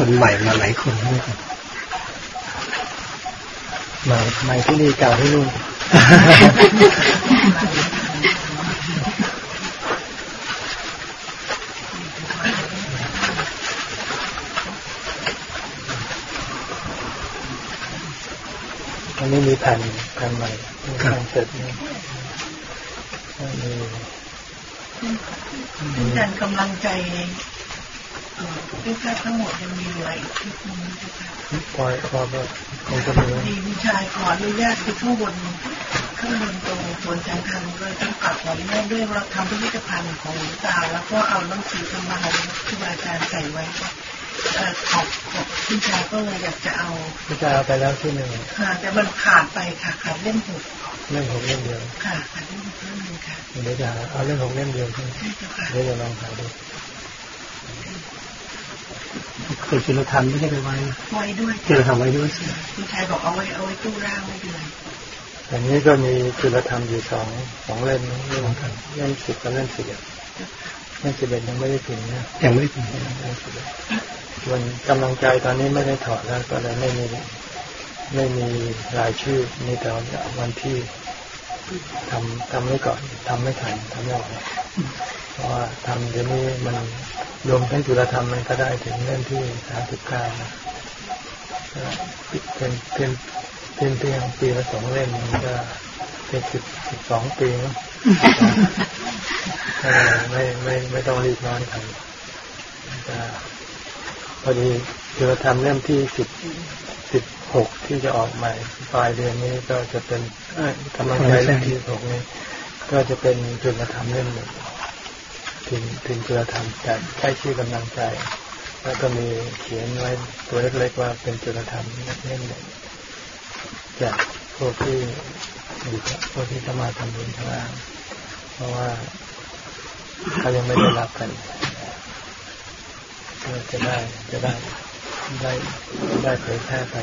วันนี้มีคนใหม่มาหลายคนด้วยกันใหม่ใหม่ที่นี่เก่าที่นู่นอันนี้มีแผ่นแผ่นใหม่แผ่นเสร็จนี่มีการกำลังใจ ด้วยค่ทั้งหมดยังมีอะไรอีกนึงนะคะพอพอแบบคงจะมีมีผู้ชายขออนุญาตไปข้างบนข้างบนตรงสวนจังคันเลยต้องกลับขออนุญาตด้วยเราทำพิพิธภัณฑ์ของหลวงตา แล้วก็เอาหนังสือธรรมะของครูบาอาจารย์ใส่ไว้ขอบขอบผู้ชายก็เลยอยากจะเอาผู้ชายเอาไปแล้วที่หนึ่งค่ะแต่มันขาดไปค่ะขาดเล่มหกเล่มหกเล่มเดียวค่ะขาดเล่มหกเล่มนึงค่ะเดี๋ยวจะเอาเล่มหกเล่มเดียวใช่ไหมเดี๋ยวจะลองหาดู เคยจุลธรรมไม่ใช่ไปไว้ไว้ด้วยจุลธรรมไว้ด้วยคุณชายบอกเอาไว้เอาไว้ตู้ร่างไว้ด้วยอย่างนี้ก็มีจุลธรรมอยู่สองสองเล่มเล่มเล่มสิบกับเล่มสิบเล่มสิบเอ็ดยังไม่ได้ถึงนะยังไม่ถึงเล่มสิบเอ็ดส่วนกำลังใจตอนนี้ไม่ได้ถอดแล้วก็เลยไม่มีไม่มีรายชื่อมีแต่วันที่ทำทำไม่ก่อนทำไม่ทันทำไม่ออก เพราะว่าทำเดี๋ยวนี้มันรวมทั้งจุลธรรมมันก็ได้ถึงเล่มที่สามสิบเก้าเป็นเป็นเป็นเพียงปีละสองเล่มมันก็เป็นสิบสิบสองปีเนาะไม่ไม่ไม่ต้องรีบร้อนทำพอดีจุลธรรมเล่มที่สิบสิบหกที่จะออกใหม่ปลายเดือนนี้ก็จะเป็นกำลังใจเล่มที่หกนี้ก็จะเป็นจุลธรรมเล่มหนึ่ง ถึงถึงจุลธรรมแต่ใช้ชื่อกำลังใจ แล้วก็มีเขียนไว้ตัวเล็กๆว่าเป็นจุลธรรมเล่มหนึ่งจากพวกที่อยู่พวกที่จะมาทำบุญทางล่างเพราะว่าเขายังไม่ได้รับกันก็จะได้จะได้ได้ได้เผยแพร่ไป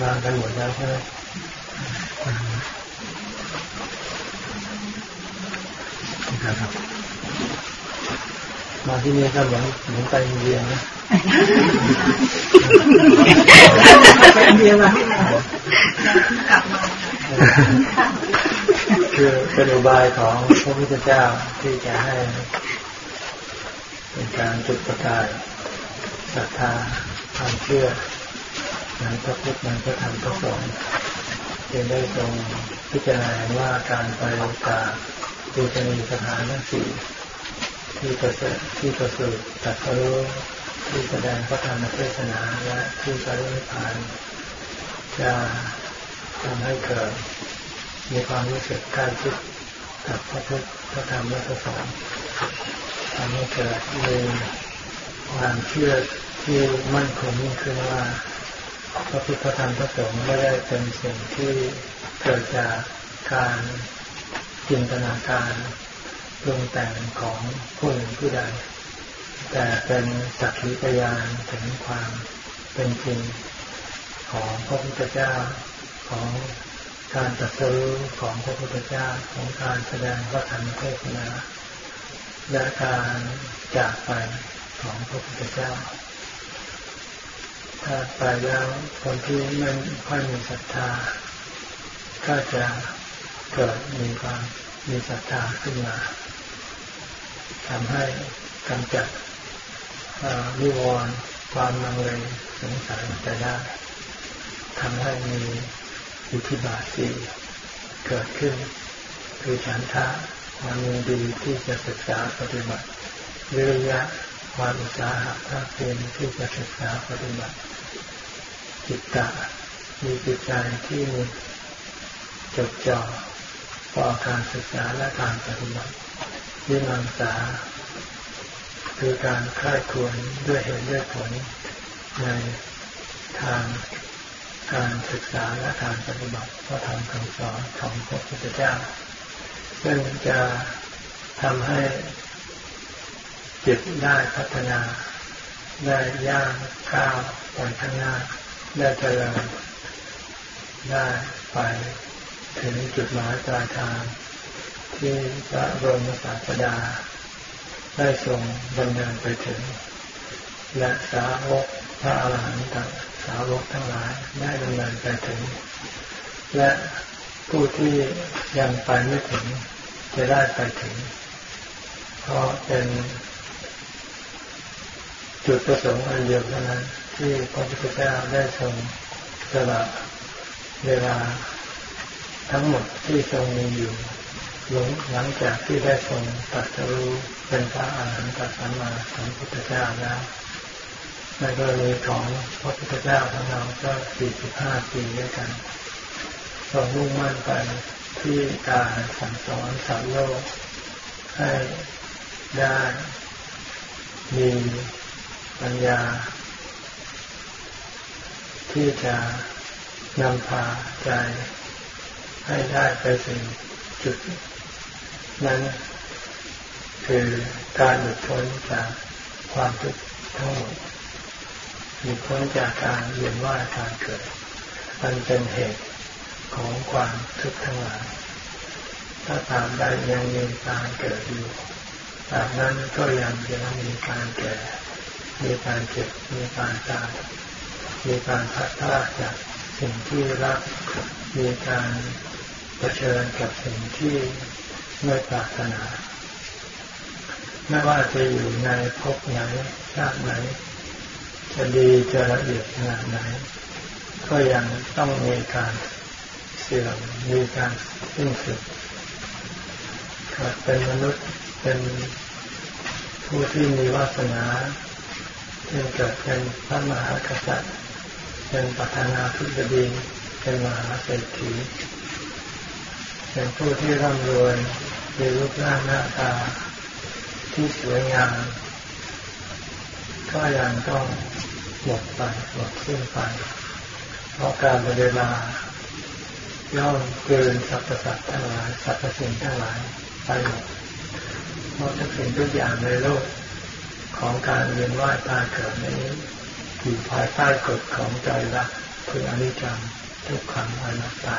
มากันหมดแล้วใช่ไหมครับมาที่นี่ก็เหมือนเหมือนไปเรียนนะไปเรียนมาคือเป็นอุบายของพระพุทธเจ้าที่จะให้ เป็นการจุดประกายศรัทธาความเชื่อ ในพระพุทธในพระธรรมพระสงฆ์จึงได้ทรงพิจารณาว่าการไปกราบดูจะมีสถานสี่ที่ประเสริฐที่ประเสริฐตัดรู้ที่แสดงพระธรรมเทศนาและที่ปรินิพานจะทำให้เกิดมีความรู้สึกใกล้ชิดกับพระพุทธพระธรรมและพระสงฆ์ทำให้เกิดมีความเชื่อที่มั่นคงยิ่งขึ้นว่า พระพุทธธรรมพระสงฆ์ไม่ได้เป็นสิ่งที่เกิดจากการจินตนาการปรุงแต่งของผู้หนึ่งผู้ใด แต่เป็นสักขีพยานถึงความเป็นจริงของพระพุทธเจ้าของการตรัสรู้ของพระพุทธเจ้าของการแสดงพระธรรมเทศนาและการจากไปของพระพุทธเจ้า ถ้าไปแล้วคนที่ไม่ค่อยมีศรัทธา ก็จะเกิดมีความมีศรัทธาขึ้นมาทำให้กำจัดนิวรณ์ความลังเลสงสัยจะได้ทำให้มีอิทธิบาทสี่เกิดขึ้น คือฉันทะความมีดีที่จะศึกษาปฏิบัติวิริยะ ความอุตสาหะภาคเพียรที่จะศึกษาปฏิบัติจิตตะมีจิตใจที่จดจ่อต่อการศึกษาและการปฏิบัติวิมังสาคือการค่ายควรด้วยเหตุด้วยผลในทางการศึกษาและการปฏิบัติพระธรรมคำสอนของพระพุทธเจ้าซึ่งจะทำให้ จิตได้พัฒนา ได้ย่างก้าวไปข้างหน้า ได้เจริญได้ไปถึงจุดหมายปลายทาง ที่พระบรมศาสดา ได้ทรงดำเนินไปถึง และสาวกพระอาหารหันต์สาวกทั้งหลายได้ดำเนินไปถึง และผู้ที่ยังไปไม่ถึงจะได้ไปถึง เพราะเป็น จุดประสงค์อันเดียวเท่านั้นที่พระพุทธเจ้าได้ทรงสละเวลา ทั้งหมดที่ทรงมีอยู่หลงหลังจากที่ได้ทรงตัดรู้เป็นพระอาหารหันตสัมมาสัมพุทธเจ้าแล้วในกรณีของพระพุทธเจ้าของเราก็สี่สิบห้าปีด้วยกันทรงมุ่งมั่นไปที่การสั่งสอนสาวโลกให้ได้มี ปัญญา ที่จะนำพาใจให้ได้ไปถึงจุดนั้น คือการหลุดพ้นจากความทุกข์ทั้งหมดหลุดพ้นจากการเวียนว่ายการเกิดมันเป็นเหตุของความทุกข์ทั้งหลาย ถ้าตามได้ยังมีการเกิดอยู่ตามนั้นก็ยังยังมีการแก่ มีการเจ็บมีการตายมีการพัดพลาดจากสิ่งที่รักมีการเผชิญกับสิ่งที่ไม่ปรารถนา ไม่ว่าจะอยู่ในภพไหนชาติไหน จะดีจะละเอียดขนาดไหน ก็ยังต้องมีการเสื่อมมีการสิ้นสุดเกิดเป็นมนุษย์เป็นผู้ที่มีวาสนา เช่นเกิดเป็นพระมหากษัตริย์ เป็นประธานาธิบดีเป็นมหาเศรษฐีเป็นผู้ที่ร่ำรวยมีรูปร่างหน้าตาที่สวยงามก็ยังต้องหมดไปหมดสิ้นไป เพราะการเวลาย่อมเกินสรรพสัตว์ทั้งหลายสรรพสิ่งทั้งหลายไปหมดเพราะทุกสิ่งทุกอย่างในโลก ของการเวียนว่ายตายเกิดนี้อยู่ภายใต้กฎของใจรักคืออนิจจังทุกขังอนัตตา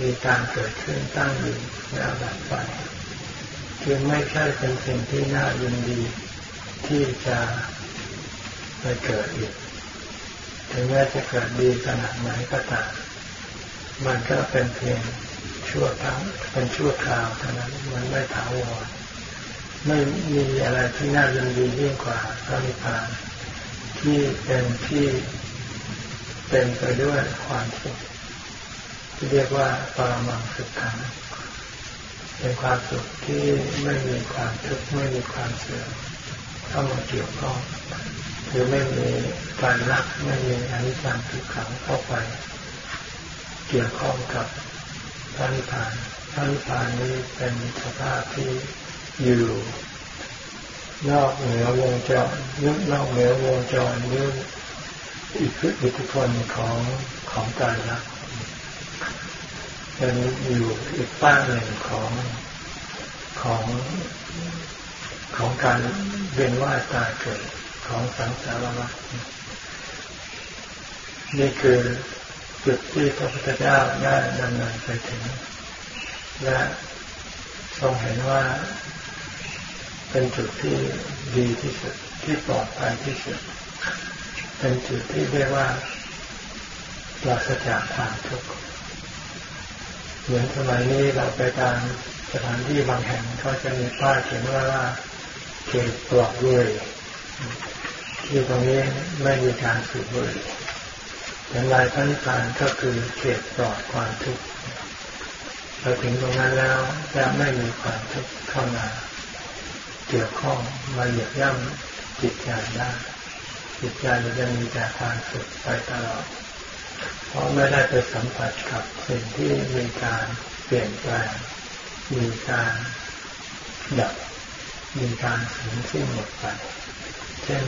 มีการเกิดขึ้นตั้งอยู่แล้วดับไปจึงไม่ใช่เป็นสิ่งที่น่ายินดีที่จะไปเกิดอีก ถึงแม้จะเกิดดีขนาดไหนก็ตาม มันก็เป็นเพียงชั่วครั้งเป็นชั่วคราวเท่านั้น มันไม่ถาวร ไม่มีอะไรที่น่ายินดียิ่งกว่าพระนิพพาน ที่เป็นที่เป็นไปด้วยความสุขที่เรียกว่าปรมังสุขขังเป็นความสุขที่ไม่มีความทุกข์ไม่มีความเสื่อมเข้ามาเกี่ยวข้องคือไม่มีการรักไม่มีอนิจจังทุกขังเข้าไป เกี่ยวข้องกับพระนิพพานพระนิพพานนี้เป็นสภาพที่ อยู่นอกเหนือวงจรยุบนอกเหนือวงจรยุบอิทธิพลของของการรักเป็นอยู่อีกป้าหนึ่งของของของการเวียนว่ายตายเกิดของสังสารวัฏนี่คือจุดที่พระพุทธเจ้าได้ดำเนินไปถึง และทรงเห็นว่า เป็นจุดที่ดีที่สุดที่ปลอดภัยที่สุด เป็นจุดที่เรียกว่าปราศจากทางทุกข์เหมือนสมัยนี้เราไปตามสถานที่บางแห่งเขาจะมีป้ายเขียนว่าว่าเขตปลอดบุหรี่ที่ตรงนี้ไม่มีการสูบบุหรี่อย่างไรพระนิพพานก็คือเขตปลอดความทุกข์พอถึงตรงนั้นแล้วจะไม่มีความทุกข์เข้ามา เกี่ยวข้องมาเหยียบย่ำจิตใจได้จิตใจจะมีแต่ความสุขไปตลอดเพราะไม่ได้ไปสัมผัสกับสิ่งที่มีการเปลี่ยนแปลงมีการดับมีการสูญสิ้นหมดไป เช่น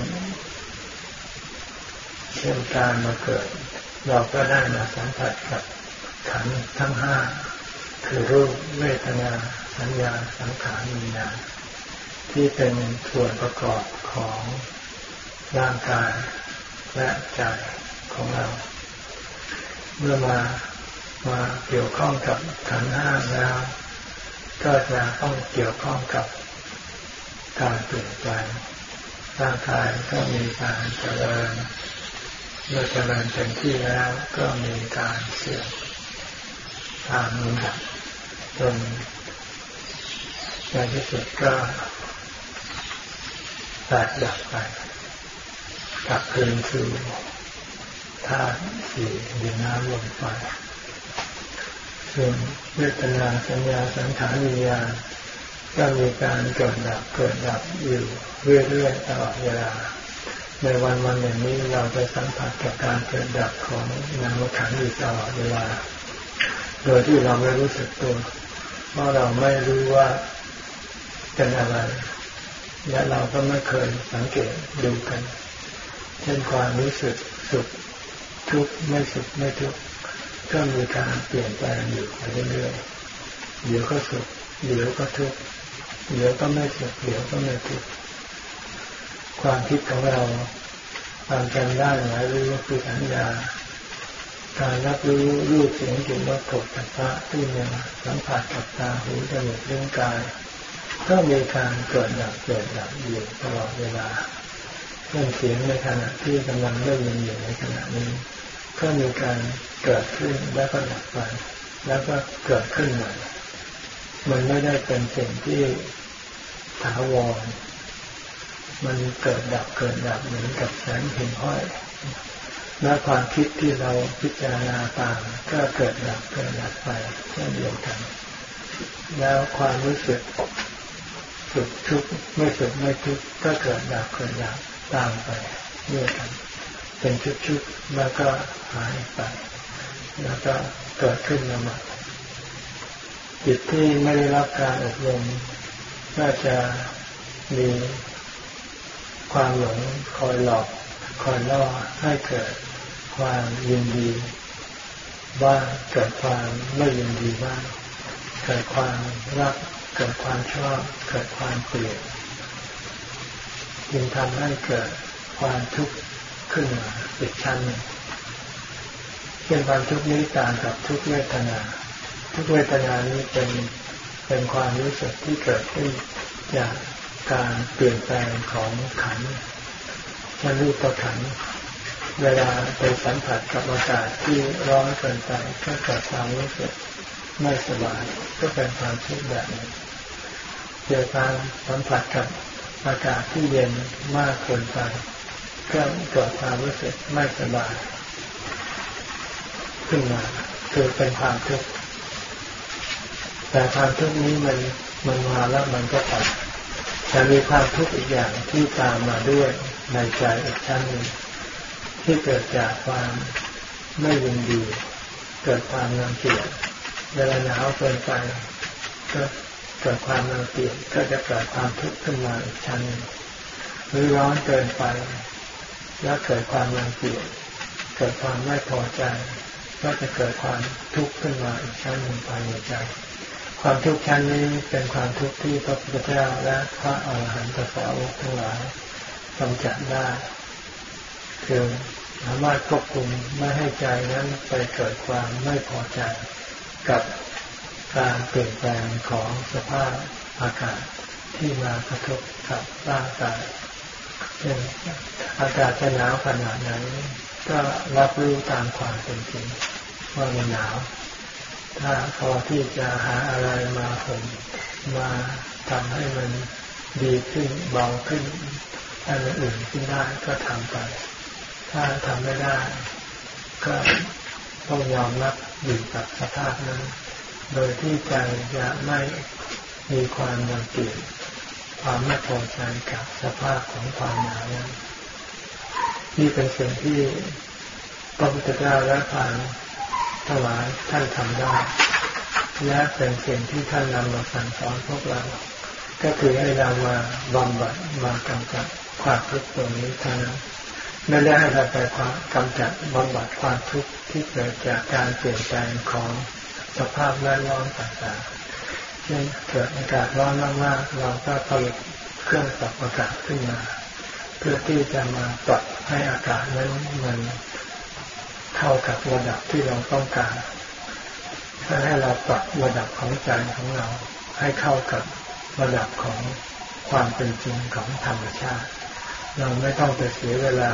เช่นการมาเกิด เราก็ได้มาสัมผัสกับขันทั้งห้าคือรูปเวทนาสัญญาสังขารมีนา ที่เป็นส่วนประกอบของร่างกายและใจของเรา เมื่อมามาเกี่ยวข้องกับขันห้าแล้ว ก็จะต้องเกี่ยวข้องกับการเปลี่ยนแปลงร่างกายก็มีการเจริญเมื่อเจริญเต็มที่แล้วก็มีการเสื่อมตามลำดับจนในที่สุดก็ แตกดับไปกลับคืนสู่ธาตุสี่ดินน้ำลมไฟส่วนเวทนาสัญญาสังขารวิญญาณก็มีการเกิดดับเกิดดับอยู่เรื่อยๆตลอดเวลา ในวันวันอย่างนี้เราจะสัมผัสกับการเกิดดับของนามขันธ์อยู่ตลอดเวลา โดยที่เราไม่รู้สึกตัว เพราะเราไม่รู้ว่าเป็นอะไร และเราก็ไม่เคยสังเกตดูกัน เช่นความรู้สึกสุขทุกข์ไม่สุขไม่ทุกข์ก็มีการเปลี่ยนแปลงอยู่เรื่อยๆเดี๋ยวก็สุขเดี๋ยวก็ทุกข์เดี๋ยวก็ไม่สุขเดี๋ยวก็ไม่ทุกข์ความคิดของเราความจำได้หมายรู้คือสัญญาการรับรู้รูปเสียงกลิ่นรสผลสัมผัสที่มาสัมผัสกับตาหูจมูกลิ้นกาย ก็มีการเกิดดับเกิดดับอยู่ตลอดเวลาเรื่องเสียงในขณะที่กำลังได้ยินอยู่ในขณะนี้ ก็มีการเกิดขึ้นแล้วก็ดับไปแล้วก็เกิดขึ้นใหม่มันไม่ได้เป็นสิ่งที่ถาวร มันเกิดดับเกิดดับเหมือนกับแสงเหิ่งห้อยและความคิดที่เราพิจารณาตามก็เกิดดับเกิดดับไปเช่นเดียวกัน แล้วความรู้สึก สุขทุกข์ไม่สุขไม่ทุกข์ก็เกิดดับเกิดดับตามไปเรื่อยกัน เป็นชุดๆแล้วก็หายไป แล้วก็เกิดขึ้นมาใหม่จิตที่ไม่ได้รับการอบรมก็จะมีความหลงคอยหลอกคอยล่อให้เกิดความยินดีบ้างเกิดความไม่ยินดีบ้างเกิดความรัก เกิดความชอบเกิดความเกลียดจึงทำให้เกิดความทุกข์ขึ้นมาอีกชั้นหนึ่งเป็นความทุกข์นี้ต่างกับทุกเวทนา ทุกเวทนานี้เป็นเป็นความรู้สึกที่เกิดขึ้นจากการเปลี่ยนแปลงของขันชันรูปขัน เวลาไปสัมผัสกับอากาศที่ร้อนเกินไปก็เกิดความรู้สึกไม่สบายก็เป็นความทุกข์แบบนี้ เจอการสัมผัสกับอากาศที่เย็นมากเกินไปก็เกิดความรู้สึกไม่สบายขึ้นมาคือเป็นความทุกข์แต่ความทุกข์นี้มันมันมาแล้วมันก็ไปแต่มีความทุกข์อีกอย่างที่ตามมาด้วยในใจอีกชั้นหนึ่งที่เกิดจากความไม่ยินดี เกิดความรังเกียจเวลาหนาวเกินไปก็ เกิดความรังเกียจก็จะเกิดความทุกข์ขึ้นมาอีกชั้นหนึ่งหรือร้อนเกินไป แล้วเกิดความรังเกียจเกิดความไม่พอใจ ก็จะเกิดความทุกข์ขึ้นมาอีกชั้นหนึ่งภายในใจ ความทุกข์ชั้นนี้เป็นความทุกข์ที่พระพุทธเจ้าและพระอาหารหันตสาวกทั้งหลายกำจัดได้คือสามารถควบคุมไม่ให้ใจนั้นไปเกิดความไม่พอใจกับ การเปลี่ยนแปลงของสภาพอากาศที่มากระทบกับร่างกายเช่นอากาศจะหนาวขนาดไหนก็รับรู้ตามความเป็นจริงว่ามันหนาว ถ้าพอที่จะหาอะไรมาผมมาทำให้มันดีขึ้นเบาขึ้นให้มันอื่นขึ้นได้ก็ทำไป ถ้าทำไม่ได้ ก็ต้องยอมรับอยู่กับสภาพนั้น โดยที่ใจจะไม่มีความรังเกียจความไม่พอใจกับสภาพของความหนาวนั้นนี่เป็นสิ่งที่พระพุทธเจ้าและผ่านทั้งหลายท่านทำได้ และเป็นสิ่งที่ท่านนำมาสั่งสอนพวกเรา ก็คือให้เรามาบำบัดมากำจัดความทุกข์ตรงนี้เท่านั้นไม่ได้ให้เราไปกำจัดบำบัดความทุกข์ที่เกิดจากการเปลี่ยนแปลงของ สภาพแวดล้อมต่างๆเช่นเกิดอากาศร้อนมากๆเราก็ผลิตเครื่องปรับอากาศขึ้นมาผพื่อที่จะมาปรับให้อากาศนั้นมันเข้ากับระดับที่เราต้องการเพื่อให้เราปรับระดับของใจของเราให้เข้ากับระดับของความเป็นจริงของธรรมชาติ เราไม่ต้องไปเสียเวลา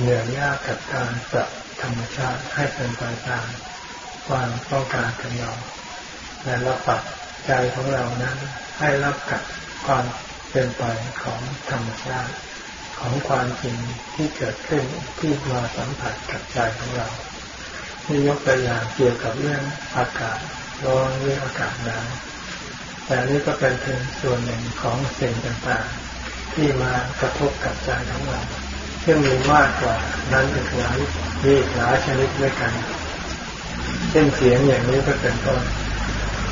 เหนื่อยยากกับการปรับธรรมชาติให้เป็นไปตาม ความต้องการของเราแต่เราปรับใจของเรานั้น ให้รับกับความเป็นไปของธรรมชาติของความจริงที่เกิดขึ้นที่มาสัมผัสกับใจของเราที่ยกตัวอย่างเกี่ยวกับเรื่องอากาศร้อนเรื่องอากาศหนาวแต่นี้ก็เป็นเพียงส่วนหนึ่งของสิ่งต่างๆ ที่มากระทบกับใจของเราซึ่งมีมากกว่านั้นอีกหลายมีหลายชนิดด้วยกัน เช่นเสียงอย่างนี้ก็เป็นต้น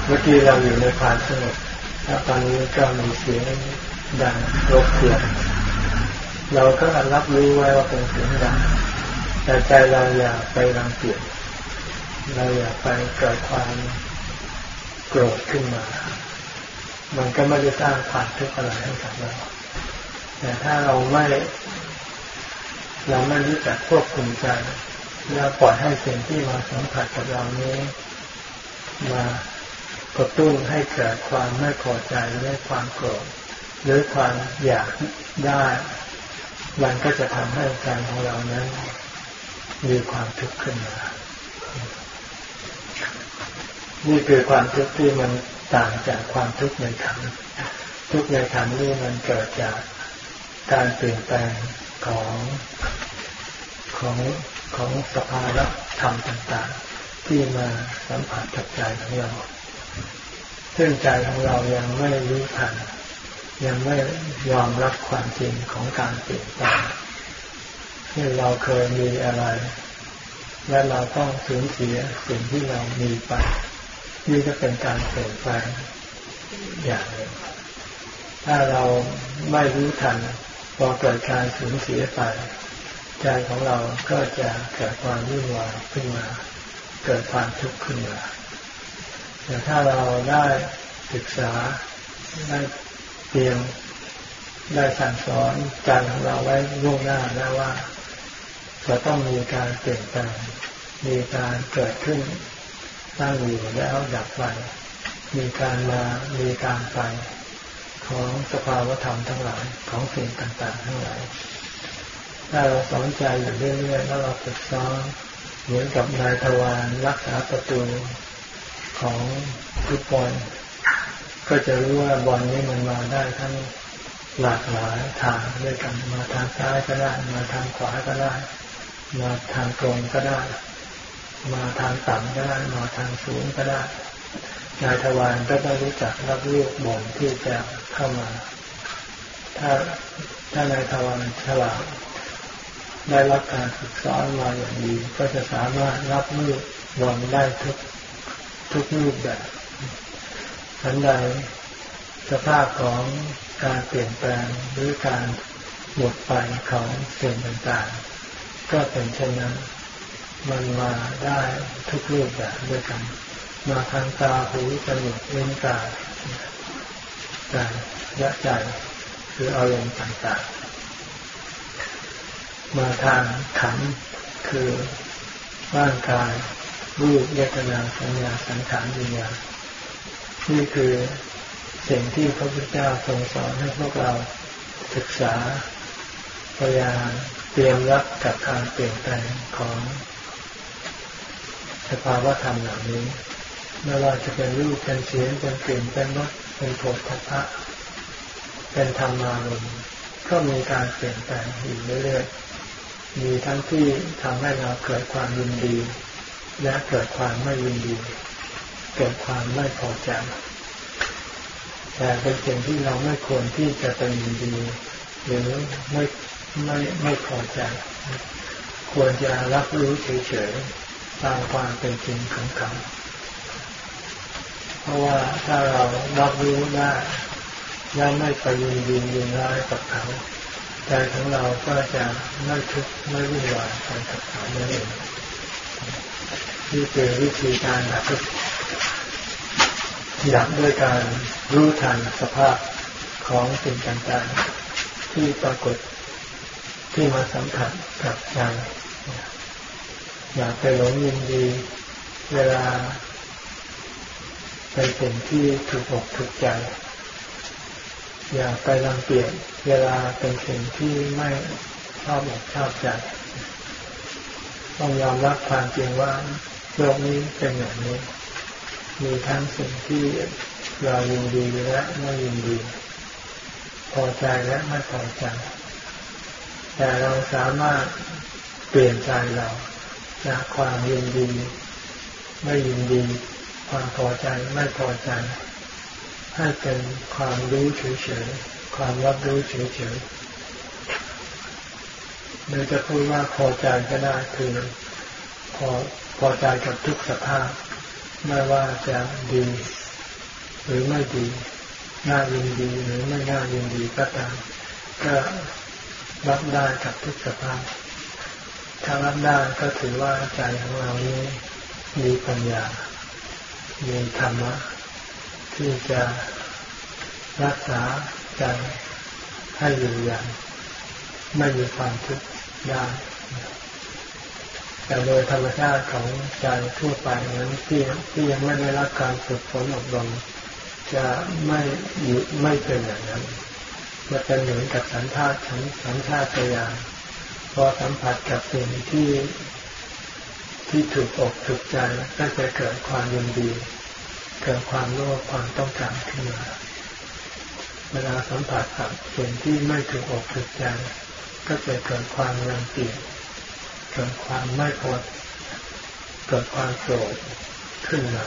เมื่อกี้เราอยู่ในความสงบแล้วตอนนี้ก็มีเสียงดังรบกวนเราก็รับรู้ไว้ว่าเป็นเสียงดังแต่ใจเราอย่าไปรังเกียจเราอย่าไปเกิดความโกรธขึ้นมา มันก็ไม่ได้สร้างความทุกข์อะไรให้กับเรา แต่ถ้าเราไม่ เราไม่รู้จักควบคุมใจ เราปล่อยให้สิ่งที่มาสัมผัสกับเรานี้ มากระตุ้นให้เกิดความไม่พอใจหรือความโกรธหรือความอยากได้มันก็จะทำให้ใจของเรานั้น มีความทุกข์ขึ้นมานี่คือความทุกข์ที่มันต่างจากความทุกข์ในขันทุกข์ในขันนี่มันเกิดจากการเปลี่ยนแปลงของของ ของสภาวะธรรมต่างๆ ที่มาสัมผัสกับใจของเราซึ่งใจของเรายังไม่รู้ทันยังไม่ยอมรับความจริงของการเปลี่ยนแปลงที่เราเคยมีอะไร และเราต้องสูญเสียสิ่งที่เรามีไป นี่ก็เป็นการเปลี่ยนแปลงอย่างหนึ่งถ้าเราไม่รู้ทันพอเกิดการสูญเสียไป ใจของเราก็จะเกิดความวุ่นวายขึ้นมา เกิดความทุกข์ขึ้นมาแต่ถ้าเราได้ศึกษาได้เตรียมได้สั่งสอนใจของเราไว้ล่วงหน้าแล้วว่า จะต้องมีการเปลี่ยนแปลงมีการเกิดขึ้นตั้งอยู่แล้วดับไปมีการมามีการไปของสภาวธรรมทั้งหลายของสิ่งต่างๆทั้งหลาย ถ้าเราสอนใจอยู่เรื่อยๆแล้วเราฝึกซ้อมเหมือนกับนายทวารรักษาประตูของฟุตบอลก็จะรู้ว่าบอลนี้มันมาได้ทั้งหลากหลายทางด้วยกันมาทางซ้ายก็ได้มาทางขวาก็ได้ มาทางตรงก็ได้ มาทางต่ำก็ได้มาทางสูงก็ได้นายทวารก็ต้องรู้จักรับลูกบอลที่จะเข้ามา ถ้าถ้านายทวารฉลาด ได้รับการฝึกสอนมาอย่างดี ก็จะสามารถรับมือวางได้ทุกทุกรูปแบบทันใดสภาพของการเปลี่ยนแปลงหรือการหมดไปของสิ่งต่างๆ ก็เป็นเช่นนั้นมันมาได้ทุกรูปแบบด้วยกัน มาทางตาหูจมูกลิ้นกายใจและใจคืออารมณ์ต่างๆ มาทางขันคือร่างกายรูปเวทนาสัญญาสังขารวิญญาณนี่คือสิ่งที่พระพุทธเจ้าทรงสอนให้พวกเราศึกษาพยายามเตรียมรับกับการเปลี่ยนแปลงของสภาวะธรรมเหล่านี้ไม่ว่าจะเป็นรูปเป็นเสียงเป็นกลิ่นเป็นรสเป็นโผฏฐัพพะเป็นธรรมารมก็มีการเปลี่ยนแปลงอยู่เรื่อยๆ มีทั้งที่ทำให้เราเกิดความยินดี และเกิดความไม่ยินดี เกิดความไม่พอใจแต่เป็นสิ่งที่เราไม่ควรที่จะไปยินดี หรือไม่ไม่ไม่พอใจควรจะรับรู้เฉยๆตามความเป็นจริงของเขาเพราะว่าถ้าเรารับรู้ได้และไม่ไปยินดียินร้ายกับเขา ใจของเราก็จะไม่ทุกข์ไม่วุ่นวายไปกับเขานั่นเองนี่คือวิธีการดับทุกข์ดับด้วยการรู้ทันสภาพของสิ่งต่างๆ ที่ปรากฏที่มาสัมผัสกับใจอย่าไปหลงยินดีเวลาเป็นสิ่งที่ถูกอกถูกใจ อย่าไปรังเกียจเวลาเป็นสิ่งที่ไม่ชอบอกชอบใจต้องยอมรับความจริงว่าโลกนี้เป็นอย่างนี้ มีทั้งสิ่งที่เรายินดีและไม่ยินดี พอใจและไม่พอใจ แต่เราสามารถเปลี่ยนใจเราจากความยินดี ไม่ยินดี ความพอใจไม่พอใจ ให้เป็นความรู้เฉยๆ ความรับรู้เฉยๆหรือจะพูดว่าพอใจก็ได้คือพอพอใจกับทุกสภาพ ไม่ว่าจะดี หรือไม่ดี น่ายินดีหรือไม่น่ายินดีก็ตาม ก็รับได้กับทุกสภาพ ถ้ารับได้ก็ถือว่าใจของเรานี้มีปัญญา มีธรรมะ ที่จะรักษาใจให้อยู่อย่างไม่มีความทุกข์ได้แต่โดยธรรมชาติของใจทั่วไปนั้นที่ที่ยังไม่ได้รับการฝึกฝนอบรมจะไม่อยู่ไม่เป็นอย่างนั้นจะเป็นเหมือนกับสันทาสันสันทาตยาพอสัมผัสกับสิ่งที่ที่ถูกอกถูกใจก็จะเกิดความยินดี เกิดความโลภความต้องการขึ้นมา เวลาสัมผัสกับสิ่งที่ไม่ถูกอกถูกใจก็จะเกิดความรังเกียจเกิดความไม่พอเกิดความโกรธขึ้นมา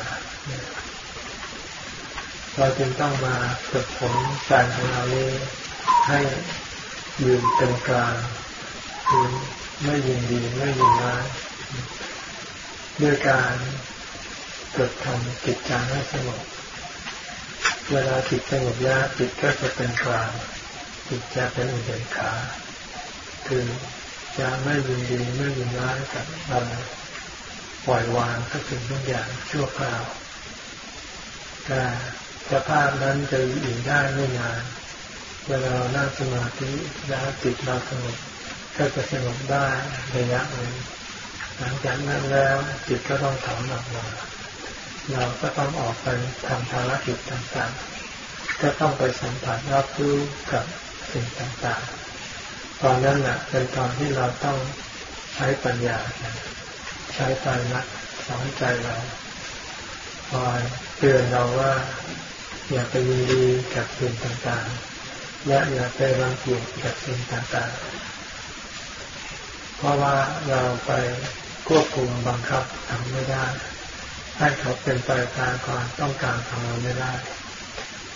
เราจึงต้องมาฝึกฝนใจของเรานี้ให้ยืนเป็นกลางคือไม่ยินดีไม่ยินร้ายด้วยการ เกิดทำจิตใจให้สงบเวลาจิตสงบแล้วจิตก็จะเป็นกลางจิตจะเป็นอุเบกขาคือจะไม่ยินดีไม่ยินร้ายกับอะไรปล่อยวางทุกสิ่งทุกอย่างชั่วคราวแต่สภาพนั้นจะอยู่ได้ไม่นานเวลาเรานั่งสมาธิแล้วจิตเราสงบก็จะสงบได้ระยะหนึ่งหลังจากนั้นแล้วจิตก็ต้องถอนออกมา เราก็ต้องออกไปทำภารกิจต่างๆ ก็ต้องไปสัมผัสรับรู้กับสิ่งต่างๆ ตอนนั้นแหละเป็นตอนที่เราต้องใช้ปัญญา ใช้ใจนักสอนใจเราคอยเตือนเราว่า อย่าไปยินดีกับสิ่งต่างๆ และอย่าไปรังเกียจกับสิ่งต่างๆ เพราะว่าเราไปควบคุมบังคับทำไม่ได้ ให้เขาเป็นไปตามความต้องการของเราไม่ได้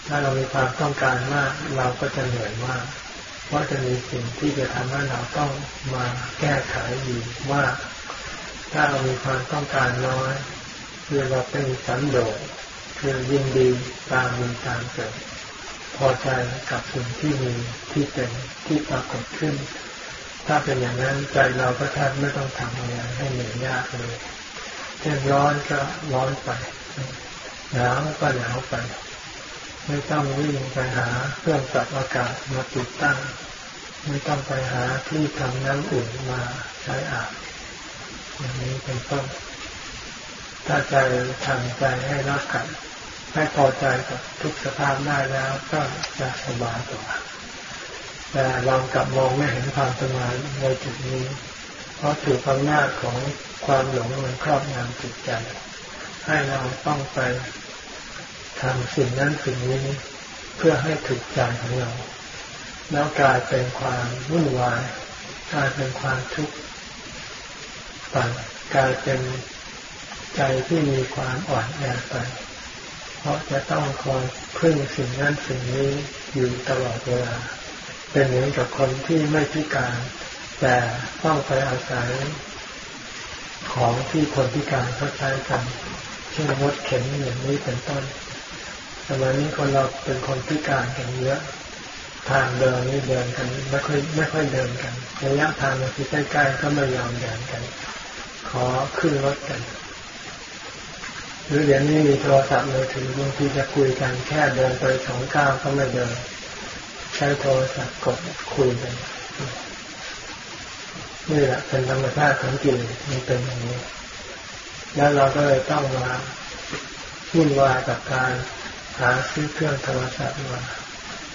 ถ้าเรามีความต้องการมากเราก็จะเหนื่อยมาก เพราะจะมีสิ่งที่จะทำให้เราต้องมาแก้ไขอยู่ว่า ถ้าเรามีความต้องการน้อยคือเราเป็นสันโดษคือยินดีตามมีตามเกิดพอใจกับสิ่งที่มีที่เป็นที่ปรากฏขึ้น ถ้าเป็นอย่างนั้นใจเราก็แทบไม่ต้องทำอะไรให้เหนื่อยยากเลย ช่นร้อนก็ร้อนไป หนาวก็หนาวไป ไม่ต้องวิ่งไปหาเครื่องปรับอากาศมาติดตั้ง ไม่ต้องไปหาที่ทำน้ำอุ่นมาใช้อาบอย่างนี้เป็นต้นถ้าใจทำใจให้รักกันให้พอใจกับทุกสภาพได้แล้วก็จะสบายกว่าแต่เรากลับมองไม่เห็นความสบายในจุดนี้ เพราะถูกอำนาจของ ความหลงมันครอบงำจิตใจ ให้เราต้องไปทำสิ่งนั้นสิ่งนี้เพื่อให้ถูกใจของเรา แล้วกลายเป็นความวุ่นวายกลายเป็นความทุกข์ไปกลายเป็นใจที่มีความอ่อนแอไป เพราะจะต้องคอยพึ่งสิ่งนั้นสิ่งนี้อยู่ตลอดเวลา เป็นเหมือนกับคนที่ไม่พิการ แต่ต้องไปอาศัย ของที่คนพิการเขาใช้กันเช่นมดเข็มอย่างนี้เป็นต้นสมัยนี้คนเราเป็นคนพิการกันเยอะทางเดินนี่เดินกันไม่ค่อยไม่ค่อยเดินกันระยะทางที่ใกล้ๆก็ไม่ยอมเดินกัน ขอขึ้นรถกัน หรือเดี๋ยวนี้มีโทรศัพท์มือถือบางทีจะคุยกันแค่เดินไปสองก้าวก็ไม่เดิน ใช้โทรศัพท์กดคุยกัน นี่แหละเป็นธรรมชาติของกิเลสมันเป็นอย่างนี้ แล้วเราก็เลยต้องมาวุ่นวายกับการหาซื้อเครื่องโทรศัพท์มา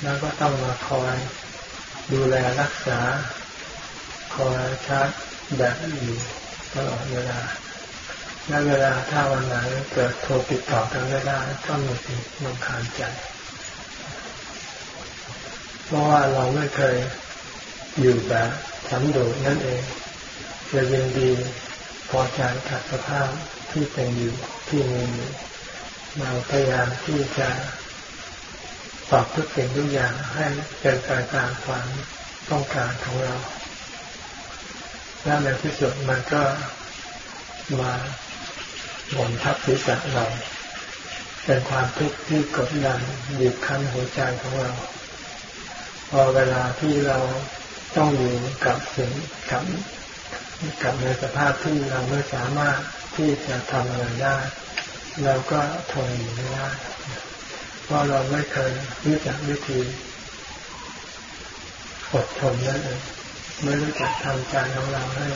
แล้วก็ต้องมาคอยดูแลรักษา คอยชาร์จแบตอยู่ตลอดเวลาและเวลาถ้าวันไหนเกิดโทรติดต่อกันไม่ได้ก็มีสิ่งลำคาญใจ เพราะว่าเราไม่เคยอยู่แบบ สันโดษนั่นเองจะยินดีพอใจกับสภาพที่เป็นอยู่ที่มีอยู่เราพยายามที่จะปรับทุกสิ่งทุกอย่างให้เป็นไปตามความต้องการของเรา และในที่สุดมันก็มาหมุนทับศีรษะเราเป็นความทุกข์ที่กดดันบีบคั้นหัวใจของเรา พอเวลาที่เรา ต้องอยู่กับสิ่งกับกับในสภาพที่เราไม่สามารถที่จะทำอะไรได้ เราก็ทนอยู่ไม่ได้เพราะเราไม่เคยรู้จักวิธีอดทนนั่นเองไม่รู้จักทำใจของเราให้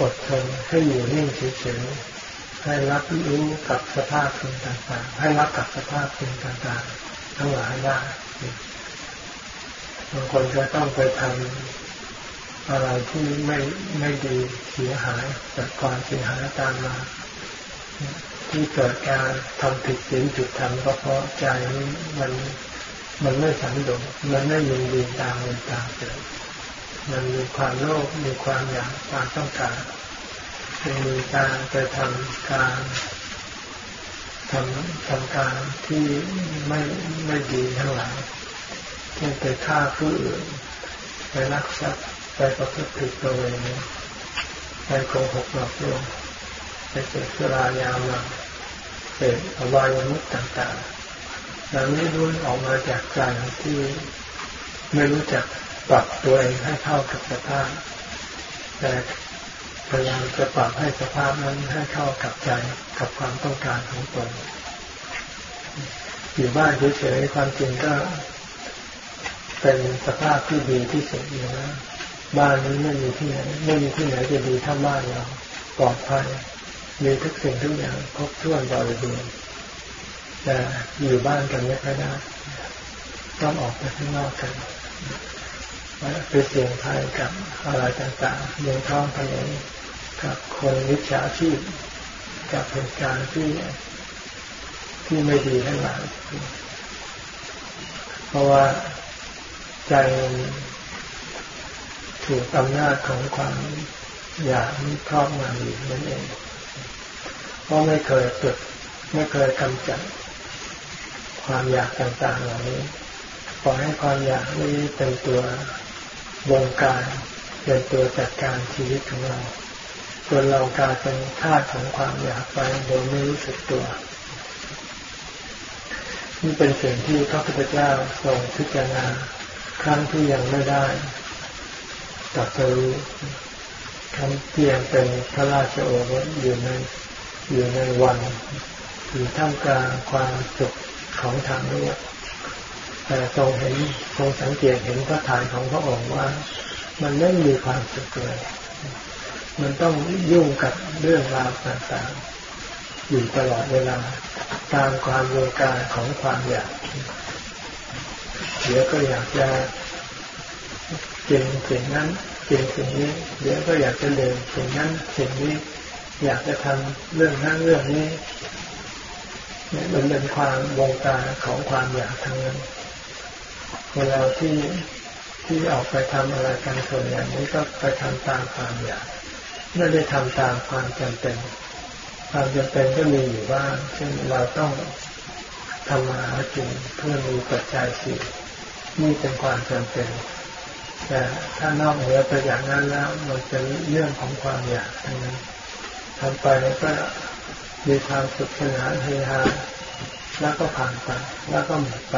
อดทนให้อยู่นิ่งเฉยๆให้รับรู้กับสภาพสิ่งต่างๆ ให้รับกับสภาพสิ่งต่างๆ ทั้งหลายได้ บางคนจะต้องไปทำอะไรที่ไม่ไม่ดีเสียหายเกิดความเสียหายตามมา ที่เกิดการทำผิดศีลผิดธรรมก็เพราะใจมันมันไม่สันโดษมันไม่ยินดีตามมันตามเกิดมันมีความโลภมีความอยากความต้องการจึงมีการไปทำการทำทำการที่ไม่ไม่ดีทั้งหลาย เช่นไปฆ่าผู้อื่น ไปรักทรัพย์ไปประพฤติผิดตัวเองไปโกหกหลอกลวงไปเสพสุรายามาเสพอบายมุตต่างๆแล้วนี้รุ้นออกมาจากใจที่ไม่รู้จักปรับตัวเองให้เข้ากับสภาพ แต่พยายามจะปรับให้สภาพนั้นให้เข้ากับใจกับความต้องการของตนอยู่บ้านเฉยๆความจริงก็ เป็นสภาพที่ดีที่สุดอยู่นะบ้านนี้ไม่มีที่ไหนไม่มีที่ไหนจะดีเท่าบ้านเราปลอดภัยมีทุกสิ่งทุกอย่างครบถ้วนบริบูรณ์แต่อยู่บ้านกันไม่ค่อยได้ต้องออกไปข้างนอกกันไปเสี่ยงภัยกับอะไรต่างๆเดินท้องถนนกับคนวิชาชีพกับเหตุการณ์ที่ที่ไม่ดีทั้งหลายเพราะว่า ใจถูกอำนาจของความอยากมีครอบงำอยู่นั่นเอง เพราะไม่เคยฝึกไม่เคยกำจัดความอยากต่างๆเหล่านี้ปล่อยให้ความอยากนี้เป็นตัววงการเป็นตัวจัดการชีวิตของเราจนเรากลายเป็นทาสของความอยากไปโดยไม่รู้สึกตัว นี่เป็นสิ่งที่พระพุทธเจ้าทรงพิจารณา ครั้งที่ยังไม่ได้ตัดสู้ครั้งที่ยังเป็นพระราชโอรสอยู่ในอยู่ในวันอยู่ท่ามกลางความสุขของทางโลกแต่ทรงเห็นทรงสังเกตเห็นพระทานของพระองค์ว่า มันไม่มีความสุขเลย มันต้องยุ่งกับเรื่องราวต่างๆ อยู่ตลอดเวลาตามความโลกาของความอยาก เดี๋ยวก็อยากจะกินสิ่งนั้นกินสิ่งนี้ เดี๋ยวก็อยากจะเดินสิ่งนั้นสิ่งนี้ อยากจะทำเรื่องนั้นเรื่องนี้เนี่ยมันเป็นความวงการของความอยากทั้งนั้นเวลาที่ที่ออกไปทำอะไรกันส่วนใหญ่นี้ก็ไปทำตามความอยากไม่ได้ทำตามความจำเป็น ความจำเป็นก็มีอยู่บ้างเช่นเราต้องทำมาหากินเพื่อมีปัจจัยสี่ นี่เป็นความจำเป็นแต่ถ้านอกเหนือไปอย่างนั้นแล้วมันเป็นเรื่องของความอยากทั้งนั้นทำไปแล้วก็มีความสุขสนานเฮฮาแล้วก็ผ่านไป แล้วก็หมดไป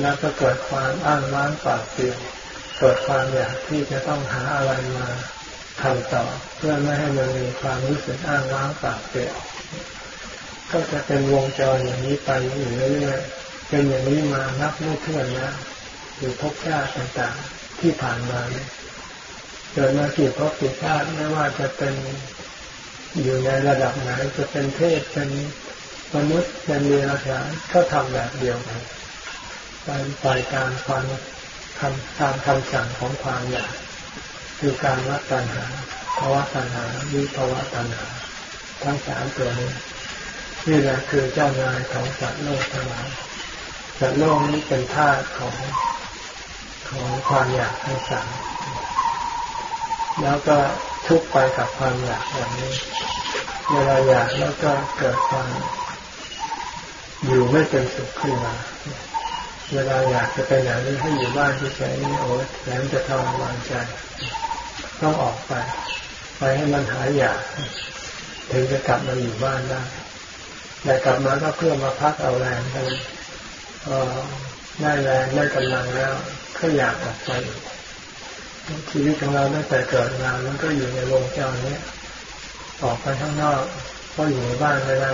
แล้วก็เกิดความอ้างว้างปากเปลี่ยวเกิดความอยากที่จะต้องหาอะไรมาทำต่อ เพื่อไม่ให้มันมีความรู้สึกอ้างว้างปากเปลี่ยวก็จะเป็นวงจรอย่างนี้ไปอยู่เรื่อยๆ เป็นอย่างนี้มานับไม่ถ้วนนะหรือพบชาติต่างๆที่ผ่านมาเกิดมากี่ภพกี่ชาติไม่ว่าจะเป็นอยู่ในระดับไหนจะเป็นเทพเป็นมนุษย์เป็นเดรัจฉานก็ทำแบบเดียวกันการปล่อยการความคำตามคำสั่งของความอยากคือการวัดตัณหาภาวะตัณหาวิภาวะตัณหา ทั้งสามตัวนี้นี่แหละคือเจ้านายของสัตว์โลกทั้งหลาย สัตว์โลกนี้เป็นธาตุของของความอยากทั้งสามแล้วก็ทุกไปกับความอยากอย่างนี้ เวลาอยากแล้วก็เกิดความอยู่ไม่เป็นสุขขึ้นมา เวลาอยากจะไปไหนให้อยู่บ้านที่ใช้นี่โอ้แสนจะทรมานใจต้องออกไป ไปให้มันหายอยาก ถึงจะกลับมาอยู่บ้านได้แต่กลับมาก็เพื่อมาพักเอาแรงกันพอ ได้แรงได้กำลังแล้วก็อยากออกไปชีวิตของเราตั้งแต่เกิดมามันก็อยู่ในโรงจอนี้ออกไปข้างนอกก็อยู่ในบ้านไม่ได้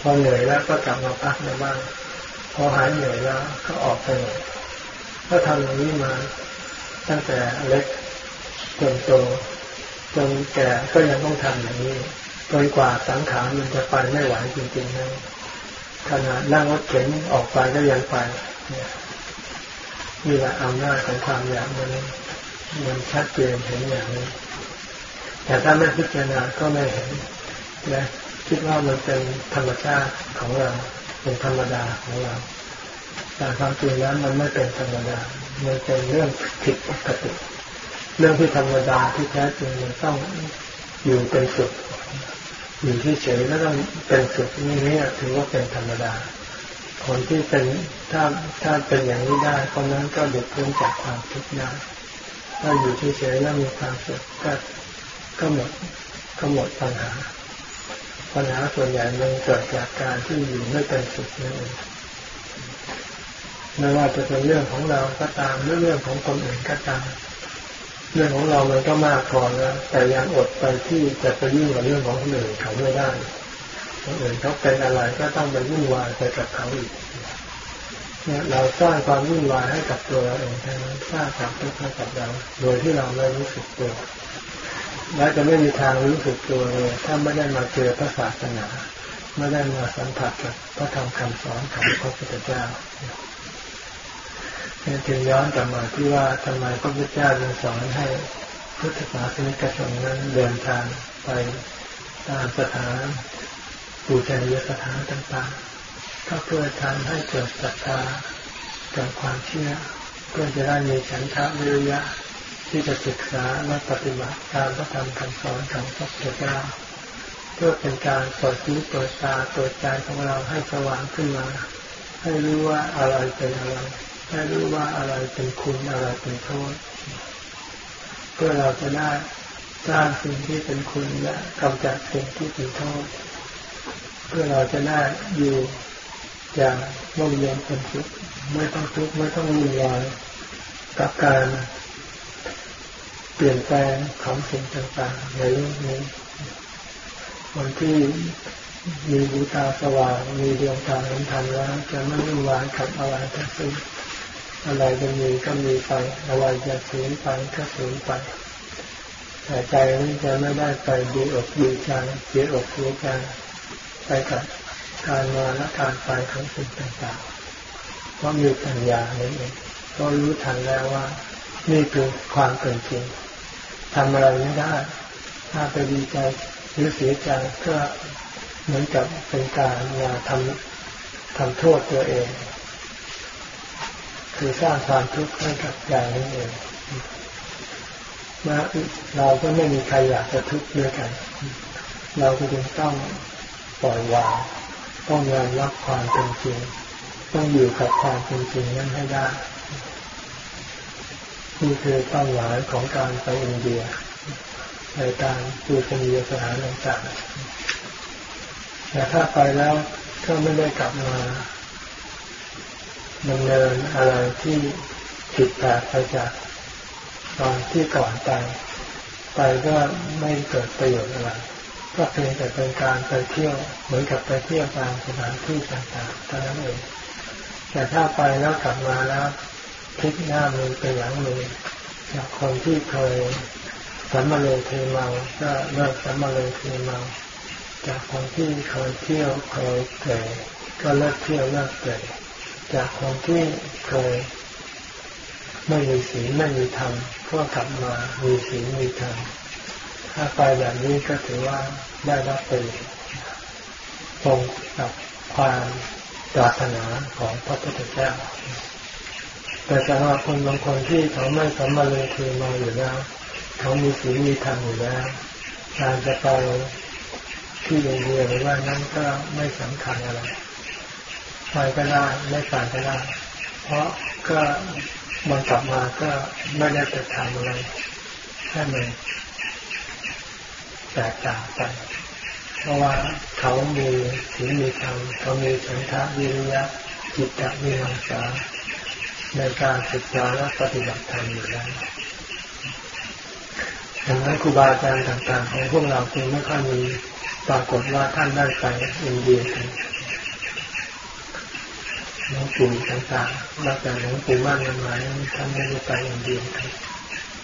พอเหนื่อยแล้วก็กลับมาพักในบ้านพอหายเหนื่อยแล้วก็ออกไปก็ทำอย่างนี้มาตั้งแต่เล็กจนโตจนแก่ก็ยังต้องทำอย่างนี้จนกว่าสังขารมันจะไปไม่ไหวจริงๆนะ ขนาดนั่งรถเข็นออกไปก็ยังไปนี่แหละอำนาจของความอยากมันมันชัดเจนเห็นอย่างนี้ แต่ถ้าไม่พิจารณาก็ไม่เห็นนะคิดว่ามันเป็นธรรมชาติของเราเป็นธรรมดาของเราแต่ความจริงแล้วมันไม่เป็นธรรมดา มันเป็นเรื่องผิดปกติ เรื่องที่ธรรมดาที่แท้จริงมันต้องอยู่เป็นสุข อยู่ที่เฉยแล้วต้องเป็นสุขนี่นี่ถือว่าเป็นธรรมดา คนที่เป็นถ้าถ้าเป็นอย่างนี้ได้คนนั้นก็หลุดพ้นจากความทุกข์ได้ถ้าอยู่ที่เฉยแล้วมีความสุขก็ก็หมดก็หมดปัญหา ปัญหาส่วนใหญ่มันเกิดจากการที่อยู่ไม่เป็นสุขนั่นเองไม่ว่าจะเป็นเรื่องของเราก็ตามหรือเรื่องของคนอื่นก็ตาม เรื่องของเรามันก็มากพอแล้วแต่ยังอดไปที่จะไปยุ่งกับเรื่องของคนอื่นเขาไม่ได้คนอื่นเขาเป็นอะไรก็ต้องไปวุ่นวายไปกับเขาอีกเนี่ยเราสร้างความวุ่นวายให้กับตัวเราเองทั้งนั้นสร้างความทุกข์ให้กับเราโดยที่เราไม่รู้สึกตัวและจะไม่มีทางรู้สึกตัวเลยถ้าไม่ได้มาเจอพระศาสนาไม่ได้มาสัมผัสกับพระธรรมคำสอนของพระพุทธเจ้า นี่จึงย้อนกลับมาที่ว่าทำไมพระพุทธเจ้าจึงสอนให้พุทธศาสนิกชนนั้นเดินทางไปตามสถานปูชนียสถานต่างๆก็เพื่อทำให้เกิดศรัทธาเกิดความเชื่อเพื่อจะได้มีฉันทะวิริยะที่จะศึกษาและปฏิบัติตามพระธรรมคำสอนของพระพุทธเจ้าเพื่อเป็นการเปิดหูเปิดตาเปิดใจของเราให้สว่างขึ้นมา ให้รู้ว่าอะไรเป็นอะไร ให้รู้ว่าอะไรเป็นคุณอะไรเป็นโทษ เพื่อเราจะได้สร้างสิ่งที่เป็นคุณและกำจัดสิ่งที่เป็นโทษ เพื่อเราจะได้อยู่อย่างร่มเย็นเป็นสุขไม่ต้องทุกข์ไม่ต้องวุ่นวายกับการเปลี่ยนแปลงของสิ่งต่างๆในโลกนี้คนที่มีบูตาสว่างมีดวงตาเห็นธรรมแล้วจะไม่วุ่นวายกับอะไรทั้งสิ้น อะไรจะมีก็มีไป อะไรจะสูญไปก็สูญไปแต่ใจนี้จะไม่ได้ไปดีอกดีใจเสียอกเสียใจไปกับการมาและการไปของสิ่งต่างๆเพราะมีปัญญาเองก็รู้ทันแล้วว่า นี่คือความเป็นจริงทำอะไรไม่ได้ ถ้าไปดีใจหรือเสียใจก็เหมือนกับเป็นการมาทำทำโทษตัวเอง คือสร้างความทุกข์ให้กับใจนั่นเองมาเราก็ไม่มีใครอยากจะทุกข์ด้วยกัน เราก็จึงต้องปล่อยวางต้องยอมรับความเป็นจริง ต้องอยู่กับความเป็นจริงนั้นให้ได้นี่คือเป้าหมายของการไปอินเดียในการดูชนียสถานต่างๆแต่ถ้าไปแล้วก็ไม่ได้กลับมา ดำเนินอะไรที่ผิดแปลกไปจากตอนที่ก่อนไปไปก็ไม่เกิดประโยชน์อะไร ก็เพียงแต่เป็นการไปเที่ยวเหมือนกับไปเที่ยวตามสถานที่ต่างๆเท่านั้นเองแต่ถ้าไปแล้วกลับมาแล้วพลิกหน้ามือเป็นหลังมือจากคนที่เคยสำมะเลเทเมาก็เลิกสำมะเลเทเมาจากคนที่เคยเที่ยวเคยเตร่ก็เลิกเที่ยวเลิกเตะ จากคนที่เคยไม่มีศีลไม่มีธรรมก็กลับมามีศีลมีธรรมถ้าไปแบบนี้ก็ถือว่าได้รับเป็นตรงกับความปรารถนาของพระพุทธเจ้าแต่สำหรับคนบางคนที่เขาไม่สมมาเลยคือมาอยู่แล้วเขามีศีลมีธรรมอยู่แล้วการจะไปที่โรงเรียนหรือว่านั้นก็ไม่สำคัญอะไร ไปก็ได้ไม่ไปก็ได้ เพราะก็มันกลับมาก็ไม่ได้ไปทำอะไรแค่มันแตกต่างไปเพราะว่าเขามีศีลมีธรรมเขามีสันทาวิริยะจิตตะวิมังสาในการศึกษาและปฏิบัติธรรมอยู่แล้วดังนั้นครูบาอาจารย์ต่างๆ ของพวกเราจึงไม่ค่อยมีปรากฏว่าท่านได้ไปอินเดียกัน หลวงปู่ต่างๆแล้วแต่หลวงปู่มั่นยังไงท่านไม่ได้ไปอินเดียกัน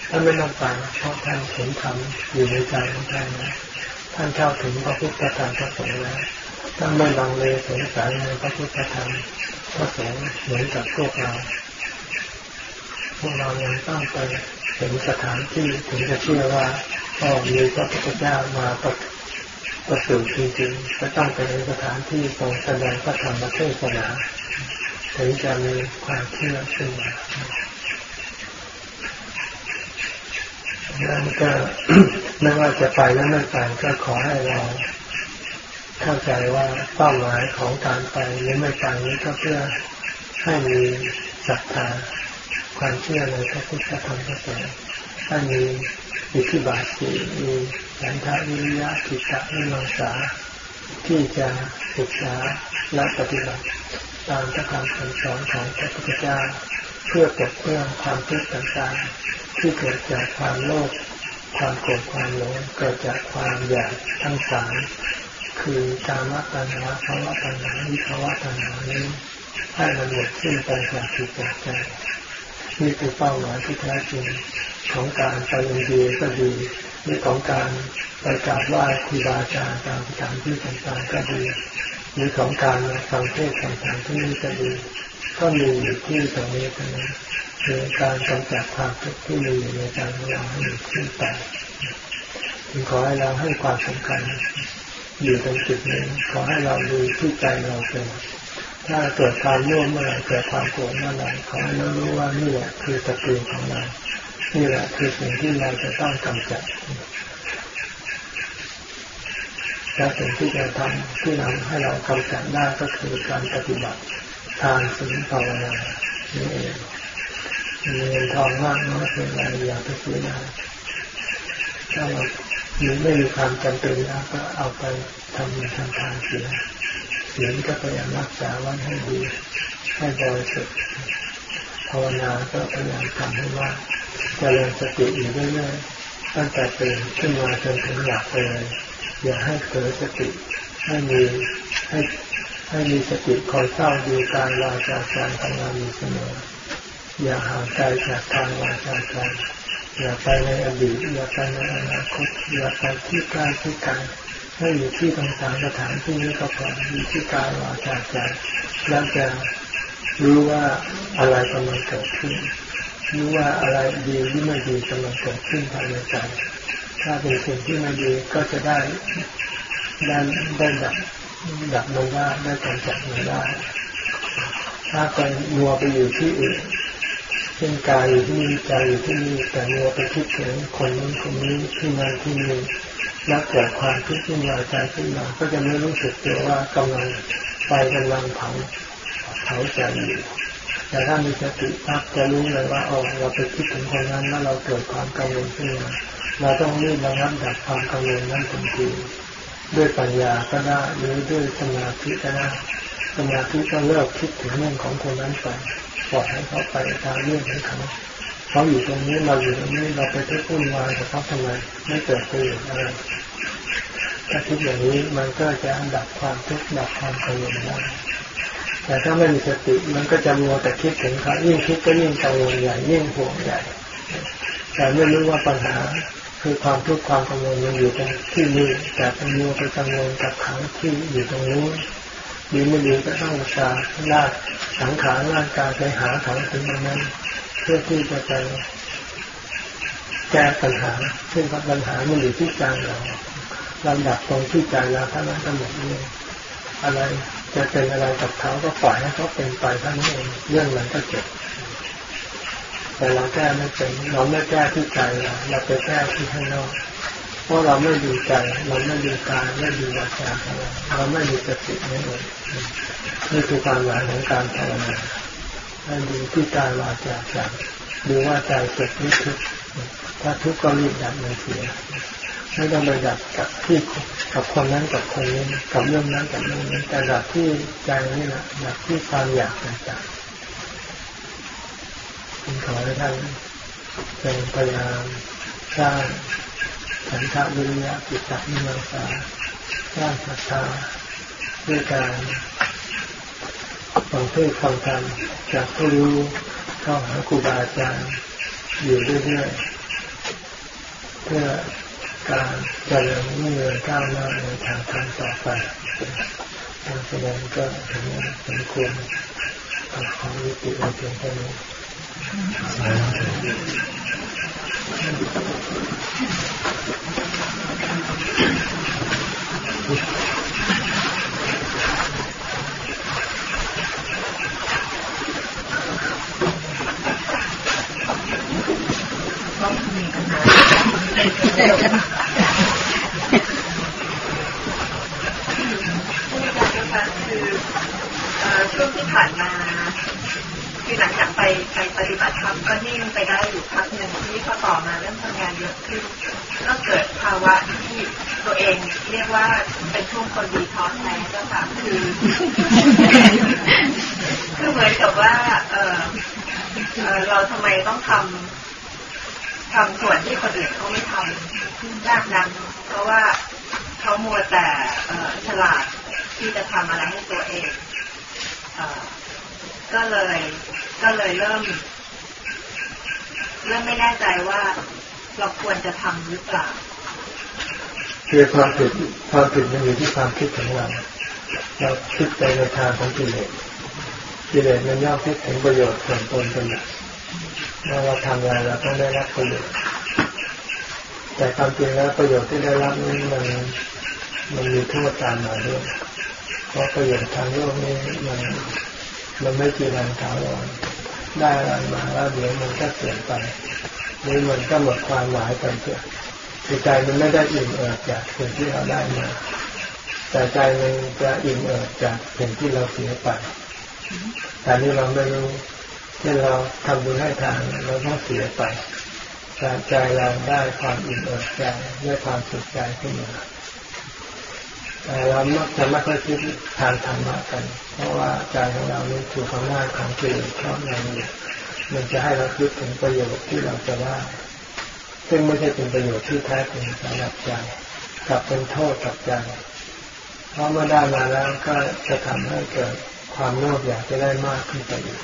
ท่านไม่ต้องไปเพราะท่านเห็นธรรมอยู่ในใจของท่านนะท่านเข้าถึงพระพุทธธรรมพระสงฆ์แล้วท่านไม่ลังเลสงสัยในพระพุทธธรรมพระสงฆ์เหมือนกับพวกเรา พวกเรายังต้องไปถึงสถานที่ถึงจะเชื่อว่าอ๋อมีพระพุทธเจ้ามาประประสูติจริงๆจะต้องไปในสถานที่ทรงแสดงพระธรรมเทศนา ถึงจะมีความเชื่อขึ้นมานั่นก็ไม่ว่าจะไปแล้วไม่ไปก็ขอให้เราเข้าใจว่าเป้าหมายของการไปหรือไม่ไปนี้ก็เพื่อให้มีศรัทธาความเชื่อในพระพุทธธรรมพระสงฆ์ให้มีอิทธิบาทสีมีฉันทะวิริยะกิตตะวิมังสาที่จะศึกษาและปฏิบัติ ตามพระธรรมคำสอนของพระพุทธเจ้าเพื่อปลดเปลื้องความทุกข์ต่างๆที่เกิดจากความโลภความโกรธความหลงเกิดจากความอยากทั้งสามคือการมตัณหาภาวะตัณหาวิภาวะตัณหานี้ให้มันหมดสิ้นไปจากจิตจากใจนี่คือเป้าหมายที่แท้จริงของการไปอินเดียก็ดีนี่ของการไปกราบไหว้ครูบาอาจารย์ตามสถานที่ต่างๆก็ดี มีของการฟังเทศต่างที่นี่ก็ดีก็มีอยู่ที่ตรงนี้เท่านั้นคือการกำจัดความทุกข์ที่มีอยู่ในใจของเราให้ขึ้นไปจึงขอให้เราให้ความสำคัญ อยู่ตรงจุดนี้ขอให้เราดูที่ใจเราเป็นถ้าเกิดความร่วมเมื่อไรเกิดความโกรธเมื่อไรขอให้เรารู้ว่านี่แหละคือตะเกียงของเรานี่แหละคือสิ่งที่เราจะต้องกำจัด และสิ่งที่จะทำที่นำให้เรากำจัดได้ก็คือการปฏิบัติทานสิ่งภาวนานี่เองมีเงินทองมากน้อยเป็นไรอย่าไปซื้อนะถ้าเรามีไม่มีความจำเป็นแล้วก็เอาไปทำบุญทำทานเสียเสียงก็พยายามรักษาไว้ให้ดีให้บริสุทธิ์ภาวนาก็พยายามทำให้มากเริญสติอยู่เรื่อยๆตั้งแต่ตื่นขึ้นมาจนถึงหลับไปเลย อย่าให้เกิดสติให้มีให้ให้มีสติคอยเฝ้าดูการวาจาการทำงานอยู่เสมออย่าห่างใจจากทางวาจาการอย่าไปในอดีตอย่าไปในอนาคตอย่าไปที่ใกล้ที่ไกลให้อยู่ที่ตรงสามสถานที่นี้ก็พออยู่ที่กายวาจาการแล้วจะรู้ว่าอะไรกำลังเกิดขึ้นรู้ว่าอะไรดีหรือไม่ดีกำลังเกิดขึ้นภายในใจ ถ้าเป็นสิ่งที่ไม่ดีก็จะได้ได้ได้ดับดับมันได้ได้กำจัดมันได้ ถ้าไปมัวไปอยู่ที่อื่นเช่นกายอยู่ที่นี่ใจอยู่ที่นี่แต่มัวไปคิดถึงคนนี้คนนี้ที่นั่นที่นี่แล้วเกิดความทุกข์ขึ้นมาใจขึ้นมา ก็จะไม่รู้สึกตัวว่ากำลังไปกำลังเผาเผาใจอยู่แต่ถ้ามีสติปั๊บจะรู้เลยว่าอ๋อเราไปคิดถึงคนนั้นแล้วเราเกิดความกังวลขึ้นมา เราต้องรีบระงับดับความกังวลนั้นทันทีด้วยปัญญาก็ได้หรือด้วยสมาธิก็ได้สมาธิก็เลิกคิดถึงเรื่องของคนนั้นไปปล่อยให้เขาไปตามเรื่องของเขาเขาอยู่ตรงนี้เราอยู่ตรงนี้เราไปทุกข์วุ่นวายกับเขาทำไมไม่เกิดประโยชน์อะไรถ้าคิดอย่างนี้มันก็จะดับความทุกข์ดับความกังวลได้แต่ถ้าไม่มีสติมันก็จะมัวแต่คิดถึงเขายิ่งคิดก็ยิ่งกังวลใหญ่ยิ่งห่วงใหญ่แต่ไม่รู้ว่าปัญหา คือความทุกข์ความกังวลมันอยู่ตรงที่นี่แต่ไปมัวไปกังวลกับขังที่อยู่ตรงนู้นดีไม่ดีก็ต้องสาลากสังขารร่างกายไปหาถังถึงตรงนั้น เพื่อที่จะไปแก้ปัญหา ซึ่งปัญหามันอยู่ที่ใจเราลำดับตรงที่ใจเราเท่านั้นก็หมดเลยอะไรจะเป็นอะไรกับเขาก็ปล่อยให้เขาเป็นไปท่านั้นเองเรื่องมันก็จบ แต่เราแก้ไม่เป็นเราไม่แก้ที่ใจเราเราไปแก้ที่ข้างนอกเพราะเราไม่ดูใจ เราไม่ดูกายไม่ดูวาจาของเราเราไม่มีสตินี่เองนี่คือความหมายของการภาวนาให้ดูที่กายวาจาใจดูว่าใจเกิดนิทุกถ้าทุกข์ก็รีบดับมันเสียไม่ต้องไปดับกับที่กับคนนั้นกับคนนี้กับเรื่องนั้นกับเรื่องนี้แต่ดับที่ใจนี่แหละดับที่ความอยากต่างๆ ขอให้ท่านเป็นพยายามสร้างฉันทะวิริยะจิตตนิมังสาสร้างศรัทธาด้วยการฟังเทศฟังธรรมจากผู้รู้เข้าหาครูบาอาจารย์อยู่เรื่อยๆเพื่อการเจริญเรือก้าวหน้าในทางธรรมต่อไปการแสดงก็ถึงสมควรขอยุติไว้เพียงแค่นี้ ช่วงที่ผ่านมาคือหลังจาก ไปไปปฏิบัติธรรมก็นิ่งไปได้อยู่พักหนึ่งที่พอต่อมาเริ่มทำงานเยอะขึ้นก็เกิดภาวะที่ตัวเองเรียกว่าเป็นช่วงคนดีท้อแท้ก็ค่ะคือคือเหมือนกับว่า เออเราทำไมต้องทำทำส่วนที่คนอื่นเขาไม่ทำยากนั้น เพราะว่าเขามัวแต่ฉลาดที่จะทำอะไรให้ตัวเองอก็เลย ก็เลยเริ่ม เริ่มไม่แน่ใจว่าเราควรจะทำหรือเปล่าคือความผิดความผิดมันอยู่ที่ความคิดของเราเราคิดไปในทางของกิเลสกิเลสมันย่อมคิดถึงประโยชน์ส่วนตนเป็นหลักเมื่อเราทำอะไรเราต้องได้รับประโยชน์แต่ความจริงแล้วประโยชน์ที่ได้รับนั้มันมันมีโทษตามมาด้วยเพราะประโยชน์ทางโลกนี้มัน มันไม่จีรังถาวรได้อะไรมาแล้วเดี๋ยวมันก็เสื่อมไปหรือมันก็หมดความหมายไปเสียจิตใจมันไม่ได้อิ่มเอิบจากสิ่งที่เราได้มาแต่ใจมันจะอิ่มเอิบจากสิ่งที่เราเสียไปแต่นี่เราไม่รู้เช่นเราทำบุญให้ทานเราต้องเสียไปแต่ใจเราได้ความอิ่มเอิบใจได้ความสุขใจขึ้นมา แต่เรามักจะไม่ค่อยคิดทางธรรมะกัน เพราะว่าใจของเราเนี่ยถูกอำนาจของกิเลสครอบงำอยู่มันจะให้เราคิดถึงประโยชน์ที่เราจะได้ซึ่งไม่ใช่เป็นประโยชน์ที่แท้จริงสำหรับใจกลับเป็นโทษกับใจเพราะเมื่อได้มาแล้วก็จะทำให้เกิดความโลภอยากจะได้มากขึ้นไปอีก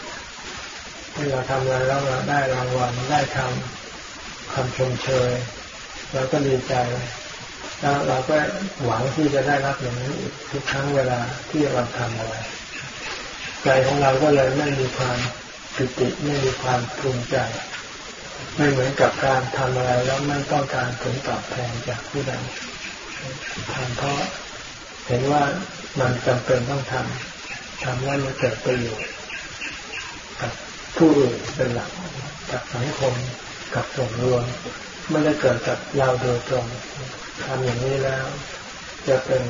ที่เราทำงานแล้วเราได้รางวัลได้ทำคำชมเชยเราก็ดีใจ แล้วเราก็หวังที่จะได้รับอย่างนี้ทุกครั้งเวลาที่เราทำอะไร ใจของเราก็เลยไม่มีความปิติไม่มีความภูมิใจ ไม่เหมือนกับการทำอะไรแล้วไม่ต้องการผลตอบแทนจากผู้ใดทำเพราะเห็นว่ามันจำเป็นต้องทำทำว่ามันเกิดประโยชน์กับผู้อื่นเป็นหลักกับสังคมกับส่วนรวมไม่ได้เกิดกับเราโดยตรง ทำอย่างนี้แล้ว จะเป็น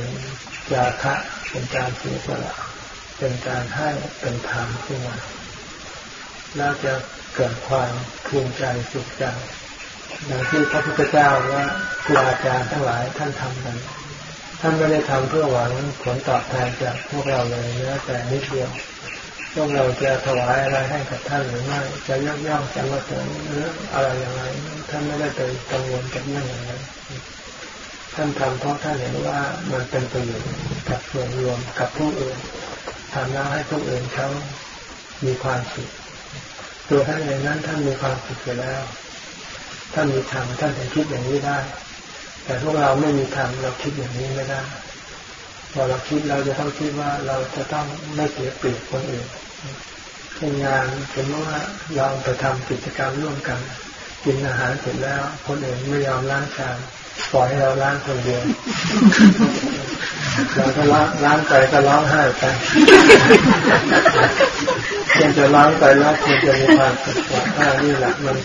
ยาคะเป็นการเสียสละเป็นการให้เป็นธรรมขึ้นมาแล้วจะเกิดความภูมิใจสุขใจอย่างที่พระพุทธเจ้าว่าครูอาจารย์ทั้งหลายท่านทำกันท่านไม่ได้ทำเพื่อหวังผลตอบแทนจากพวกเราเลยแม้แต่นิดเดียวพวกเราจะถวายอะไรให้กับท่านหรือไม่จะยกย่องสรรเสริญหรืออะไรอย่างไรท่านไม่ได้ไปกังวลกับเรื่องอย่างนั้น ท่านทำเพราะท่านเห็นว่ามันเป็นประโยชน์กับส่วนรวมกับผู้อื่นทำแล้วให้ผู้อื่นเขามีความสุขตัวท่านเองนั้นท่านมีความสุขไปแล้ว ท่านมีธรรมท่านถึงคิดอย่างนี้ได้ แต่พวกเราไม่มีธรรมเราคิดอย่างนี้ไม่ได้พอเราคิดเราจะต้องคิดว่าเราจะต้องไม่เสียเปรียบคนอื่นเป็นงานเป็นว่าเราไปทำกิจกรรมร่วมกัน กินอาหารเสร็จแล้ว คนอื่นไม่ยอมล้างชาม ปล่อยให้เราล้างคนเดียวเราก็ล้างล้างไปก็ร้องไห้ไปควรจะล้างไปแล้วควรจะมีความสุขว่านี่แหละมัน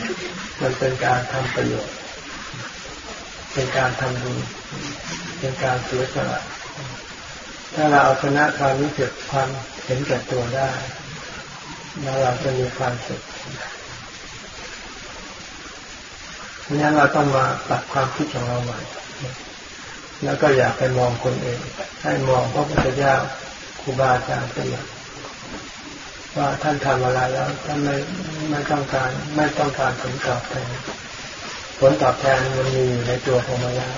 มันเป็นการทำประโยชน์ เป็นการทำบุญเป็นการเสียสละถ้าเราเอาชนะความรู้สึกความเห็นแก่ตัวได้ แล้วเราจะมีความสุข ราะนั้นเราต้องมาปรับความคิดของเราใหม่ แล้วก็อย่าไปมองคนอื่น ให้มองพระพุทธเจ้าครูบาอาจารย์เป็นหลักว่าท่านทำอะไรแล้วท่านไม่ไม่ต้องการไม่ต้องการผลตอบแทนผลตอบแทนมันมีอยู่ในตัวของเราแล้ว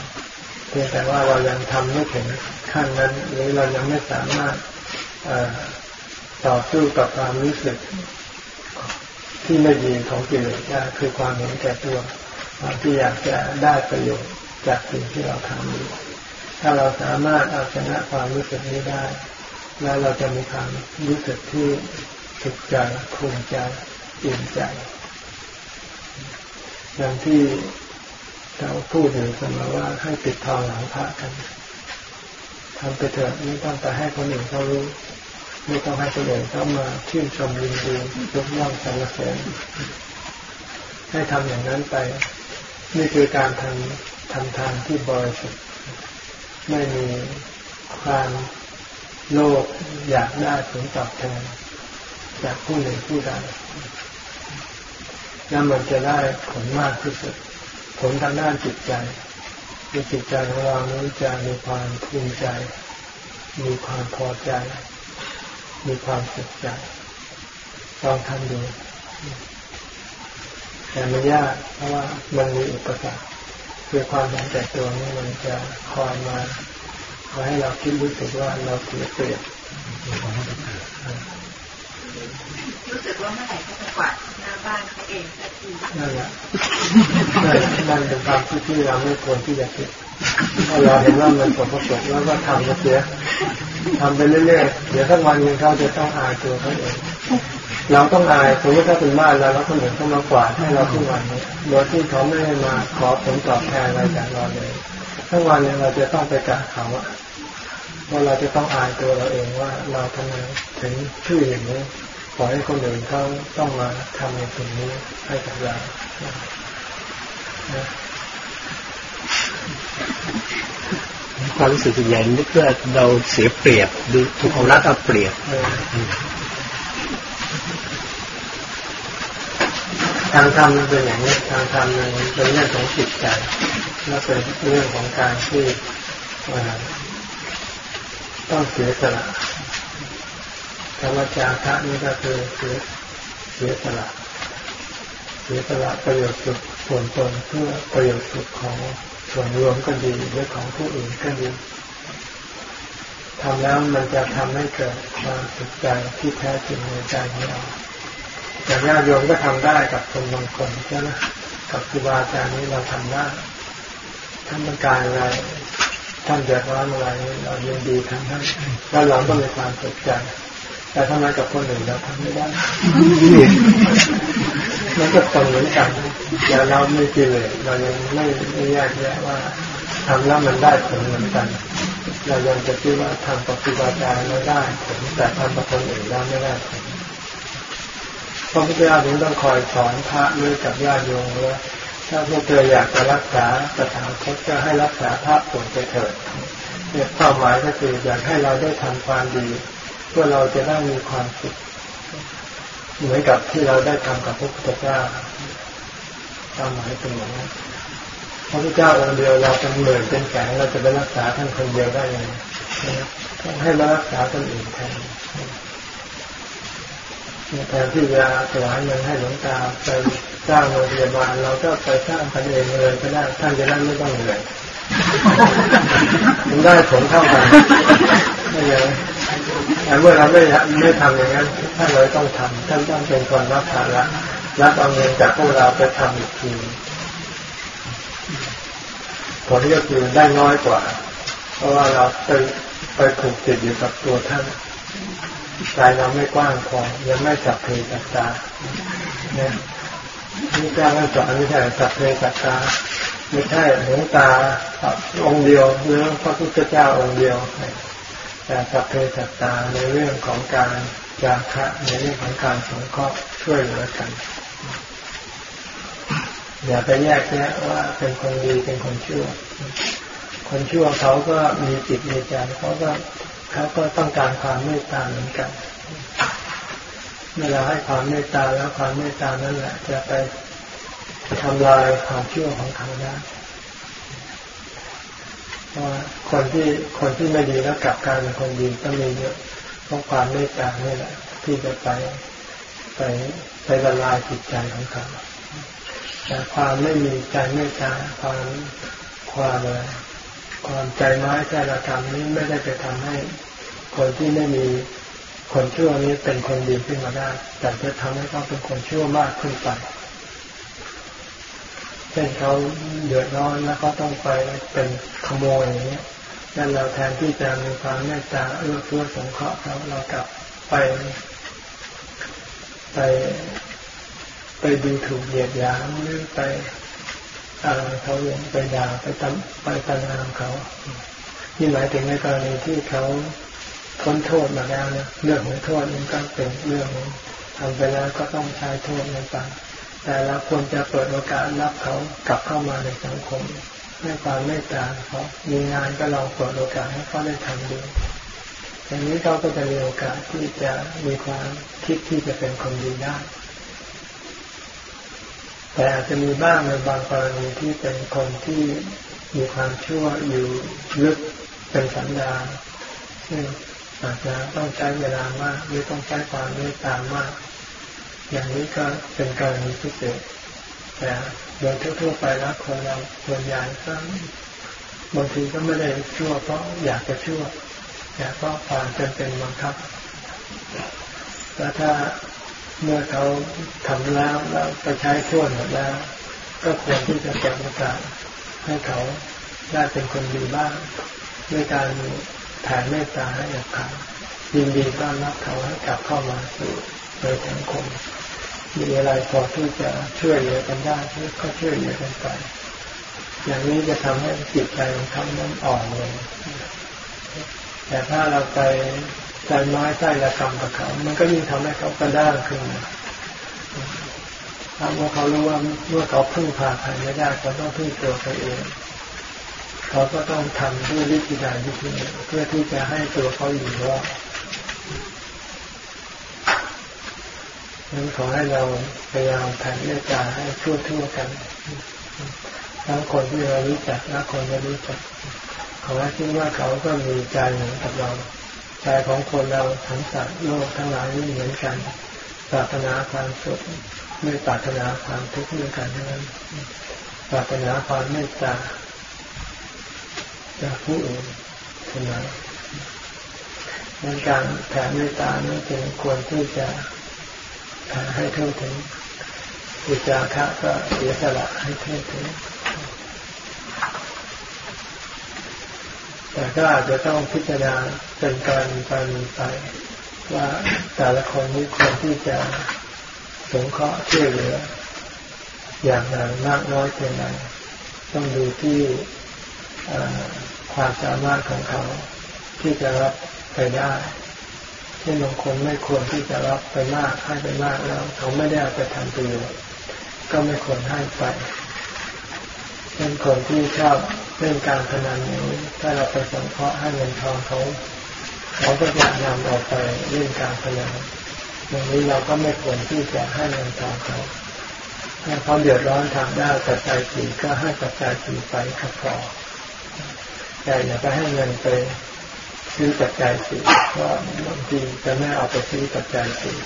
เพียงแต่ว่าเรายังทำไม่ถึงขั้นนั้น หรือเรายังไม่สามารถต่อสู้กับความรู้สึกที่ไม่ดีของกิเลสได้คือความเห็นแก่ตัว ที่อยากจะได้ประโยชน์จากสิ่งที่เราทำอยู่ถ้าเราสามารถเอาชนะความรู้สึกนี้ได้ แล้วเราจะมีความรู้สึกที่สุขใจภูมิใจอิ่มใจอย่างที่เราพูดอยู่เสมอว่าให้ปิดทองหลังพระกันทำไปเถอะไม่ต้องไปให้คนอื่นเขารู้ไม่ต้องให้คนอื่นเขามาชื่นชมยินดียกย่องสรรเสริญให้ทำอย่างนั้นไป นี่คือการทำทำทานที่บริสุทธิ์ไม่มีความโลภอยากได้ผลตอบแทนจากผู้หนึ่งผู้ใดแล้วมันจะได้ผลมากที่สุด ผลทางด้านจิตใจจิตใจของเรานี้จะมีความภูมิใจ มีความพอใจ มีความสุขใจลองทำดู แต่มันยากเพราะว่ามันมีอุปสรรคคือความเห็นใจตัวนี้มันจะคอยมาทำให้เราคิดรู้สึกว่าเราเสียเปรียบรู้สึกว่าเมื่อไหร่เขาจะกวาดหน้าบ้านเขาเองสักทีนั่นแหละนั่นเป็นความที่ที่เราไม่ควรที่จะคิดถ้าเราเห็นว่ามันสกปรกแล้วก็ทำมาเสียทำไปเรื่อยๆเดี๋ยวสักวันหนึ่งเขาจะต้องอายตัวเขาเอง เราต้องอายสมมติถ้าเป็นบ้านเราแล้วคนอื่นเขามากวาดให้เราทุกวันนี้โดยที่เขาไม่ได้มาขอผลตอบแทนอะไรจากเราเลยทั้งวันเนี่ยเราจะต้องไปกราบเขาอะว่าเราจะต้องอายตัวเราเองว่าเราทำไมถึงชื่ออย่างนี้ขอให้คนอื่นเขาต้องมาทำในสิ่งนี้ให้กับเราความรู้สึกใหญ่นึกว่าเราเสียเปรียบหรือถูกเอารัดเอาเปรียบ ทางธรรมมันเป็นอย่างนี้ทางธรรมมันเป็นเรื่องของจิตใจและเป็นเรื่องของการที่ต้องเสียสละธรรมจาระนี่ก็คือเสียเสียสละเสียสละประโยชน์สุขส่วนตนเพื่อประโยชน์สุขของส่วนรวมก็ดีหรือของผู้อื่นก็ดีทำแล้วมันจะทำให้เกิดความสุขใจที่แท้จริงในใจของเรา อย่างญาติโยมก็ทำได้กับคนบางคนใช่ไหมกับครูบาอาจารย์นี้เราทำได้ท่านต้องการอะไรท่านเดือดร้อนอะไรเรายินดีทำให้แล้วเราต้องมีความสุขใจแต่ทำไมกับคนอื่นเราทำไม่ได้มันก็ตรงเหมือนกันแต่เราไม่กิเลสเรายังไม่ไม่แยกแยะว่าทำแล้วมันได้ผลเหมือนกัน เรายังจะคิดว่าทำปฏิบัติการไม่ได้ผลแต่ทำกับคนอื่นแล้วไม่ได้ผล พระพุทธเจ้าถึงต้องคอยสอนพระด้วยกับญาติโยมว่าถ้าพวกเธออยากจะรักษาสถานคตก็ให้รักษาพระส่วนไปเถิดเนี่ยเป้าหมายก็คืออยากให้เราได้ทำความดี เพื่อเราจะได้มีความสุขเหมือนกับที่เราได้ทำกับพระพุทธเจ้าตามหมายเป็นอย่างนั้นพระพุทธเจ้าองค์เดียวเราเป็นหมื่นเป็นแสนเราจะไปรักษาท่านคนเดียวได้ยังไงต้องให้มารักษาคนอื่นแทน แทนที่จะถวายเงินให้หลวงตาไปสร้างโรงพยาบาลเราก็ไปสร้างกันเองเลยก็ได้ท่านจะได้ไม่ต้องเหนื่อยมันได้ผลเท่ากันไม่เลยแต่เมื่อเราไม่ไม่ทำอย่างนั้นท่านเลยต้องทำท่านต้องเป็นคนรับภาระรับเอาเงินจากพวกเราไปทำอีกทีผลก็คือได้น้อยกว่า เพราะว่าเราไปไปผูกติดอยู่กับตัวท่าน ใจเราไม่กว้างพอยังไม่จับเพลจับตาเนี่ยนี่เจ้าท่นสอนไม่ใช่จับเพลจับตาไม่ใช่หลวงตาองค์เดียวหรือพระพุทธเจ้าองค์เดียวแต่สัพเพสัตตาในเรื่องของการจาคะในเรื่องของการสงเคราะห์ช่วยเหลือกันอย่าไปแยกแยะว่าเป็นคนดีเป็นคนชั่ว คนชั่วเขาก็มีจิตมีใจเขาก็ เขาก็ต้องการความเมตตาเหมือนกันเมื่อเราให้ความเมตตาแล้วความเมตตานั่นแหละ จะไปทำลายความชั่วของเขาได้เพราะคนที่คนที่ไม่ดีแล้วกลับกลายเป็นคนดีก็มีเยอะเพราะความเมตตานี่แหละ ที่จะไปไปไปละลายจิตใจของเขาแต่ความไม่มีใจเมตตาความความอะไร ความใจน้ใจละกรรมนี้ไม่ได้ไปทำให้ คนที่ไม่มีคนชั่วนี้เป็นคนดีขึ้นมาได้ แต่จะทำให้เขาเป็นคนชั่วมากขึ้นไปเช่นเขาเดือดร้อนแล้วก็ต้องไปเป็นขโมยอย่างเงี้ยนั่นเราแทนที่จะมีความเมตตาเอื้อเฟื้อสงเคราะห์เขาเรากลับไปไปไปดูถูกเหยียดหยามหรือไป อะไรเขาอย่างไปด่าไปตำไปตำนามเขานี่หมายถึงในกรณีที่เขาพ้นโทษมาแล้วนี่ยเรื่องของโทษมันก็เป็นเรื่องทำไปแล้วก็ต้องใช้โทษในไปแต่เราควรจะเปิดโอกาสรับเขากลับเข้ามาในสังคมให้ความเมตตาเขามีงานก็ลองเปิดโอกาสให้เขาได้ทำดูอย่างนี้เขาก็จะมีโอกาสที่จะมีความคิดที่จะเป็นคนดีได้ แต่อาจจะมีบ้างในบางกรณีที่เป็นคนที่มีความชั่วอยู่ลึกเป็นสันดาซึ่งอาจจะต้องใช้เวลามากหรือต้องใช้ความเมตตามาก อย่างนี้ก็เป็นกรณีพิเศษ แต่โดยทั่วๆไปแล้วคนเราส่วนใหญ่ก็บางทีก็ไม่ได้ชั่วเพราะอยากจะชั่วแต่เพราะความจำเป็นบังคับแล้วถ้า เมื่อเขาทำแล้วแล้วไปใช้ชั่วหมดแล้ว ก็ควรที่จะเปิดโอกาสให้เขาได้เป็นคนดีบ้าง ด้วยการแผ่เมตตาให้กับเขายินดีต้อนรับเขาให้กลับเข้ามาสู่ในสังคมมีอะไรพอที่จะช่วยเหลือกันได้ก็ช่วยเหลือกันไปอย่างนี้จะทำให้จิตใจของเขานั้นอ่อนลงแต่ถ้าเราไป ใจไม้ใจละกรรมกับเขามันก็ยิ่งทำให้เขากระด้างขึ้นถ้าเมื่อเขารู้ว่าเมื่อเขาพึ่งพาใครไม่ได้เขาต้องพึ่งตัวเขาเอง เขาก็ต้องทำด้วยวิธีใดวิธีหนึ่งเพื่อที่จะให้ตัวเขาอยู่รอดนั้นขอให้เราพยายามแผ่เมตตาให้ทั่วทั่วกันทั้งคนที่เรารู้จักและคนไม่รู้จักขอให้คิดว่าเขาก็มีใจเหมือนกับเรา ใจของคนเราทั้งสัตว์โลกทั้งหลายนี่เหมือนกันปรารถนาความสุขไม่ปรารถนาความทุกข์เหมือนกันทั้งนั้นปรารถนาความเมตตาจากผู้อื่นเท่านั้นการแผ่เมตตานั้นเป็นควรที่จะแผ่ให้เท่าถึงอุจาคะก็เสียสละให้เท่าถึง แต่ก็อาจจะต้องพิจารณาเป็นการการไปว่าแต่ละคนนี้ควรที่จะสงเคราะห์ช่วยเหลือ อย่างไรมากน้อยเพียงไรต้องดูที่ความสามารถของเขาที่จะรับไปได้ที่บางคนไม่ควรที่จะรับไปมากให้ไปมากแล้ว เขาไม่ได้เอาไปทำประโยชน์ก็ไม่ควรให้ไป เป็นคนที่ชอบเล่อนการพนันนี้ถ้าเราไปสงเคราะห์ให้เงินทองเขาเขาก็จะนำออกไปเล่อนการพนันอย่างนี้เราก็ไม่ควรที่จะให้เงินทองเขาถ้าเขาเดือดร้อนทางด้านปัจจัยสี่ก็ให้ปัจจัยสี่ไปก็พอแต่อย่าไปให้เงินไปซื้อปัจจัยสี่เพราะบางทีจะไม่เอาไปซื้อปัจจัยสี่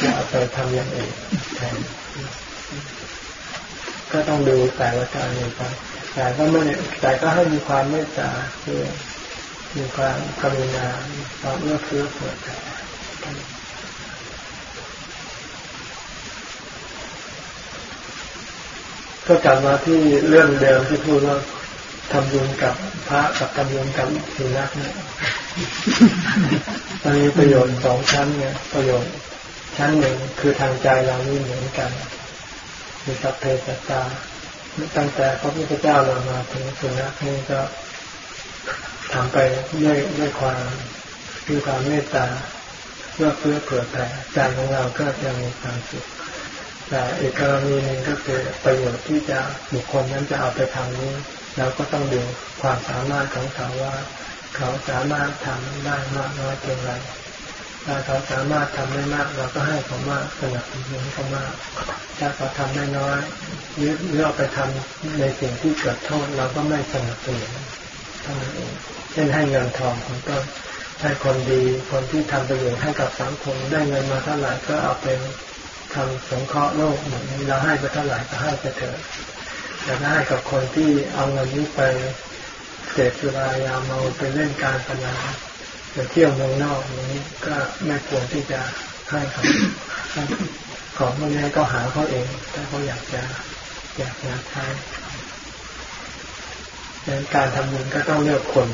จะเอาไปทำอย่างอื่นแทน ก็ต้องดูแต่ละการในไปแต่ก็ไม่แต่ก็ให้มีความเมตตาคือมีความกรุณาความเอื้อเฟื้อเผื่อแผ่ก็กลับมาที่เรื่องเดิมที่พูดว่าทำบุญกับพระกับทำบุญกับสุนัขเนี่ยมันมีประโยชน์สองชั้นเนี่ยประโยชน์ชั้นหนึ่งคือทางใจเรานี่เหมือนกัน มีสัพเพสัตตาตั้งแต่พระพุทธเจ้าเรามาถึงสุนัขนี่ก็ทำไปด้วยด้วยความด้วยความเมตตาเพื่อเพื่อเผื่อแผ่ใจของเราก็จะมีความสุขแต่อีกกรณีหนึ่งก็คือประโยชน์ที่จะบุคคลนั้นจะเอาไปทำนี้เราก็ต้องดูความสามารถของเขาว่า เขาสามารถทำได้มากน้อยเพียงไร ถ้าเขาสามารถทำได้มาก เราก็ให้เขามากสนับสนุนเขามาก ถ้าเขาทำได้น้อยหรือหรือเอาไปทำในสิ่งที่เกิดโทษเราก็ไม่สนับสนุนเท่านั้นเองเช่นให้เงินทองของต้นให้คนดีคนที่ทำประโยชน์ให้กับสังคมได้เงินมาเท่าไหร่ก็เอาไปทำสงเคราะห์โลกเหมือนเราให้ไปเท่าไหร่ก็ให้ไปเถอะแต่ถ้าให้กับคนที่เอาเงินนี้ไปเสพสุรายาเมาไปเล่นการพนัน ไปเที่ยวเมืองนอกนี้ก็ไม่ควรที่จะให้เขาของพวกนี้ก็หาเขาเอง ถ้าเขาอยากจะอยากจะใช้ดังนั้นการทำบุญก็ต้องเลือกคน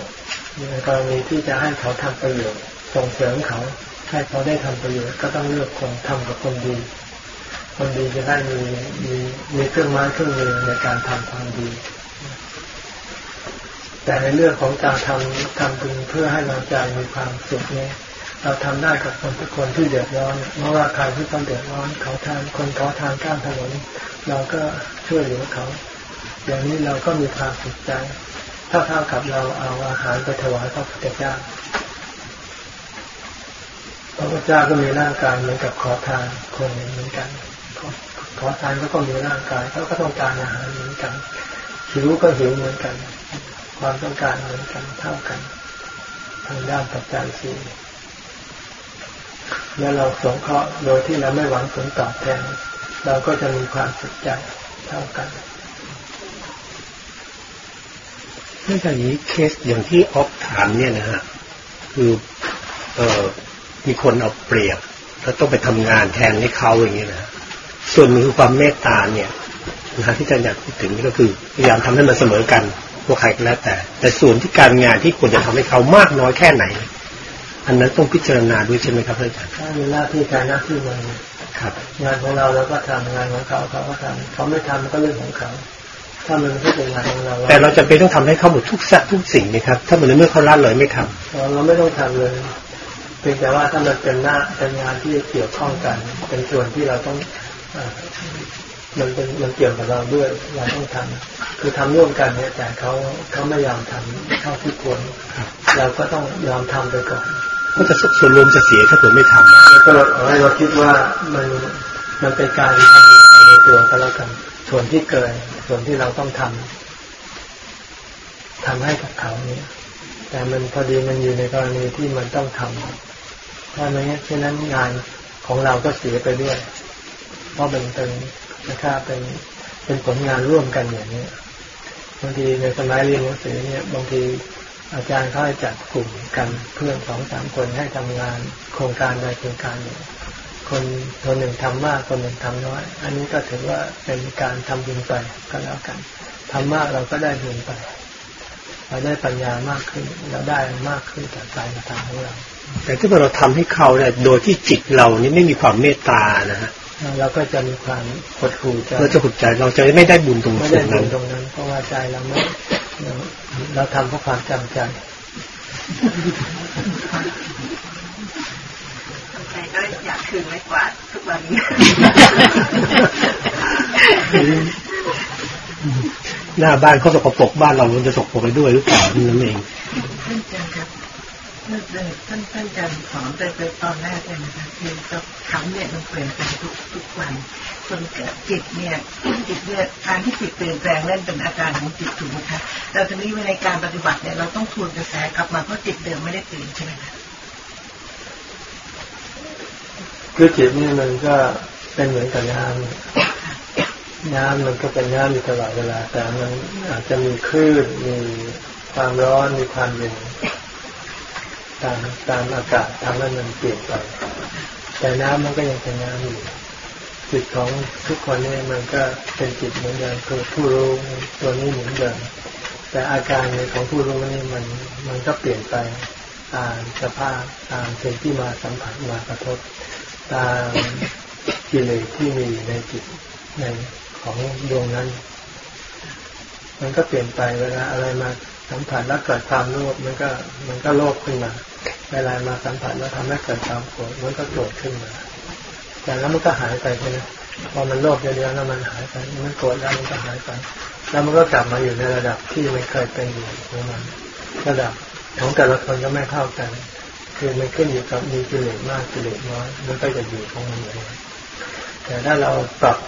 ในกรณีที่จะให้เขาทำประโยชน์ส่งเสริมเขาให้เขาได้ทำประโยชน์ก็ต้องเลือกคนทำกับคนดี คนดีจะได้มีมีมีเครื่องไม้เครื่องมือในการทำความดี แต่ในเรื่องของการทำทำบุญเพื่อให้เราใจมีความสุขเนี่ยเราทำได้กับคนทุกคนที่เดือดร้อนไม่ว่าใครที่ต้องเดือดร้อนเขาทานคนเขาทานข้ามถนนเราก็ช่วยเหลือเขา อย่างนี้เราก็มีความสุขใจถ้าเท่ากับเราเอาอาหารไปถวายพระพุทธเจ้าพระพุทธเจ้าก็มีร่างกายเหมือนกับขอทานคนเหมือนกัน ขอทานก็ต้องมีร่างกายเขาก็ต้องการอาหารเหมือนกันหิวก็หิวเหมือนกัน ความต้องการเหมือนกันเท่ากัน ทางด้านปัจจัยสี่แล้วเราสงเคราะห์โดยที่เราไม่หวังผลตอบแทน เราก็จะมีความสุขใจเท่ากันเรื่องอย่างนี้เคสอย่างที่ออฟถามเนี่ยนะฮะคือเออมีคนเอาเปรียบ แล้วต้องไปทำงานแทนให้เขาอย่างนี้นะส่วนหนึ่งคือความเมตตาเนี่ยนะที่อาจารย์อยากพูดถึงนี่ก็คือพยายามทำให้มันเสมอกัน วกใครก็แล้วแต่ แต่ส่วนที่การงานที่ควรจะทำให้เขามากน้อยแค่ไหน อันนั้นต้องพิจารณาด้วยใช่ไหมครับอาจารย์ถ้ามีหน้าที่การหน้าที่มันครับงานของเราเราก็ทำงานของเขาเขาก็ทำเขาไม่ทำก็เรื่องของเขาถ้ามันไม่เป็นงานของเรา แต่เราจะเป็นต้องทำให้เขาหมดทุกสักทุกสิ่งนะครับ ถ้ามันเมื่อเขาละเลยไม่ทำเราไม่ต้องทำเลยเพียงแต่ว่าถ้ามันเป็นหน้าเป็นงานที่เกี่ยวข้องกัน เป็นส่วนที่เราต้อง มันเป็นมันเกี่ยวกับเราด้วยเราต้องทำคือทำร่วมกันเนี่ยแต่เขาเขาไม่ยอมทำเท่าที่ควรเราก็ต้องยอมทำไปก่อนก็จะส่วนรวมจะเสียถ้าเกิดไม่ทำก็เราให้เราคิดว่ามันมันเป็นการทำในตัวก็แล้วกัน ส่วนที่เกินส่วนที่เราต้องทำทำให้กับเขาเนี่ยแต่มันพอดีมันอยู่ในกรณีที่มันต้องทำถ้าไม่งั้นฉะนั้นงานของเราก็เสียไปด้วย เพราะมันเป็น นะครับเป็นเป็นผลงานร่วมกันอย่างนี้บางทีในสมัยเรียนหนังสือเนี่ยบางทีอาจารย์เขาให้จัดกลุ่มกันเพื่อนสองสามคนให้ทำงาน โครงการใดโครงการหนึ่งคนคนหนึ่งทำมากคนหนึ่งทำน้อย อันนี้ก็ถือว่าเป็นการทำบุญไปก็แล้วกันทำมากเราก็ได้บุญไปเราได้ปัญญามากขึ้นเราได้มากขึ้นจากการกระทำของเรา แต่ถ้าเราทำให้เขาเนี่ยโดยที่จิตเรานี่ไม่มีความเมตตานะฮะ เราก็จะมีความหดหู่ใจเราจะหดใจเราจะไม่ได้บุญตรงนั้นไม่ได้บุญตรงนั้น เพราะว่าใจเราไม่เราทำเพราะความจำใจก็อยากคืนไว้กว่าทุกวันนี้หน้าบ้านเขาสกปรกบ้านเรามันจะสกปรกไปด้วยหรือเปล่านั่นเองท่านอาจารย์ครับ ท่านท่านอาจารย์สอนไปไปตอนแรกเลยนะคะคือจะทำเนี่ยมันเปลี่ยนแปลงทุกทุกวันจนเกิดจิตเนี่ยจิตเนี่ยการที่จิตเปลี่ยนแปลงนั่นเป็นอาการของจิตถูกไหมคะแต่ทีนี้ในการปฏิบัติเนี่ยเราต้องทวนกระแสกลับมาเพราะจิตเดิมไม่ได้เปลี่ยนใช่ไหมคะคือจิตนี่มันก็เป็นเหมือนกับน้ำน้ำมันก็เป็นน้ำอยู่ตลอดเวลา แต่มันอาจจะมีคลื่นมีความร้อนมีความเย็น ตามตามอากาศทำให้มันเปลี่ยนไป แต่น้ำมันก็ยังเป็นน้ำอยู่จิตของทุกคนนี่มันก็เป็นจิตเหมือนเดิมคือผู้รู้ตัวนี้เหมือนเดิมแต่อาการในของผู้รู้นี่มันมันก็เปลี่ยนไปตามสภาพตามสิ่งที่มาสัมผัสมากระทบตามกิเลสที่มีในจิตในของดวงนั้น มันก็เปลี่ยนไปเวลาอะไรมาสัมผัสแล้วเกิดความโลภมันก็มันก็โลภขึ้นมา เวลามาสัมผัสแล้วทำให้เกิดความโกรธมันก็โกรธขึ้นมา แต่แล้วมันก็หายไปใช่ไหมพอมันโลภเยอะๆแล้วมันหายไป มันโกรธแล้วมันก็หายไป แล้วมันก็กลับมาอยู่ในระดับที่มันเคยเป็นอยู่ของมัน ระดับของแต่ละคนก็ไม่เท่ากัน คือมันขึ้นอยู่กับมีกิเลสมากกิเลสน้อยมันก็จะอยู่ของมันเองแต่ถ้าเราปรับ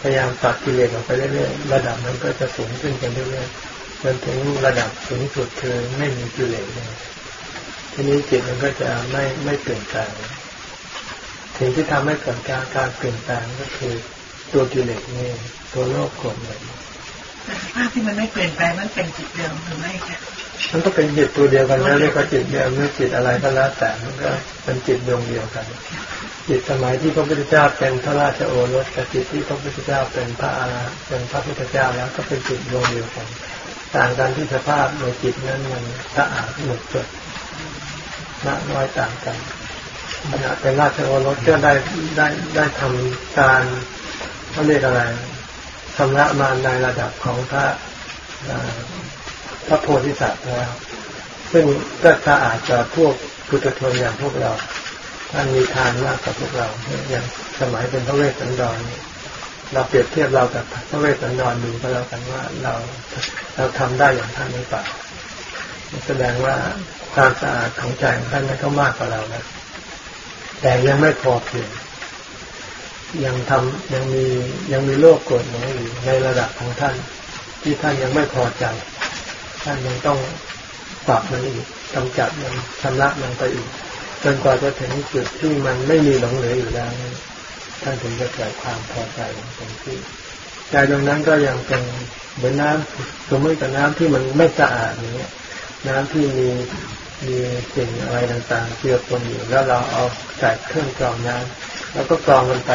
พยายามปรับกิเลสออกไปเรื่อยๆ ระดับมันก็จะสูงขึ้นไปเรื่อยๆจนถึงระดับสูงสุดคือไม่มีกิเลสเลย ทีนี้จิตมันก็จะไม่ไม่เปลี่ยนแปลงสิ่งที่ทำให้เกิดการการเปลี่ยนแปลงก็คือตัวกิเลสนี่ตัวโลภโกรธเลยภาพที่มันไม่เปลี่ยนแปลงมันเป็นจิตเดิมหรือไม่คะมันก็เป็นจิตตัวเดียวกันแล้วเรียกว่าจิตเดียวหรือจิตอะไรก็แล้วแต่มันก็เป็นจิตดวงเดียวกัน จิตสมัยที่พระพุทธเจ้าเป็นพระราชโอรสกับจิตที่พระพุทธเจ้าเป็นพระอาเป็นพระพุทธเจ้าแล้วก็เป็นจิตดวงเดียวกัน ต่างกันที่สภาพในจิตนั้นมันสะอาดหมดจด มากน้อยต่างกันขณะเป็นราชโอรสก็ได้ได้ได้ทำการเขาเรียกอะไรชำระมาในระดับของพระพระโพธิสัตว์แล้วซึ่งก็สะอาดจากพวกพุทธชนอย่างพวกเราท่านมีทานมากกว่าพวกเราอย่างสมัยเป็นพระเวสสันดรเราเปรียบเทียบเรากับพระเวสสันดรดูก็แล้วกันว่าเราเราทำได้อย่างท่านหรือเปล่าแสดงว่า ความสะอาดของใจของท่านนั้นก็มากกว่าเรานะแต่ยังไม่พอเพียงยังทำยังมียังมีโลกโกรธหลงอยู่ในระดับของท่าน ที่ท่านยังไม่พอใจ ท่านยังต้องปรับมันอีกกำจัดมันชำระมันไปอีกจนกว่าจะถึงจุดที่มันไม่มีหลงเหลืออยู่แล้วท่านถึงจะเกิดความพอใจต็มที่ใจตรงนั้นก็ยังเป็นเหมือนน้ำสมมติกับน้ำที่มันไม่สะอาดอย่างเงี้ย น้ำที่มีมีสิ่งอะไรต่างๆเจือปนอยู่ แล้วเราเอาใส่เครื่องกรองน้ำแล้วก็กรองมันไป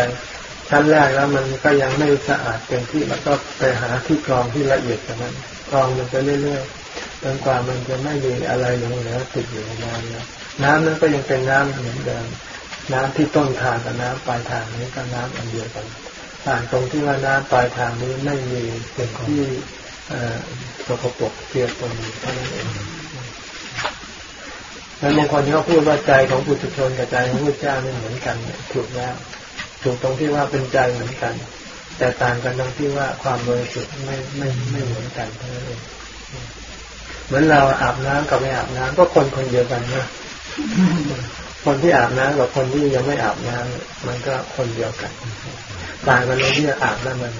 ชั้นแรกแล้วมันก็ยังไม่สะอาดเต็มที่แล้วก็ไปหาที่กรองที่ละเอียดกว่านั้นกรองมันไปเรื่อยๆจนกว่ามันจะไม่มีอะไรหลงเหลือติดอยู่ในน้ำแล้วน้ำนั้นก็ยังเป็นน้ำเหมือนเดิมน้ำที่ต้นทางกับน้ำปลายทางนี้ก็น้ำอันเดียวกันต่างตรงที่ว่าน้ำปลายทางนี้ไม่มีสิ่งที่ สกปรกเจือปนเท่านั้นเองแล้วบางคนเขาพูดว่าใจของปุถุชนกับใจของพระเจ้าไม่เหมือนกันถูกแล้ว ถูกตรงที่ว่าเป็นใจเหมือนกัน แต่ต่างกันตรงที่ว่าความบริสุทธิ์ไม่ไม่ไม่เหมือนกันเท่านั้นเองเหมือนเราอาบน้ำกับไม่อาบน้ำก็คนคนเดียวกันนะคนที่อาบน้ำกับคนที่ยังไม่อาบน้ำมันก็คนเดียวกัน ต่างกันตรงที่อาบน้ำมัน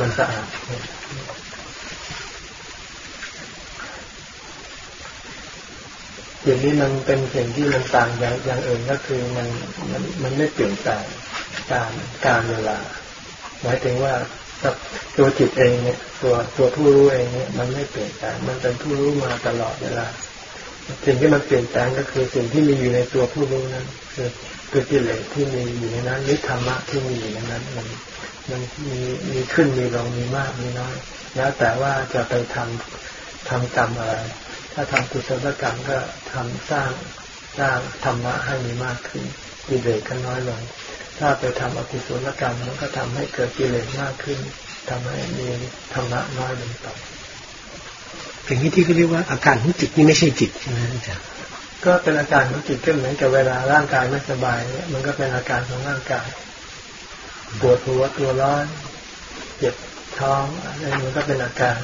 มันสะอาด สิ่งนี้มันเป็นสิ่งที่มันต่างอย่างอย่างอื่นก็คือมันมันมันไม่เปลี่ยนแปลงตามการเวลา หมายถึงว่าตัวจิตเองเนี่ย ตัวตัวผู้รู้เองเนี่ยมันไม่เปลี่ยนแปลงมันเป็นผู้รู้มาตลอดเวลาสิ่งที่มันเปลี่ยนแปลงก็คือสิ่งที่มีอยู่ในตัวผู้รู้นั้น คือคือกิเลสที่มีอยู่ในนั้นหรือธรรมะที่มีอยู่ในนั้น มันมันมีมีขึ้นมีลงมีมากมีน้อย แล้วแต่ว่าจะไปทำทำกรรมอะไร ถ้าทำกุศลกรรมก็ทำสร้างสร้างธรรมะให้มีมากขึ้นกิเลสก็น้อยลง ถ้าไปทำอกุศลกรรมมันก็ทำให้เกิดกิเลสมากขึ้นทำให้มีธรรมะน้อยลงต่ออย่างนี้ที่เขาเรียกว่าอาการของจิตนี่ไม่ใช่จิตใช่ไหมอาจารย์ก็เป็นอาการของจิตก็เหมือนกับเวลาร่างกายไม่สบายเนี่ยมันก็เป็นอาการของร่างกายปวดหัวตัวร้อน เจ็บท้องอะไรมันก็เป็นอาการ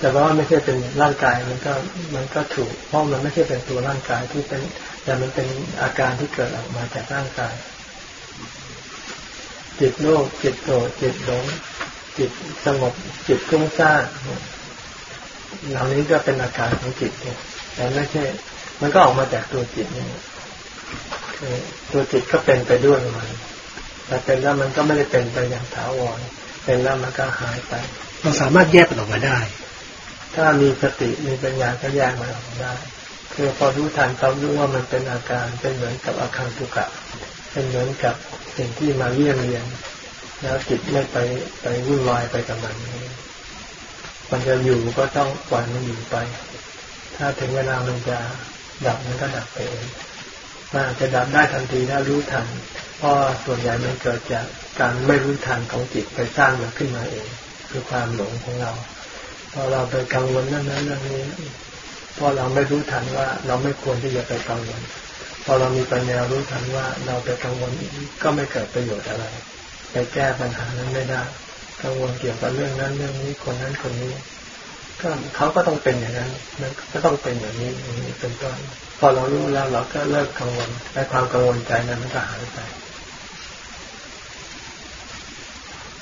แต่ว่าไม่ใช่เป็นร่างกายมันก็มันก็ถูก เพราะมันไม่ใช่เป็นตัวร่างกายที่เป็น แต่มันเป็นอาการที่เกิดออกมาจากร่างกาย จิตโลกจิตโกรธจิตหลงจิตสงบจิตกุ้งซ่าเหล่านี้ก็เป็นอาการของจิตเนี่ยแต่ไม่ใช่ มันก็ออกมาจากตัวจิตนี่ตัวจิตก็เป็นไปด้วยมันแต่เป็นแล้วมันก็ไม่ได้เป็นไปอย่างถาวรเป็นแล้วมันก็หายไป เราสามารถแยกมันออกมาได้ ถ้ามีสติมีปัญญาก็แยกมันออกได้ คือพอรู้ทันเขารู้ว่ามันเป็นอาการเป็นเหมือนกับอาการทุกะเป็นเหมือนกับสิ่งที่มาเยี่ยมเยียนแล้วจิตไม่ไปไปวุ่นวายไปกับมันมันจะอยู่ก็ต้องปล่อยมันอยู่ไป ถ้าถึงเวลามันจะดับมันก็ดับไปเองมันอาจจะดับได้ทันทีถ้ารู้ทัน เพราะส่วนใหญ่มันเกิดจากการไม่รู้ทันของจิตไปสร้างมันขึ้นมาเอง คือความหลงของเรา พอเราไปกังวลนั่นนั้นเรื่องนี้พอเราไม่รู้ทันว่าเราไม่ควรที่จะไปกังวลพอเรามีปัญญารู้ทันว่าเราไปกังวลก็ไม่เกิดประโยชน์อะไร ไปแก้ปัญหานั้นไม่ได้ กังวลเกี่ยวกับเรื่องนั้นเรื่องนี้คนนั้นคนนี้ ก็เขาก็ต้องเป็นอย่างนั้นมันก็ต้องเป็นอย่างนี้อย่างนี้เป็นต้นพอเรารู้แล้วเราก็เลิกกังวลและความกังวลใจนั้นมันก็หายไป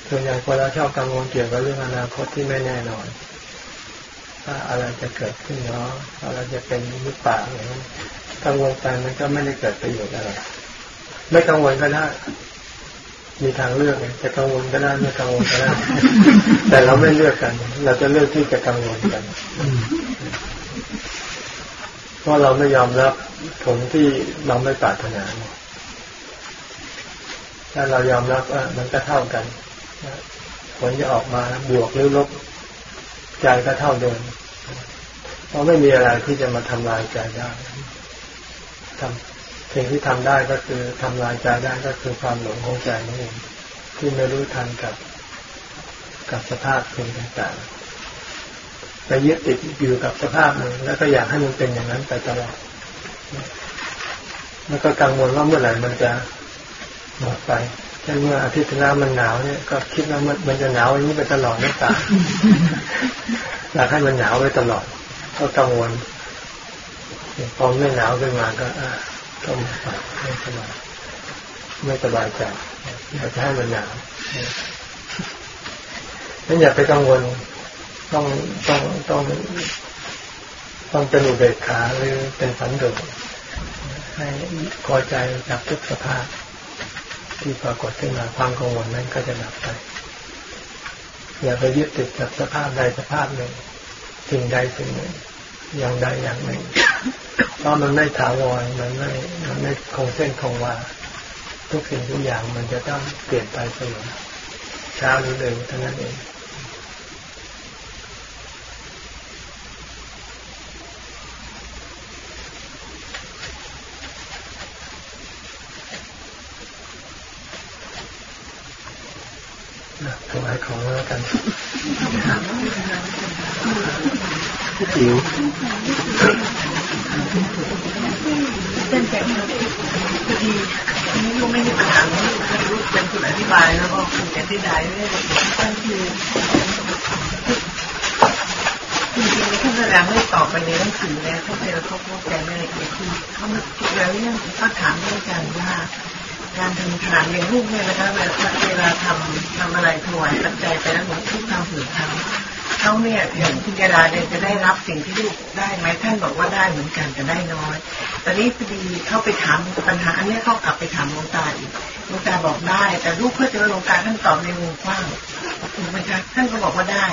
ส่วนใหญ่คนเราชอบกังวลเกี่ยวกับเรื่องอนาคตที่ไม่แน่นอน ว่าอะไรจะเกิดขึ้นเนาะอะไรจะเป็นหรือเปล่าอย่างนี้กังวลไปมันก็ไม่ได้เกิดประโยชน์อะไรไม่กังวลก็ได้มีทางเลือกจะกังวลก็ได้ไม่กังวลก็ได้แต่เราไม่เลือกกัน เราจะเลือกที่จะกังวลกันเพราะเราไม่ยอมรับผลที่เราไม่ปรารถนาถ้าเรายอมรับว่ามันก็เท่ากันผลจะออกมาบวกหรือลบ ใจก็เท่าเดิมเพราะไม่มีอะไรที่จะมาทำลายใจได้ทำสิ่งที่ทำได้ก็คือทำลายใจได้ก็คือความหลงของใจนั่นเองที่ไม่รู้ทันกับกับสภาพสิ่งต่างๆไปยึดติดอยู่กับสภาพหนึ่งแล้วก็อยากให้มันเป็นอย่างนั้นไปตลอดแล้วก็กังวลว่าเมื่อไหร่มันจะหมดไป ช่นเมื่ออาทิตย์ที่แล้วมันหนาวเนี่ยก็คิดว่ามันมันจะหนาวอย่างนี้ไปตลอดไม่ตายอยากให้มันหนาวไปตลอด ก็กังวลพอไม่หนาวขึ้นมาก็อ่าก็ไม่สบายไม่สบายใจอยากจะให้มันหนาวนั่นอย่าไปกังวลต้องต้องต้องต้องเป็นอุเบกขาหรือเป็นสันโดษให้พอใจกับทุกสภาพ ที่ปรากฏขึ้นมาความกังวลนั้นก็จะดับไป อย่าไปยึดติดกับสภาพใดสภาพหนึ่ง สิ่งใดสิ่งหนึ่ง อย่างใดอย่างหนึ่งเพราะมันไม่ถาวรมันไม่มันไม่คงเส้นคงวาทุกสิ่งทุกอย่างมันจะต้องเปลี่ยนไปเสมอเช้าหรือเร็วเท่านั้นเอง ถวายของแล้วกันหิวเป็นแบบพอดีนี่ลูกไม่มีปัญหาลูกเป็นคนอธิบายแล้วก็คุณจะอธิบายเรื่องก็คือจริงๆท่านแสดงให้ตอบไปในหนังสือแล้วเขาไปแล้วเขาเข้าใจไม่ละเอียดคือเขาแล้วเรื่องเขาถามเรื่องการว่า การทำทานอย่างลูกเนี่ยนะคะเวลาเวลาทำทำอะไรถวายปัจจัยไปแล้วหลวงทุกทำผืนทำเขาเนี่ยอย่างคุณยาดาเนี่ยจะได้รับสิ่งที่ลูกได้ไหมท่านบอกว่าได้เหมือนกันแต่ได้น้อยตอนนี้พอดีเข้าไปถามปัญหาอันนี้เขากลับไปถามหลวงตาอีกหลวงตาบอกได้ แต่ลูกเพื่อจะหลวงตาท่านตอบในวงกว้างถูกไหมคะท่านก็บอกว่าได้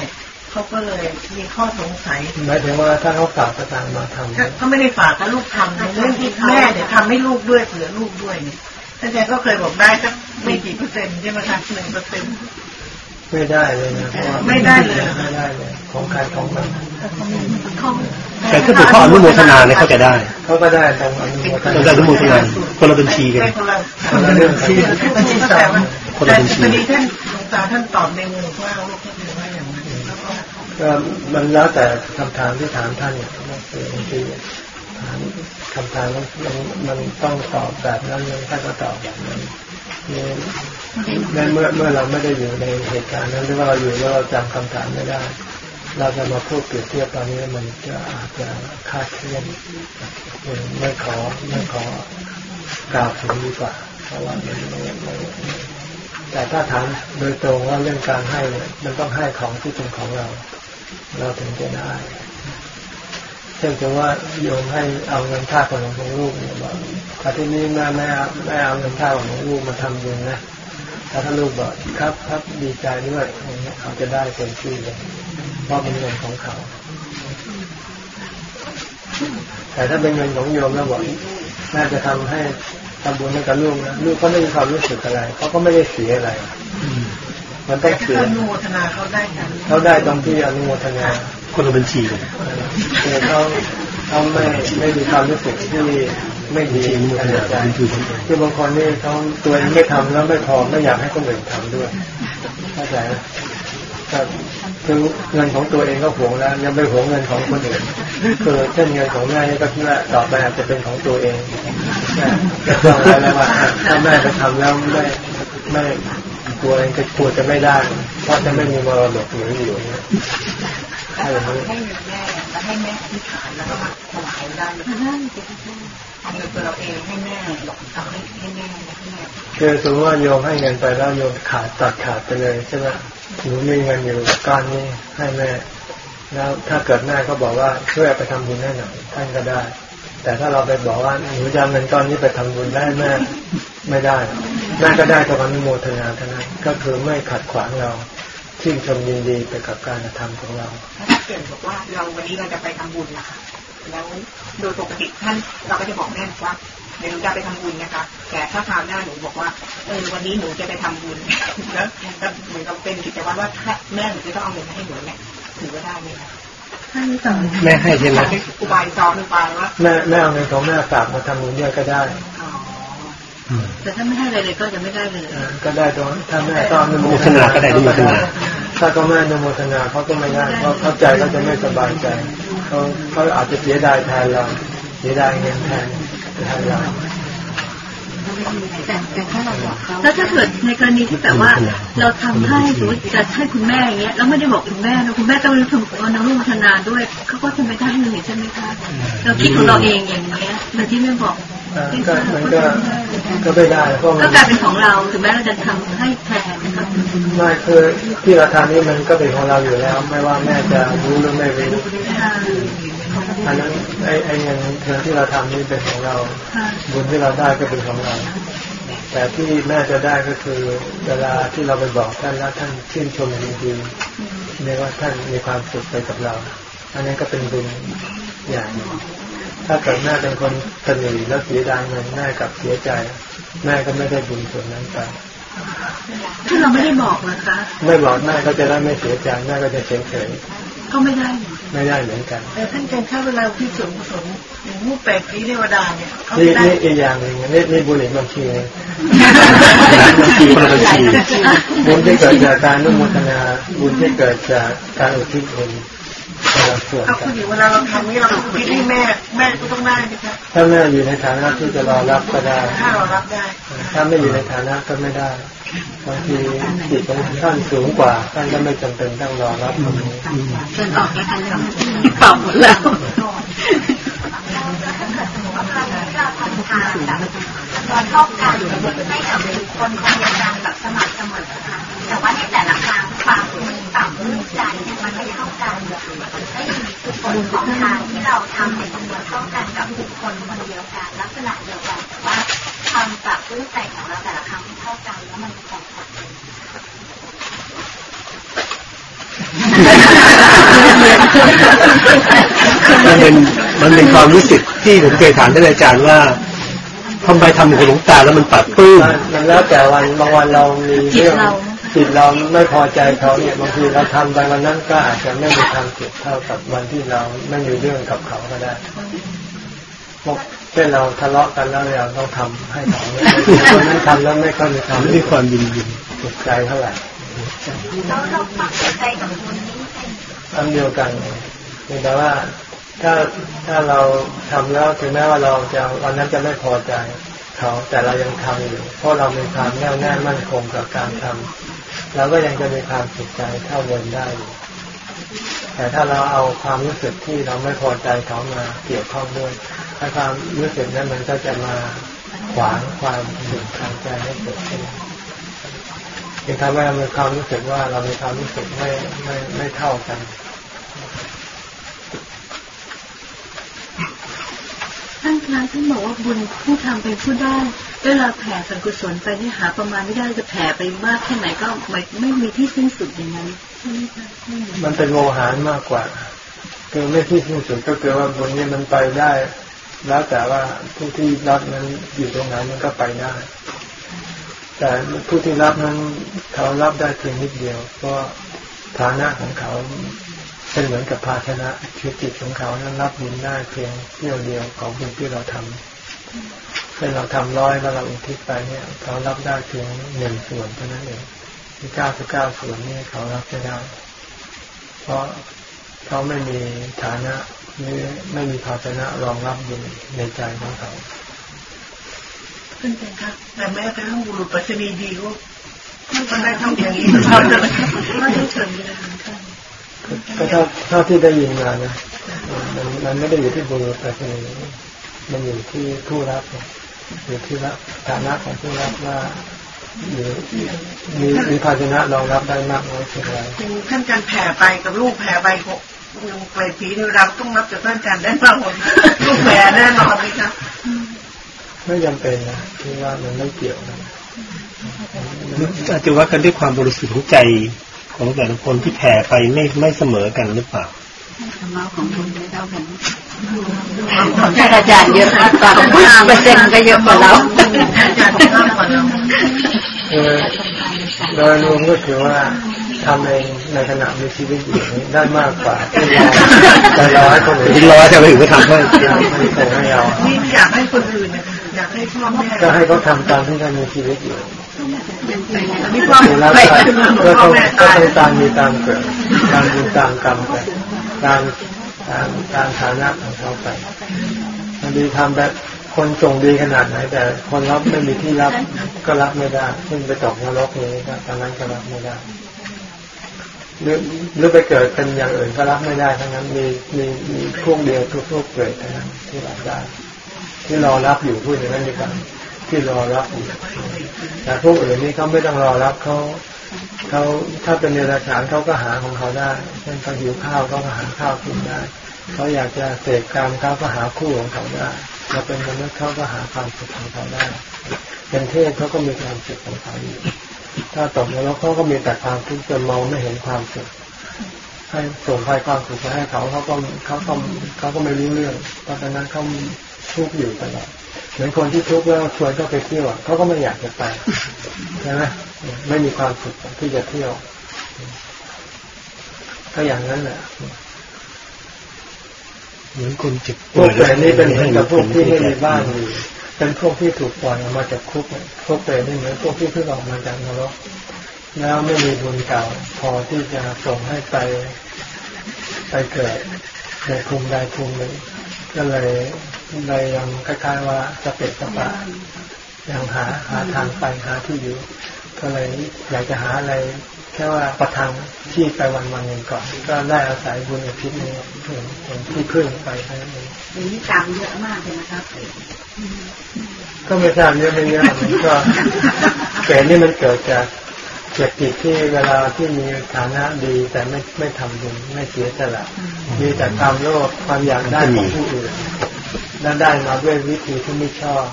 เขาก็เลยมีข้อสงสัยหมายถึงว่าถ้าเขาฝากประทานมาทำเขาไม่ได้ฝากก็ลูกทำในเรื่องที่แม่เนี่ยทำให้ลูกด้วยเผื่อลูกด้วยเนี่ย อาจารย์ก็เคยบอกได้สักไม่กี่เปอร์เซ็นต์ใช่ไหมคะหนึ่งเปอร์เซ็นต์ไม่ได้เลยนะไม่ได้เลยไม่ได้เลยของใครของมันแต่ถ้าเกิดเขาอนุโมทนาเนี่ยเขาจะได้เขาก็ได้ตรงอนุโมทนาอนุโมทนาคนละบัญชีกันคนละเรื่องที่บัญชีสามคนละบัญชีนี้ท่านหลวงตาท่านตอบในมือว่าลูกท่านว่าอย่างนั้นก็มันแล้วแต่คำถามที่ถามท่านเนี่ยบางที คำถามมันมันต้องตอบแบบนั้นเลยถ้าก็ตอบแบบนั้นนี่เมื่อเมื่อเราไม่ได้อยู่ในเหตุการณ์นั้นหรือว่าเราอยู่แล้วเราจำคำถามไม่ได้ เราจะมาพูดเปรียบเทียบตอนนี้มันจะอาจจะคาดเคลื่อนไม่ขอไม่ขอกล่าวถึงดีกว่าเพราะว่ามันไม่ไม่แต่ถ้าถามโดยตรงว่าเรื่องการให้เนี่ยมันต้องให้ของที่เป็นของเรา เราถึงจะได้ ช่นถือว่าโยมให้เอาเงินค่าขนมของลูกเนี่ยบอกอาทิตย์นี้แม่แม่ไม่เอาเงินค่าของลูกมาทำบุญนะถ้าถ้าลูกบอกครับครับดีใจด้วยอย่างเงี้ยเขาจะได้เต็มที่เลยเพราะเป็นเงินของเขา แต่ถ้าเป็นเงินของโยมแล้วบอกน่าจะทำให้ทำบุญให้กับลูกนะลูกก็ไม่มีความรู้สึกอะไรเขาก็ไม่ได้เสียอะไร มันต้องเสียอนุโมทนาเขาได้กันเขาได้ตรงที่อนุโมทนา คนละบัญชีกันคือเขาเขาไม่ไม่มีความรู้สึกที่ไม่ดีบัญชีมือภายขในนาดใจบัญชีคนเองคือบางคนนี่เขาตัวเองไม่ทำแล้วไม่พอไม่อยากให้คนอื่นทำด้วยเข้าใจไหมครับคือเงินของตัวเองก็หวงแล้ว ยังไปหวงเงินของคนอื่นคือเช่นเงินของแม่นี่ก็คิดว่าต่อไปอาจจะเป็นของตัวเองแม่จะต้องไว้แล้วว่าถ้าแม่ไปทำแล้วไม่ไม่ตัวเองก็กลัวจะไม่ได้เพราะจะไม่มีมรดกเหลืออยู่ เนี่ยอะไรอย่างนี้ให้เงินแม่แล้วให้แม่อธิษฐานแล้วก็มาถวายได้เลยเอาเงินตัวเราเองให้แม่เอาให้ให้แม่ให้แม่คือสมมติว่าโยมให้เงินไปแล้วโยมขาดตัดขาดไปเลยใช่ไหมหนูมีเงินอยู่ก้อนนี้ให้แม่ แล้วถ้าเกิดแม่ก็บอกว่าช่วยเอาไปทำบุญให้หน่อยท่านก็ได้ แต่ถ้าเราไปบอกว่าหนูจะเอาเงินก้อนนี้ไปทำบุญได้แม่ไม่ได้ แม่ก็ได้แต่วันโมทนาเท่านั้นก็คือไม่ขัดขวางเรา ชื่นชมยินดีไปกับการกระทำของเราถ้าเกิดบอกว่าเราวันนี้เราจะไปทำบุญนะคะแล้วโดยปกติท่านเราก็จะบอกแม่ว่าเดี๋ยวหนูจะไปทำบุญนะคะแต่ถ้าคราวหน้าหนูบอกว่าเออวันนี้หนูจะไปทำบุญแล้วก็เหมือนกับเป็นกิจวัตรว่าถ้าแม่หนูจะต้องเอาเงินมาให้หนูเนี่ยถือว่าได้ไหมคะให้ต่อแม่ให้ใช่ไหมอุบายซ้อนอุบายว่าแม่แม่เอาเงินของแม่ฝากมาทำบุญด้วยก็ได้อ๋ออืม แต่ถ้าไม่ให้อะไรเลยก็จะไม่ได้เลยเออก็ได้ตรงถ้าแม่ก็อนุโมโมททนานาก็ได้ที่โมทนาถ้าก็แม่อนุโมทนาเขาก็ไม่ได้เพราะเข้าใจเขาจะไม่สบายใจเขาเขาอาจจะเสียดายแทนเราเสียดายเงินแทนแทนเราแต่แต่ถ้าเราบอกเขาแล้วถ้าเกิดในกรณีที่แบบว่า เราทำให้สมมติจะให้คุณแม่อย่างเงี้ยแล้วไม่ได้บอกคุณแม่นะคุณแม่ต้องรู้ทำเอาน้ำร่วมพัฒนาด้วยเขาก็จะไม่ได้เงินใช่ไหมคะเราคิดของเราเองอย่างเงี้ยโดยที่ไม่บอกเออ ก็มันก็ก็ไม่ได้เพราะมัก็นกลายเป็นของเราถึงแม้เราจะทำให้แทนนะครับไม่คือที่เราทำนี่มันก็เป็นของเราอยู่แล้ว ไม่ว่าแม่จะรู้หรือไม่รู้ค่ะอันนั้นไอ้ไอ้เงินเงินที่เราทำนี่เป็นของเราค่ะบุญที่เราได้ก็เป็นของเรา แต่ที่แม่จะได้ก็คือเวลาที่เราไปบอกท่านแล้วท่านชื่นชมจริงๆเรียกว่าท่านมีความสุขไปกับเรา อันนี้ก็เป็นบุญอย่างหนึ่ง ถ้าเกิดแม่เป็นคนสนิทแล้วเสียดายเงินแม่กลับเสียใจ แม่ก็ไม่ได้บุญส่วนนั้นไปถ้าเราไม่ได้บอกนะคะ ไม่บอกแม่ก็จะได้ไม่เสียใจแม่ก็จะเฉยเฉยก็ไม่ได้เหมือนกันๆไม่ได้เหมือนกันแต่ท่านเป็นข้าเวลาที่ส่วนกุศลอย่างรูปแปดปีเทวดาเนี่ยเขานี่ไม่ได้นี่อีกอย่างหนึ่งนี่นี่บุญอีกบัญชีหนึ่งบัญชีคนละบัญชีบุญที่เกิดจากการอนุโมทนาบุญที่เกิดจากการอุทิศบุญคนละส่วน เอากัคุนณอยู่เวลาเราทำนี่เราต้องคิดให้แม่ แม่ก็ต้องได้ไหมครับถ้าแม่อยู่ในฐานะที่จะรอรับก็ได้ ถ้าเรารับได้ ถ้าไม่อยู่ในฐานะก็ไม่ได้บางทีจิตของท่านสูงกว่าท่านก็ไม่จำเป็นต้องรอรับตรงนี้เชิญออกแล้วกันเลยปรับหมดแล้วเราชอบการให้กับบุคคลคนเดียวกันแบบสม่ำเสมอค่ะแต่ว่าในแต่ละครั้งความต่ำรู้ใจเนี่ยมันไม่เท่า กันไม่มีคือผลของทางที่เราทำในจำนวนเท่ากันกับบุคคลคนเดียวกัน ลักษณะเดียวกันแต่ว่าความต่ำรู้ใจของเราแต่ละครั้งเท่ากันแล้วมันแตกต่างกันมันเป็นมันเป็นความรู้สึกที่ผมเคยถามท่านอาจารย์ว่าทำไมทำกับหลวงตาแล้วมันปัดปื้มมันแล้วแต่วันบางวันเรามีเรื่อง จิตเราไม่พอใจเขาเนี่ยบางทีเราทำไปวันนั้นก็อาจจะไม่มีความสุขเท่ากับวันที่เราไม่มีเรื่องกับเขาก็ได้พวกเช่นเราทะเลาะกันแล้วเราต้องทำให้เขาวันนั้นทำแล้วไม่ค่อยมีความไม่มีความยินดีสุขใจเท่าไหร่เราปักใจกับบุญนี้เป็นอันเดียวกันเพียงแต่ว่าถ้าถ้าเราทำแล้วถึงแม้ว่าเราจะวันนั้นจะไม่พอใจเขาแต่เรายังทำอยู่เพราะเรามีความแน่วแน่มั่นคงกับการทำ เราก็ยังจะมีความสุขใจเท่าเดิมได้ แต่ถ้าเราเอาความรู้สึกที่เราไม่พอใจเขามาเกี่ยวข้องด้วยถ้าความรู้สึกนั้นมันก็จะมาขวางความสุขทางใจให้เกิดขึ้นจึงทำให้เรามีความรู้สึกว่าเรามีความรู้สึกไม่ไม่ไม่เท่ากันท่านคะท่านบอกว่าบุญผู้ทำเป็นผู้ได้ เวลาแผ่ส่วนกุศลไปนี่หาประมาณไม่ได้จะแผ่ไปมากแค่ไหนก็ไม่ไม่มีที่สิ้นสุดอย่างนั้นมันเป็นโมหารมากกว่าคือไม่ที่สิ้นสุดก็คือว่าบุญนี้มันไปได้ แล้วแต่ว่าผู้ที่รับนั้นอยู่ตรงนั้นมันก็ไปได้ แต่ผู้ที่รับนั้นเขารับได้เพียงนิดเดียวเพราะฐานะของเขาเป็นเหมือนกับภาชนะคือจิตของเขานั้นรับบุญได้เพียงเที่ยวเดียวของบุญที่เราทำ เช่นเราทำร้อยแล้วเราอุทิศไปเนี่ยเขารับได้เพียงหนึ่งส่วนเท่านั้นเองที่เก้าสิบเก้าส่วนนี่เขารับไม่ได้เพราะเขาไม่มีฐานะไม่ไม่มีภาชนะรองรับบุญในใจของเขาขึ้นเป็นครับแต่แม้กระทั่งบุรุษปัชนีดีก็ก็ได้ทำอย่างนี้เราเลยก็เฉยๆเลยค่ะก็เท่าเท่าที่ได้ยินมานะมันมันไม่ได้อยู่ที่บุรุษแต่คือ มันอยู่ที่ผู้รับเนี่ยอยู่ที่รับฐานะของผู้รับว่าอยู่มีมีภาชนะรองรับได้มากน้อยเพียงไรเป็นขั้นการแผ่ไปกับลูกแผ่ไปของเปรตผีนี่เราต้องรับจากท่านอาจารย์ได้มากหมดลูกแผ่แน่นอนไหมครับไม่จำเป็นนะที่ว่ามันไม่เกี่ยวนะอาจจะว่ากันด้วยความบริสุทธิ์ของใจของแต่ละคนที่แผ่ไปไม่ไม่เสมอกันหรือเปล่า ธรรมะของคุณไม่เท่ากันของท่านอาจารย์เยอะมากกว่าเปอร์เซ็นต์ก็เยอะกว่าเราอาจารย์มากกว่าเราเออโดยรวมก็คือว่าทำเองในขณะมีชีวิตอยู่นี้ได้มากกว่าที่เราใจร้อยคนอื่นที่ร้อยจะไปถึงก็ทำให้ไม่ส่งให้เรานี่อยากให้คนอื่นนะคะอยากให้พ่อแม่ก็ให้เขาทำตามที่ท่านมีชีวิตอยู่นี่พ่อคือรับแม่ไปก็พ่อต้องแม่ก็ตายต้องตามมีตามเกิดตามบุญตามกรรมไป ตามตามตามฐานะของเขาไปบางทีทำแบบคนส่งดีขนาดไหน แต่คนรับไม่มีที่รับก็รับไม่ได้ซึ่งไปตกนรกนี้ก็ตอนนั้นก็รับไม่ได้หรือหรือไปเกิดเป็นอย่างอื่นก็รับไม่ได้ทั้งนั้นมีมีมีพวกเดียวทุกพวกเกิดนั้นที่รับได้ ที่รอรับอยู่พูดอย่างนั้นดีกว่าที่รอรับอยู่แต่พวกอื่นนี่เขาไม่ต้องรอรับเขา เขาถ้าเป็นเนรชานเขาก็หาของเขาได้ เช่นเขาหิวข้าวเขาก็หาข้าวกินได้ เขาอยากจะเสกกรรมเขาก็หาคู่ของเขาได้เราเป็นมนุษย์เขาก็หาความสุขของเขาได้ เป็นเทพเขาก็มีความสุขของเขาอยู่ ถ้าตกนรกเขาก็มีแต่ความทุกข์จนมองไม่เห็นความสุข ให้ส่งไปความสุขไปให้เขาเขาก็เขาก็เขาก็ไม่รู้เรื่องเพราะฉะนั้นเขาทุกข์อยู่ตลอด เหมือนคนที่ทุกข์แล้วชวนเขาไปเที่ยวเขาก็ไม่อยากจะไปใช่ไหมไม่มีความสุขที่จะเที่ยวก็อย่างนั้นแหละเหมือนคนเจ็บพวกเปรตนี่เป็นเหมือนกับพวกที่ไม่มีบ้านอยู่เป็นพวกที่ถูกปล่อยออกมาจากคุกเนี่ยพวกเปรตนี่เหมือนพวกที่เพิ่งออกมาจากนรกแล้วไม่มีบุญเก่า พอที่จะส่งให้ไปไปเกิดในภูมิใดภูมิหนึ่งก็เลย เลยยังคล้ายๆว่าสเปดสปะยังหาหาทางไปหาที่อยู่ ก็เลยอยากจะหาอะไร แค่ว่าประทังที่ไปวันวันหนึ่งก่อน ก็ได้อาศัยบุญอุทิศนี้เป็นเป็นที่พึ่งไปแค่นั้นเองเดี๋ยวนี้กรรมเยอะมากเลยนะครับก็ไม่ทราบเยอะไม่เยอะมันก็เกิดนี่มันเกิดจาก เกิดจิตที่เวลาที่มีฐานะดีแต่ไม่ไม่ทำบุญไม่เสียสละมีแต่ความโลภความอยากได้ของผู้อื่นและได้มาด้วยวิธีที่ไม่ชอบ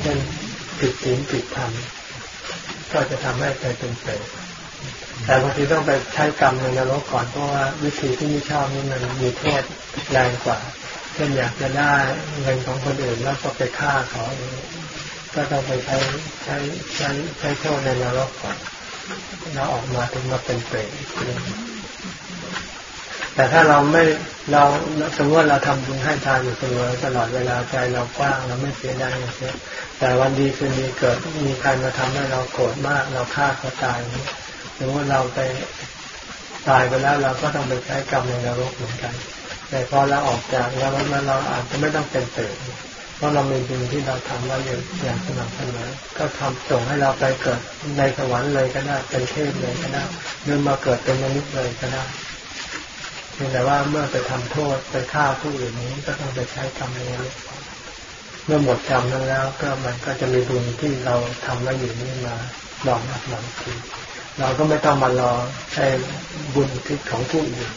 เช่นผิดศีลผิดธรรมก็จะทำให้ไปเป็นเปรตแต่บางทีต้องไปใช้กรรมในนรกก่อนเพราะว่าวิธีที่ไม่ชอบนี่มันมีโทษแรงกว่าเช่นอยากจะได้เงินของคนอื่นแล้วก็ไปฆ่าเขาอย่างนี้ก็ต้องไปใช้ใช้ใช้ใช้โทษในนรกก่อน แล้วออกมาถึงมาเป็นเปรตอีกทีแต่ถ้าเราไม่เราสมมติเราทำบุญให้ทานอยู่เสมอตลอดเวลาใจเรากว้างเราไม่เสียดายเสียแต่วันดีคืนดีเกิดมีใครมาทำให้เราโกรธมาก เราฆ่าเขาตายสมมติเราไปตายไปแล้วเราก็ต้องไปใช้กรรมในนรกเหมือนกัน แต่พอเราออกจากนรกแล้วเราอาจจะไม่ต้องเป็นเปรต เพราะเรามีบุญที่เราทำไว้อย่างอย่างสม่ำเสมอก็ทำส่งให้เราไปเกิดในสวรรค์เลยก็ได้เป็นเทพเลยก็ได้หรือมาเกิดเป็นมนุษย์เลยก็ได้เพียงแต่ว่าเมื่อไปทำโทษไปฆ่าผู้อื่นนี้ก็ต้องไปใช้กรรมในนรกเมื่อหมดกรรมนั้นแล้ว ก็มันก็จะมีบุญที่เราทำไว้อยู่นี่มาลองรับหลังทีเราก็ไม่ต้องมารอใช้บุญที่ของผู้อื่น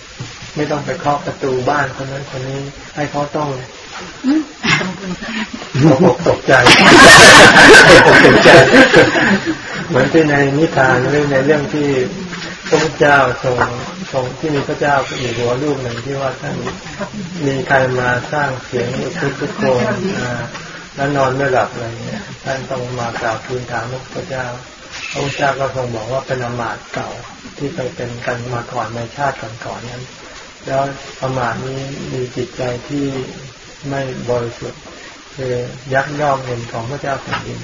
ไม่ต้องไปเคาะประตูบ้านคนนั้นคนนี้ ให้เขาต้อง ตกอกตกใจตกอกตกใจ เหมือนที่ในนิทานหรือในเรื่องที่พระพุทธเจ้าทรงทรงที่มีพระเจ้าอยู่หัวรูปหนึ่งที่ว่าท่านมีใครมาสร้างเสียงทุกทุกโกนแล้วนอนไม่หลับอะไรเงี้ยท่านต้องมากราบทูลถามพระพุทธเจ้าพระพุทธเจ้าก็ทรงบอกว่าเป็นอมาตเก่าที่ไปเป็นกันมาก่อนในชาติก่อนๆนั้น แล้วอมาตนี้มีจิตใจที่ ไม่บริสุทธิ์คือยักยอกเงินของพระเจ้าแผ่นดิน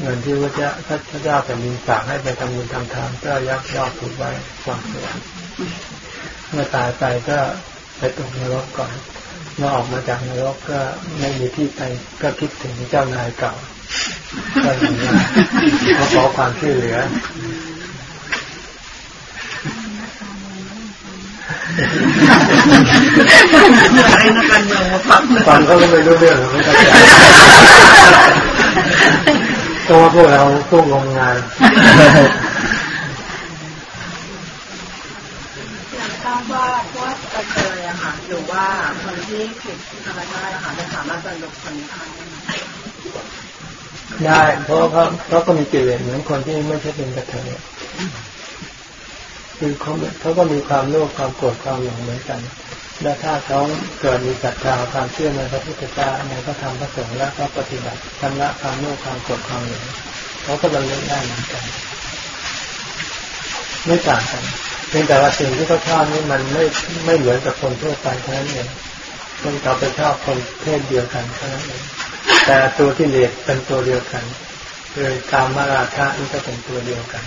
เงินที่พระเจ้าพระเจ้าแผ่นดินฝากให้ไปทำบุญทำทานก็ยักยอกถูกไว้ฝังสวนเมื่อตายไปก็ไปตกนรกก่อนเมื่อออกมาจากนรกก็ไม่มีที่ไปก็คิดถึงเจ้านายเก่าก็อย่างนี้เขาขอความช่วยเหลือ อะไรนักการเมืองมาฟังฟังเขาไม่รู้เรื่องไม่เข้าใจตัวพวกเราพวกงมงายทราบว่าพวกกระเทยอะค่ะหรือว่าคนที่ผิดธรรมชาติอะค่ะจะสามารถบรรลุผลนิพพานได้ไหมได้ เพราะเขาเขาก็มีกิเลสเหมือนคนที่ไม่ใช่เป็นกระเทย คือเขาเขาก็มีความโลภความโกรธความหลงเหมือนกัน และถ้าเขาเกิดมีศรัทธาความเชื่อในพระพุทธเจ้าในพระธรรมพระสงฆ์และก็ปฏิบัติชำระความโลภความโกรธความหลงเขาก็บรรลุได้เหมือนกันไม่ต่างกันเพียงแต่ว่าสิ่งที่เขาชอบนี่มันไม่ไม่เหมือนกับคนทั่วไปเท่านั้นเองคนเขาไปชอบคนเพศเดียวกันเท่านั้นเองแต่ตัวที่เลสเป็นตัวเดียวกันคือการมาราคะนี่ก็เป็นตัวเดียวกัน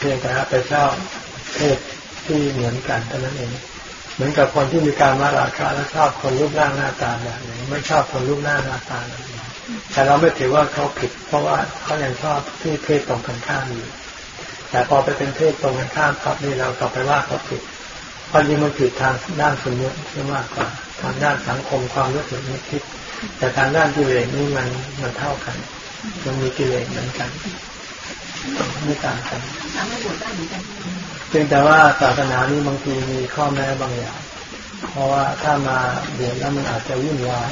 เพียงแต่ไปชอบเพศที่เหมือนกันเท่านั้นเอง เหมือนกับคนที่มีการมาราคะแล้วชอบคนรูปร่างหน้าตาแบบนี้ไม่ชอบคนรูปหน้าหน้าตาแบบนี้แต่เราไม่ถือว่าเขาผิด เพราะว่าเขายังชอบที่เพศตรงกันข้ามอยู่แต่พอไปเป็นเพศตรงกันข้ามครับนี่เราต่อไปว่าเขาผิดพอจริงมันผิดทางด้านสมมติมากกว่าทางด้านสังคมความรู้สึกนึกคิด แต่ทางด้านกิเลสนี่มันมันเท่ากัน มันมีกิเลสเหมือนกัน ไม่ต่างกันเพียงแต่ว่าศาสนานี้บางทีมีข้อแม้บางอย่าง เพราะว่าถ้ามาเรียนแล้วมันอาจจะวุ่นวาย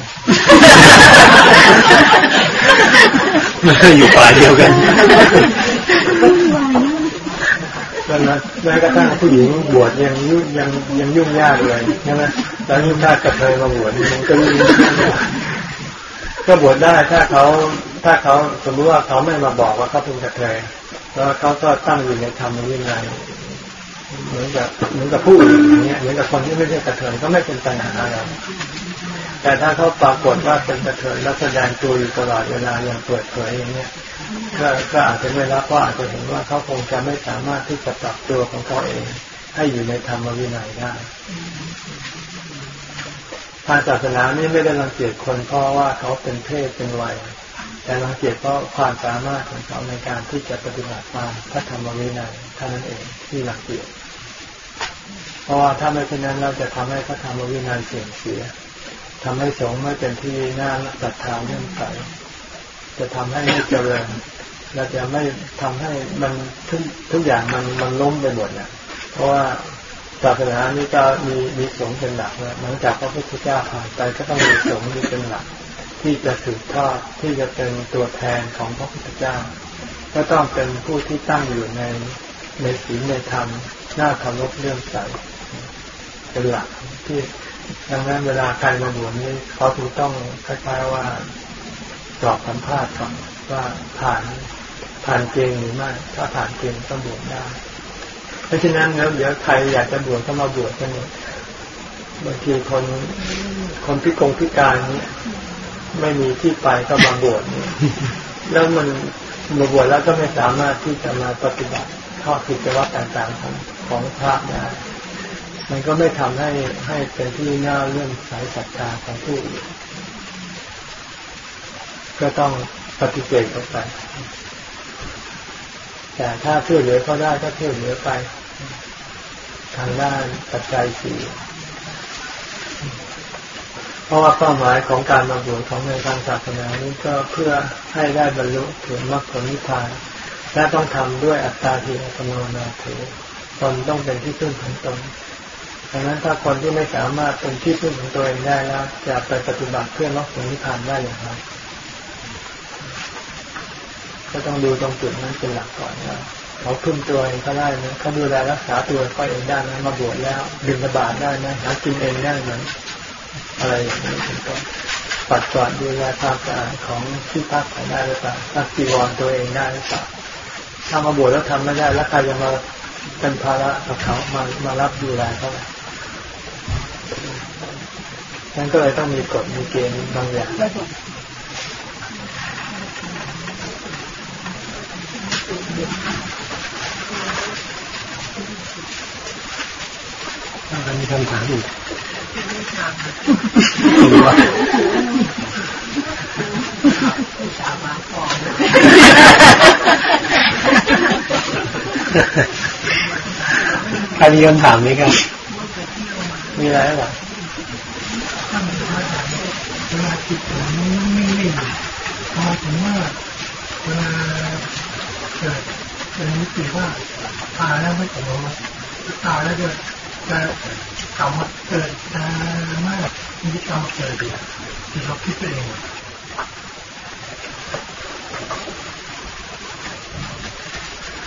อยู่ป่าเดียวกันแม้กระทั่งผู้หญิงบวชยังยุ่งยังยังยุ่งยากเลยใช่ไหมแล้วยุ่งยากกับเธอมาบวชมันก็ยุ่งยากก็บวชได้ถ้าเขาถ้าเขาสมมติว่าเขาไม่มาบอกว่าเขาเป็นกระเทย แล้วเขาก็ตั้งอยู่ในธรรมวินัยเหมือนกับเหมือนกับผู้อื่นอย่างเงี้ยเหมือนกับคนที่ไม่ใช่กระเทยก็ไม่เป็นปัญหาอะไรแต่ถ้าเขาปรากฏว่าเป็นกระเทยแล้วแสดงตัวอยู่ตลอดเวลาอย่างเปิดเผยอย่างเงี้ยก็ก็อาจจะไม่รับเพราะอาจจะเห็นว่าเขาคงจะไม่สามารถที่จะปรับตัวของเขาเอง ให้อยู่ในธรรมวินัยได้ทางศาสนานี่ไม่ได้รังเกียจคนเพราะว่าเขาเป็นเพศเป็นวัย แต่รังเกียจเพราะความสามารถของเขาในการที่จะปฏิบัติตามพระธรรมวินัยเท่านั้นเองที่รังเกียจเพราะว่าถ้าไม่เช่นนั้นเราจะทำให้พระธรรมวินัยเสื่อมเสียทำให้สงฆ์ไม่เป็นที่น่าศรัทธาเรื่องใสจะทำให้ไม่เจริญเราจะไม่ทำให้มันทุกทุกอย่างมันมันล้มไปหมดเนี่ยเพราะว่าศาสนานี้ก็มีมีสงฆ์เป็นหลักแล้วหลังจากพระพุทธเจ้าผ่านไปก็ต้องมีสงฆ์ที่เป็นหลัก ที่จะสืบทอดที่จะเป็นตัวแทนของพระพุทธเจ้า ก็ต้องเป็นผู้ที่ตั้งอยู่ในในศีลในธรรมหน้าเคารพเรื่องใสเป็นหลักที่ดังนั้นเวลาใครมาบวชนี้เขาถึงต้องคล้ายๆว่าสอบสัมภาษณ์ก่อนว่าผ่านผ่านเกณฑ์หรือไม่ถ้าผ่านเกณฑ์ก็บวชได้ เพราะฉะนั้นแล้วเดี๋ยวใครอยากจะบวชก็มาบวชกันหมดบางทีคนคนพิกงพิการนี้ ไม่มีที่ไปก็มาบวชนี่แล้วมันมาบวชแล้วก็ไม่สามารถที่จะมาปฏิบัติข้อกิจวัตรต่างๆของของพระได้มันก็ไม่ทำให้ให้เป็นที่น่าเลื่อมสายศรัทธาของผู้อื่นก็ต้องปฏิเสธออกไป แต่ถ้าช่วยเหลือเขาได้ก็ช่วยเหลือไป ทางด้านปัจจัยสี่ เพราะว่าเป้าหมายของการมาบวชของในทางศาสนานี้ก็เพื่อให้ได้บรรลุถึงมรรคผลนิพพานและต้องทำด้วยอัตตาทีอัตโนนาเถตนต้องเป็นที่พึ่งของตนดังนั้นถ้าคนที่ไม่สามารถเป็นที่พึ่งของตัวเองได้แล้วจะไปปฏิบัติเพื่อมรรคผลนิพพานได้อย่างไรก็ต้องดูตรงจุดนั้นเป็นหลักก่อนนะเขาพึ่งตัวเองก็ได้นะเขาดูแลรักษาตัวเขาเองได้นะมาบวชแล้วบินระบาดได้นะหากินเองได้เหมือน อะไรอย่างนี้เป็นต้นปัดกวาดดูแลความสะอาดของที่พักของได้หรือเปล่าตักจีวรตัวเองได้หรือเปล่าถ้ามาบวชแล้วทำไม่ได้แล้วใครจะมาเป็นภาระกับเขามามารับดูแลเขาฉันก็เลยต้องมีกฎมีเกณฑ์บางอย่างถ้ามีคำถามอีก ใครมีคำถามไหมครับ มีอะไรหรอเวลาจิตผมนิ่งๆพอถึงว่าเวลาเกิดเป็นนิสิว่าตายแล้วไม่ตกลงตายแล้วจะจะ รรมเกิดจะมากมีกรรมเกิดอยู่ที่เราคิดเอง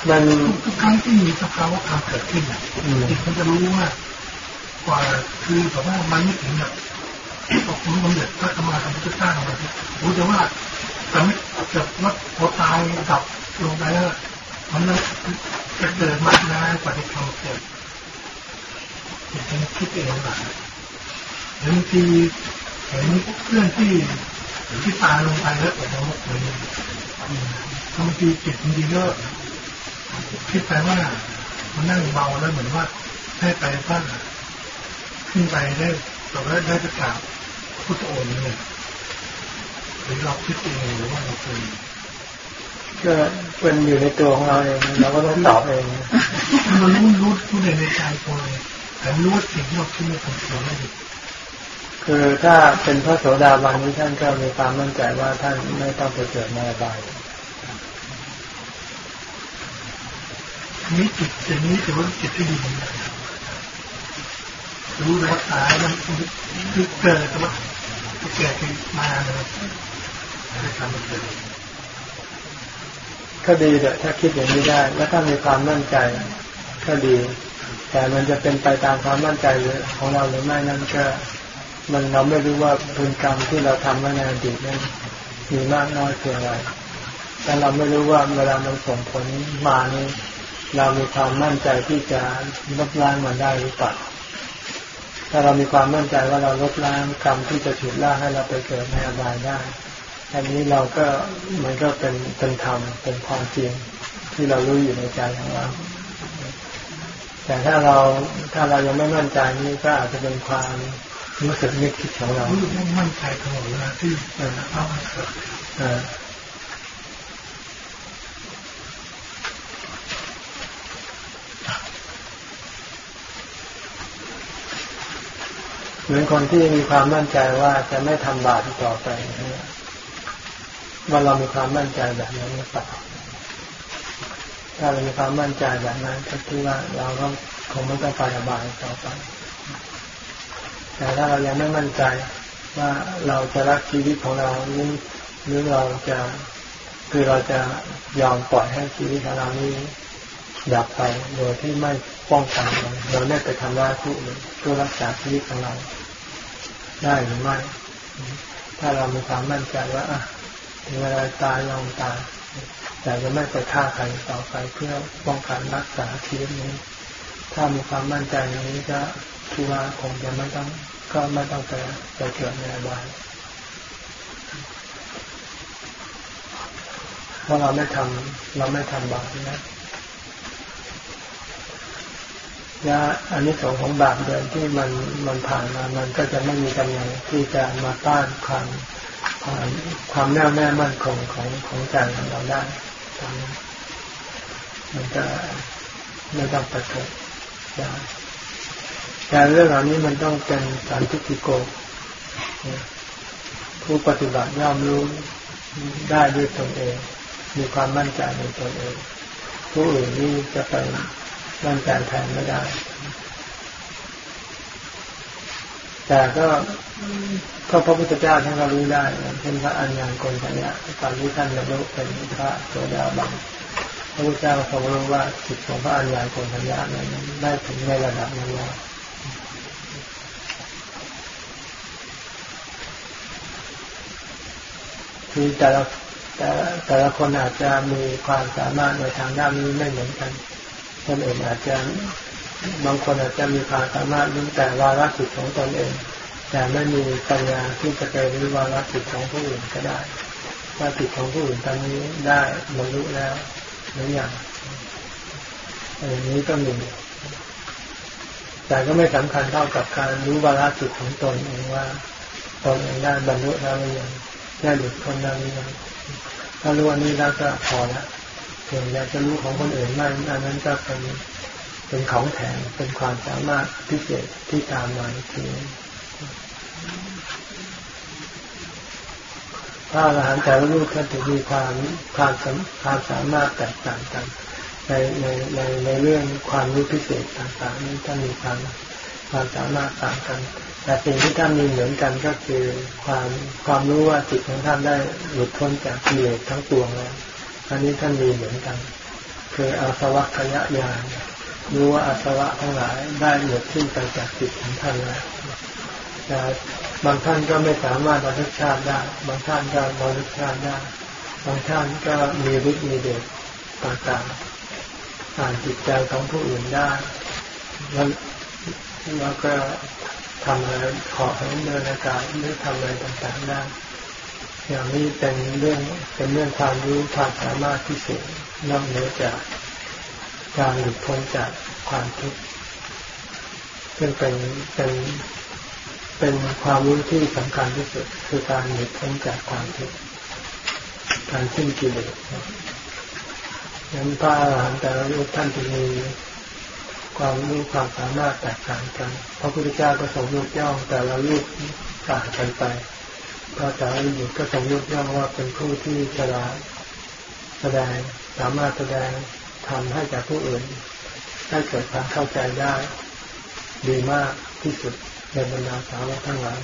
มันทุกครั้งที่มีสภาวะการเกิดขึ้นจิตมันจะรู้ว่ากว่าคือแบบว่ามันไม่ถึงแบบบอกคุณสมเด็จพระธรรมธรรมพุทธเจ้าของเรารู้แต่ว่าจะไม่จะว่าพอตายดับลงไปแล้วมันจะเกิดมากนะกว่าที่ทำเกิดจะ คิดเองว่าบางทีเห็นเพื่อนที่ที่ตายลงไปแล้วแต่เราเหมือนบางทีจิตบางทีก็คิดไปว่ามันนั่งเบาแล้วเหมือนว่าให้ไปบ้านขึ้นไปได้แต่ว่าได้ประกาศพุทธโอนเนี่ยหรือเราคิดเองหรือว่าเราเป็นก็เป็นอยู่ในตัวของเราเองเราก็ต้องตอบเองมันรู้รู้รู้ในในใจตัวเอง แต่รู้ว่าสิ่งที่เราคิดไม่เป็นตัวไม่ดีคือถ้าเป็นพระโสดาบันนี้ท่านก็มีความมั่นใจว่าท่านไม่ต้องไปเกิดในอบายนี้จิตจะนี้ถือว่าจิตที่ดีรู้แล้วตายมันคือเกิดแต่ว่าเกิดขึ้นมาเลยไม่ทำมันเกิดก็ดีแต่ถ้าคิดอย่างนี้ได้ แล้วถ้ามีความมั่นใจก็ดี แต่มันจะเป็นไปตามความมั่นใจของเราหรือไม่นั้นก็มันเราไม่รู้ว่าบุญกรรมที่เราทำไว้ในอดีตนั้นมีมากน้อยเพียงไรแต่เราไม่รู้ว่าเวลามันส่งผลมานี้เรามีความมั่นใจที่จะลบล้างมันได้หรือเปล่าถ้าเรามีความมั่นใจว่าเราลบล้างกรรมที่จะฉุดล่าให้เราไปเกิดในอบายได้อันนี้เราก็มันก็เป็นเป็นธรรมเป็นความจริงที่เรารู้อยู่ในใจของเรา แต่ถ้าเราถ้าเรายังไม่มั่นใจนี่ก็อาจจะเป็นความรู้สึกนึกคิดของเราไม่มั่นใจตลอดเวลาที่เออเออเหมือนคนที่มีความมั่นใจว่าจะไม่ทำบาปต่อไปว่าเรามีความมั่นใจแบบนั้นหรือเปล่า ถ้าเรามีความมั่นใจแบบนั้นก็คือว่าเราก็คงไม่ต้องไปอบายต่อไป แต่ถ้าเรายังไม่มั่นใจว่าเราจะรักชีวิตของเราหรือหรือเราจะคือเราจะยอมปล่อยให้ชีวิตของเรานี้ดับไปโดยที่ไม่ป้องกันเราเราไม่ไปทำร้ายผู้อื่นเพื่อรักษาชีวิตของเรา ได้หรือไม่ ถ้าเรามีความมั่นใจว่าอะถึงเวลาตายยอมตาย แต่จะไม่ไปฆ่าใครต่อไปเพื่อป้องกันรักษาชีวิตนี้ ถ้ามีความมั่นใจอย่างนี้ก็คิดว่าคงจะไม่ต้องก็ไม่ต้องไปไปเกิดในอบายเพราะเราไม่ทำเราไม่ทำบาปนะยะอันนี้สองของบาปเดิมที่มันมันผ่านมา มันก็จะไม่มีกำลังที่จะมาต้านความ ความความแน่วแน่มั่นคงของของใจของเราได้ตอนนี้มันจะไม่ต้องประเกิได้แต่เรื่องเหล่านี้มันต้องเป็นสันติโกผู้ปฏิบัติย่อมรู้ได้ด้วยตนเอง มีความมั่นใจในตนเอง ผู้อื่นนี่จะไปมั่นใจแทนไม่ได้ แต่ก็ก็พระพุทธเจ้าท่านก็รู้ได้เช่นพระอัญญาณโกนทัญญาตอนที่ท่านบรรลุเป็นพระโสดาบันพระพุทธเจ้าทรงรู้ว่าจิตของพระอัญญาณโกนทัญญานั้นได้ถึงในระดับนั้นแล้วคือแต่เราแต่แต่ละคนอาจจะมีความสามารถในทางด้านนี้ไม่เหมือนกันคนอื่นอาจจะ บางคนอาจจะมีความสามารถรู้แต่วาระจิตของตนเอง แต่ไม่มีปัญญาที่จะไปรู้วาระจิตของผู้อื่นก็ได้ ว่าจิตของผู้อื่นตอนนี้ได้บรรลุแล้วหรือยังอย่างนี้ก็มีแต่ก็ไม่สำคัญเท่ากับการรู้วาระจิตของตนเองว่าตนเองได้บรรลุแล้วหรือยังได้หลุดพ้นแล้วหรือยังถ้ารู้อันนี้แล้วก็พอละส่วนอยากจะรู้ของคนอื่นมากอันนั้นก็เป็น เป็นของแถมเป็นความสามารถพิเศษที่ตามมาทีถ้าอรหันต์แต่ละรูปท่านจะมีความความความสามารถแตกต่างกันในในในในเรื่องความรู้พิเศษต่างๆนี้ท่านมีความความสามารถต่างกัน แต่สิ่งที่ท่านมีเหมือนกันก็คือความความรู้ว่าจิตของท่านได้หลุดพ้นจากกิเลสทั้งปวงแล้วอันนี้ท่านมีเหมือนกัน คืออาสวัคยญาณ รู้ว่าอาสวะทั้งหลายได้หมดสิ้นไปจากจิตของท่านแล้วแต่บางท่านก็ไม่สามารถบรรลุชาติได้ บางท่านก็บรรลุชาติได้ บางท่านก็มีฤทธิ์มีเดชต่างๆอ่านจิตใจของผู้อื่นได้ แล้วแล้วก็ทำอะไรขอให้เดินอากาศหรือทำอะไรต่างๆได้ อย่างนี้เป็นเรื่องเป็นเรื่องความรู้ความสามารถพิเศษนอกเหนือจาก การหลุดพ้นจากความทุกข์ซึ่งเป็นเป็นเป็นความรู้ที่สำคัญที่สุดคือการหลุดพ้นจากความทุกข์การสิ้นกิเลสนั้นพระอรหันต์แต่ละรูปท่านจะมีความรู้ความสามารถแตกต่างกันพระพุทธเจ้าก็ทรงยกย่องแต่ละรูปต่างกันไปพระสารีบุตรก็ทรงยกย่องว่าเป็นผู้ที่ฉลาดแสดงสามารถแสดง ทำให้กับผู้อื่นได้เกิดความเข้าใจได้ ดีมากที่สุดในบรรดาสาวกทั้งหลาย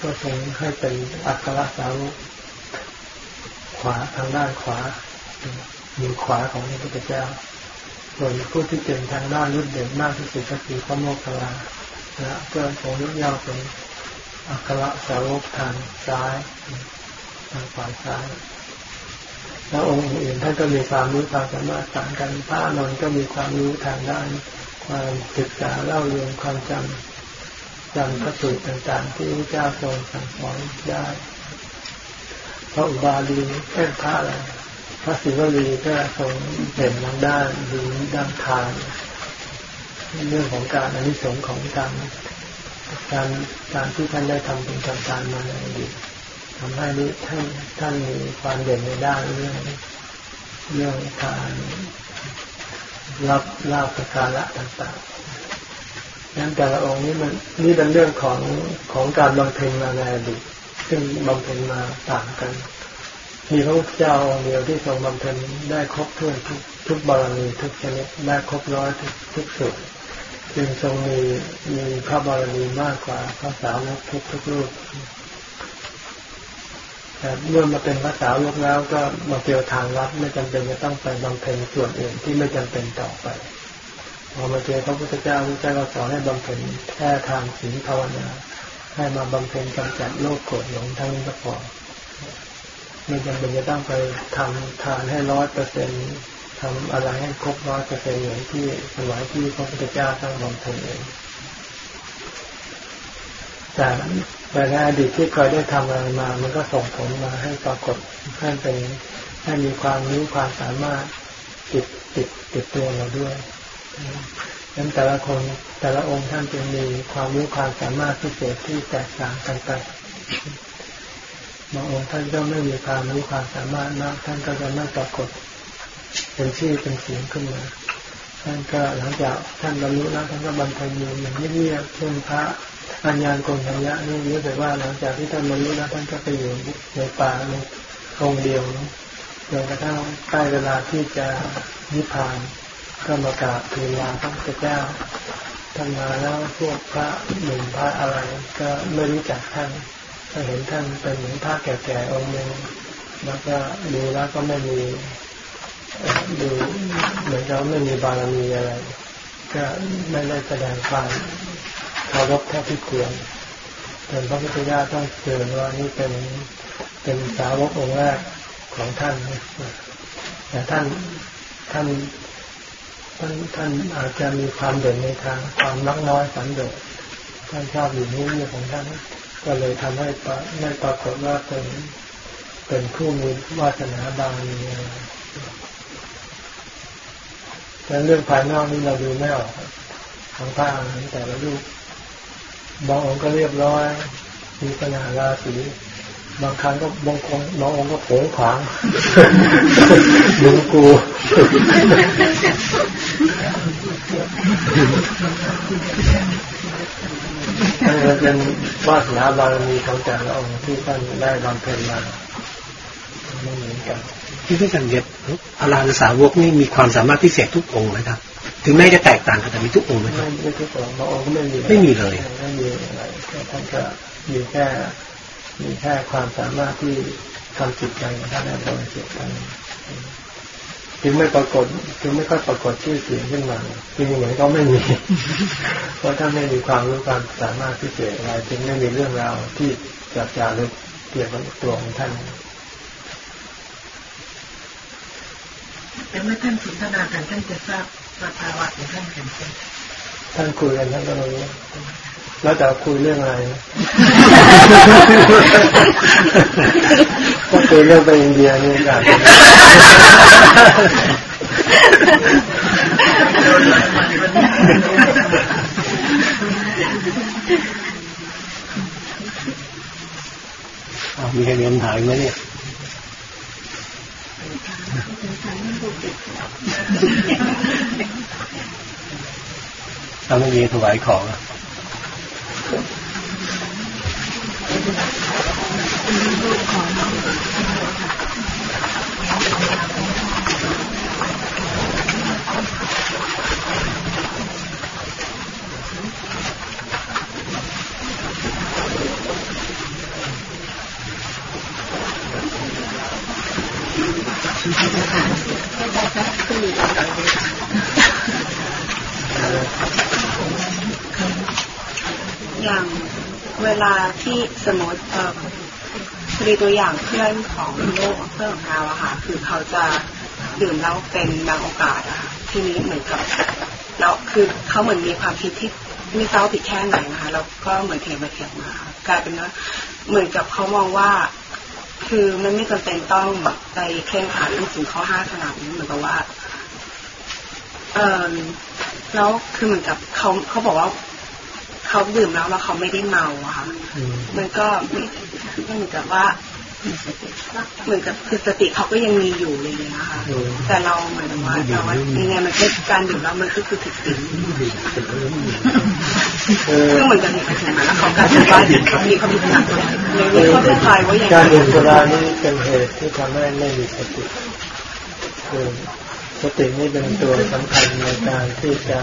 ก็ทรงให้เป็นอัครสาวกขวาทางด้านขวามือขวาของพระพุทธเจ้าส่วนผู้ที่เก่งทางด้านรุ่นเด่นมากที่สุดก็คือพระโมคคัลลานะก็ทรงยกย่อเป็นอัครสาวกทางซ้ายทางขวาซ้าย แล้วองค์อื่นท่านก็มีความรู้ความสามารถต่างกันพระนนท์ก็มีความรู้ทางด้าน ความศึกษาเล่าเรียนความจำจำพระสูตรต่างๆ ที่พระเจ้าทรงสั่งสอนได้พระอุบาลีเป็นพระอะไรพระศิวลีก็ทรงเด่นทางด้านดีด้านทานเรื่องของการอนิสงส์ของการการการที่ท่านได้ทำเป็นการมาในอดีต ทำให้ท่านท่านมีความเด่นในด้านเรื่องเรื่องการรับลาภการะต่างๆนั้นแต่ละองค์นี้มันนี่เป็นเรื่องของของการบำเพ็ญมาในอดีตซึ่งบำเพ็ญมาต่างกัน มีพระพุทธเจ้าองค์เดียวที่ทรงบำเพ็ญได้ครบถ้วนทุกทุกบารมีทุกชนิดได้ครบร้อยทุกทุกสุดจึงทรงมีมีพระบารมีมากกว่าพระสาวกทุกทุกรูป แต่เมื่อมาเป็นภาษาลกแล้วก็มาเกี่ยวทางลัดไม่จำเป็นจะต้องไปบำเพ็ญส่วนอื่นที่ไม่จำเป็นต่อไปพอมาเจอพระพุทธเจ้าพระเจ้าก็สอนให้บำเพ็ญแค่ทางศีลภาวนาให้มาบำเพ็ญกำจัดโลกโกรธหลงทั้งนี้ก็พอไม่จำเป็นจะต้องไปทำทานให้ร้อยเปอร์เซ็นทำอะไรให้ครบร้อยเปอร์เซ็นอย่างที่สมัยที่พระพุทธเจ้าต้งบำเพ็ญเองแต่ แต่ในอดีตที่เคยได้ทำอะไรมา มันก็ส่งผลมาให้ปรากฏให้เป็นให้มีความรู้ความสามารถติดติดติดตัวเราด้วยดังนั้นแต่ละคนแต่ละองค์ท่านจะมีความรู้ความสามารถพิเศษที่แตกต่างกันไปบางองค์ท่านก็ไม่มีความรู้ความสามารถมากท่านก็จะไม่ปรากฏเป็นชื่อเป็นเสียงขึ้นมา ท่านก็หลังจากท่านบรรลุแล้วท่านก็บรรพยูอย่างเงียบๆเช่นพระ อัญญาณโกนทัญญะนี่รู้สึกว่าหลังจากที่ท่านบรรลุแล้วท่านก็ไปอยู่ในป่าในองเดียวจนกระทั่งใกล้เวลาที่จะนิพพานก็มากราบทูลลาพระพุทธเจ้าท่านมาแล้วพวกพระหนุ่มพระอะไรก็ไม่รู้จักท่านก็เห็นท่านเป็นเหมือนพระแก่ๆองค์หนึ่งแล้วก็ดูแล้วก็ไม่มีดูเหมือนกับไม่มีบารมีอะไร ก็ไม่ได้แสดงความ เคารพเท่าที่ควรจนพระพุทธเจ้าต้องเตือนว่านี่เป็นเป็นสาวกองค์แรกของท่านแต่ท่านท่านท่านท่านอาจจะมีความเด่นในทางความนักน้อยสันโดษท่านชอบอยู่นิ่งๆของท่านก็เลยทำให้ไม่ปรากฏว่าเป็นเป็นผู้มีวาสนาบางมีอะไรแต่เรื่องภายนอกนี่เราดูไม่ออกของพระอรหันต์แต่ละรูป บางองค์ก็เรียบร้อย มีปัญหาราศีบางครั้งก็บางองค์บางองค์ก็โผงผางมึงกูมันเป็นวาสนาบารมีของแต่ละองค์ที่ท่านได้บำเพ็ญมาไม่เหมือนกันที่ท่านเย็บพระลานสาวกนี่มีความสามารถพิเศษทุกองค์ไหมครับ ถึงแม้จะแตกต่างกันแต่มีทุกองค์ไหมครับไม่ทุกองค์บางองค์ก็ไม่มีไม่มีเลยไม่มีอะไรท่านก็มีแค่มีแค่ความสามารถที่ทำจิตใจของท่านให้บริสุทธิ์กันถึงไม่ปรากฏถึงไม่ค่อยปรากฏชื่อเสียงขึ้นมาจริงเหมือนก็ไม่มีเพราะท่านไม่มีความรู้ความสามารถพิเศษอะไรจึงไม่มีเรื่องราวที่จะจารึกเกี่ยวกับตัวของท่านแต่เมื่อท่านสนทนากันท่านจะทราบสภาวะของ ท่านกันท่านคุยกันท่านก็รู้แล้วแต่คุยเรื่องอะไรก็คุยเรื่องไปอินเดียนี่กันมีใครเรียนถามไหมเนี่ย ทำไม่มีถวายของอะอย่างเวลาที่ สมมติเออคดีตัวอย่างเพื่อนของโลกเพื่อนของเราอะค่ะ คือเขาจะดื่มแล้วเป็นบางโอกาสอะทีนี้เหมือนกับแล้วคือเขาเหมือนมีความคิดที่ไม่เศร้าผิดแค่ไหนนะคะแล้วก็เหมือนเถียงไปเถียงมากลายเป็นว่าเหมือนกับเขามองว่า คือมันไม่จำเป็นต้องไปเคร่งขัดเรื่องสิ่งข้อห้าขนาดนี้เหมือนกับว่า เออแล้วคือเหมือนกับเขาเขาบอกว่า เขาดื่มแล้วแล้วเขาไม่ได้เมาอะค่ะมันก็ไม่เหมือนกับว่าเหมือนกับคือสติเขาก็ยังมีอยู่เลยนะคะแต่เราเหมือนว่าเราว่ายังไงมันก็การดื่มแล้วมันก็คือผิดศีลก็เหมือนกันไปถึงมาแล้วเขาการว่าเขามีเขามีขนาดเลยเขาเป็นทายว่าอย่างการดื่มสุรานี่เป็นเหตุที่ทำให้ไม่มีสติคือสตินี่เป็นตัวสำคัญในการที่จะ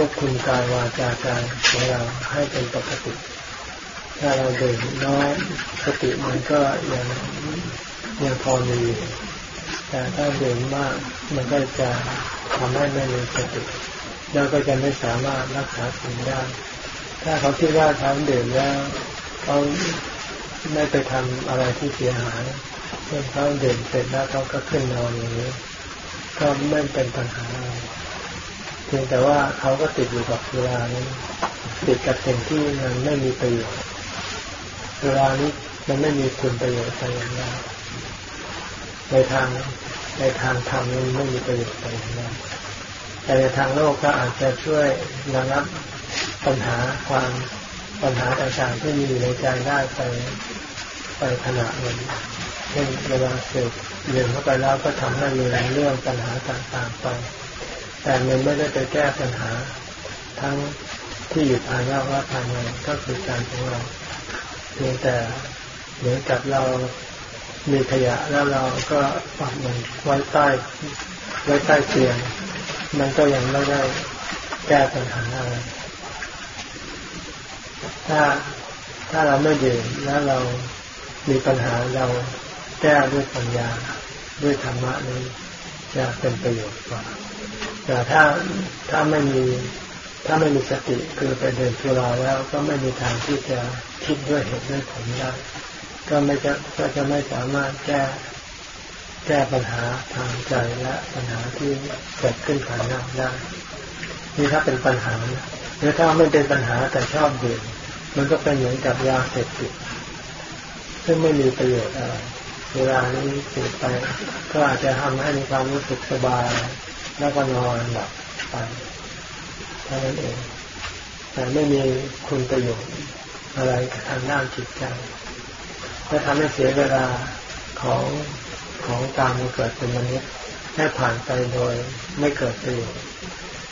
ควบคุมกายวาจาการของเราให้เป็นปกติ ถ้าเราดื่มน้อยสติมันก็ยังยังพอมีแต่ถ้าดื่มมากมันก็จะทำให้ไม่มีสติแล้วก็จะไม่สามารถรักษาสิ่งได้ ถ้าเขาคิดว่าเขาดื่มแล้วเขาไม่ไปทำอะไรที่เสียหายเช่นเขาดื่มเสร็จแล้วเขาก็ขึ้นนอนอย่างนี้ก็ไม่เป็นปัญหาอะไร เพียงแต่ว่าเขาก็ติดอยู่กับสุรานี้ติดกับสิ่งที่มันไม่มีประโยชน์สุรานี้มันไม่มีคุณประโยชน์อะไรอย่างในทางในทางธรรมนี้ไม่มีประโยชน์อะไรอย่างใดแต่ในทางโลกก็อาจจะช่วยระงับปัญหาความปัญหาต่างๆที่มีอยู่ในใจได้ไปไปขณะหนึ่งเช่นเวลาเสพเรียนเข้าไปแล้วก็ทำให้มีเรื่องปัญหาต่างๆไป แต่มันไม่ได้ไปแก้ปัญหา ทั้งที่อยู่ภายนอกและภายในก็คือการของเราเพียงแต่เหมือนกับเรามีขยะแล้วเราก็ปักมันไว้ใต้ไว้ใต้เตียง มันก็ยังไม่ได้แก้ปัญหาอะไรถ้าถ้าเราไม่ดื่มแล้วเรามีปัญหาเราแก้ด้วยปัญญาด้วยธรรมะนี้จะเป็นประโยชน์กว่า แต่ถ้าถ้าไม่มีถ้าไม่มีสติคือไปเดินสุราแล้วก็ไม่มีทางที่จะคิดด้วยเหตุด้วยผลได้ก็ไม่จะก็จะไม่สามารถแก้แก้ปัญหาทางใจและปัญหาที่เกิดขึ้นภายนอกได้นี่ถ้าเป็นปัญหาหรือถ้าไม่เป็นปัญหาแต่ชอบดื่มมันก็เป็นเหมือนกับยาเสพติดซึ่งไม่มีประโยชน์อะไรเวลานี้ติดไป ก็อาจจะทำให้มีความรู้สึกสบาย แล้วก็นอนหลับไปเท่านั้นเอง แต่ไม่มีคุณประโยชน์อะไรทางด้านจิตใจจะทำให้เสียเวลาของของการมาเกิดเป็นมนุษย์ให้ผ่านไปโดยไม่เกิดประโยชน์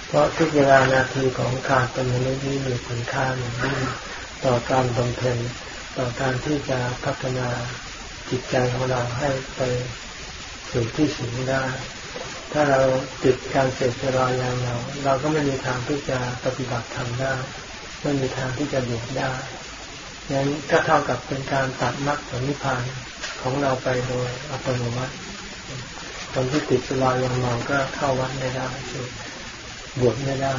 เพราะทุกเวลานาทีของการเป็นมนุษย์นี้มีคุณค่าอย่างยิ่งต่อการบำเพ็ญต่อการที่จะพัฒนาจิตใจของเราให้ไปสู่ที่สูงได้ ถ้าเราติดการเสพสุรายางเราเราก็ไม่มีทางที่จะปฏิบัติธรรมได้ไม่มีทางที่จะหยุดได้นั้นก็เท่ากับเป็นการตัดมรรคผลนิพพานของเราไปโดยอัตโนมัติคนที่ติดสุรายางเมาก็เข้าวัดไม่ได้บวชไม่ได้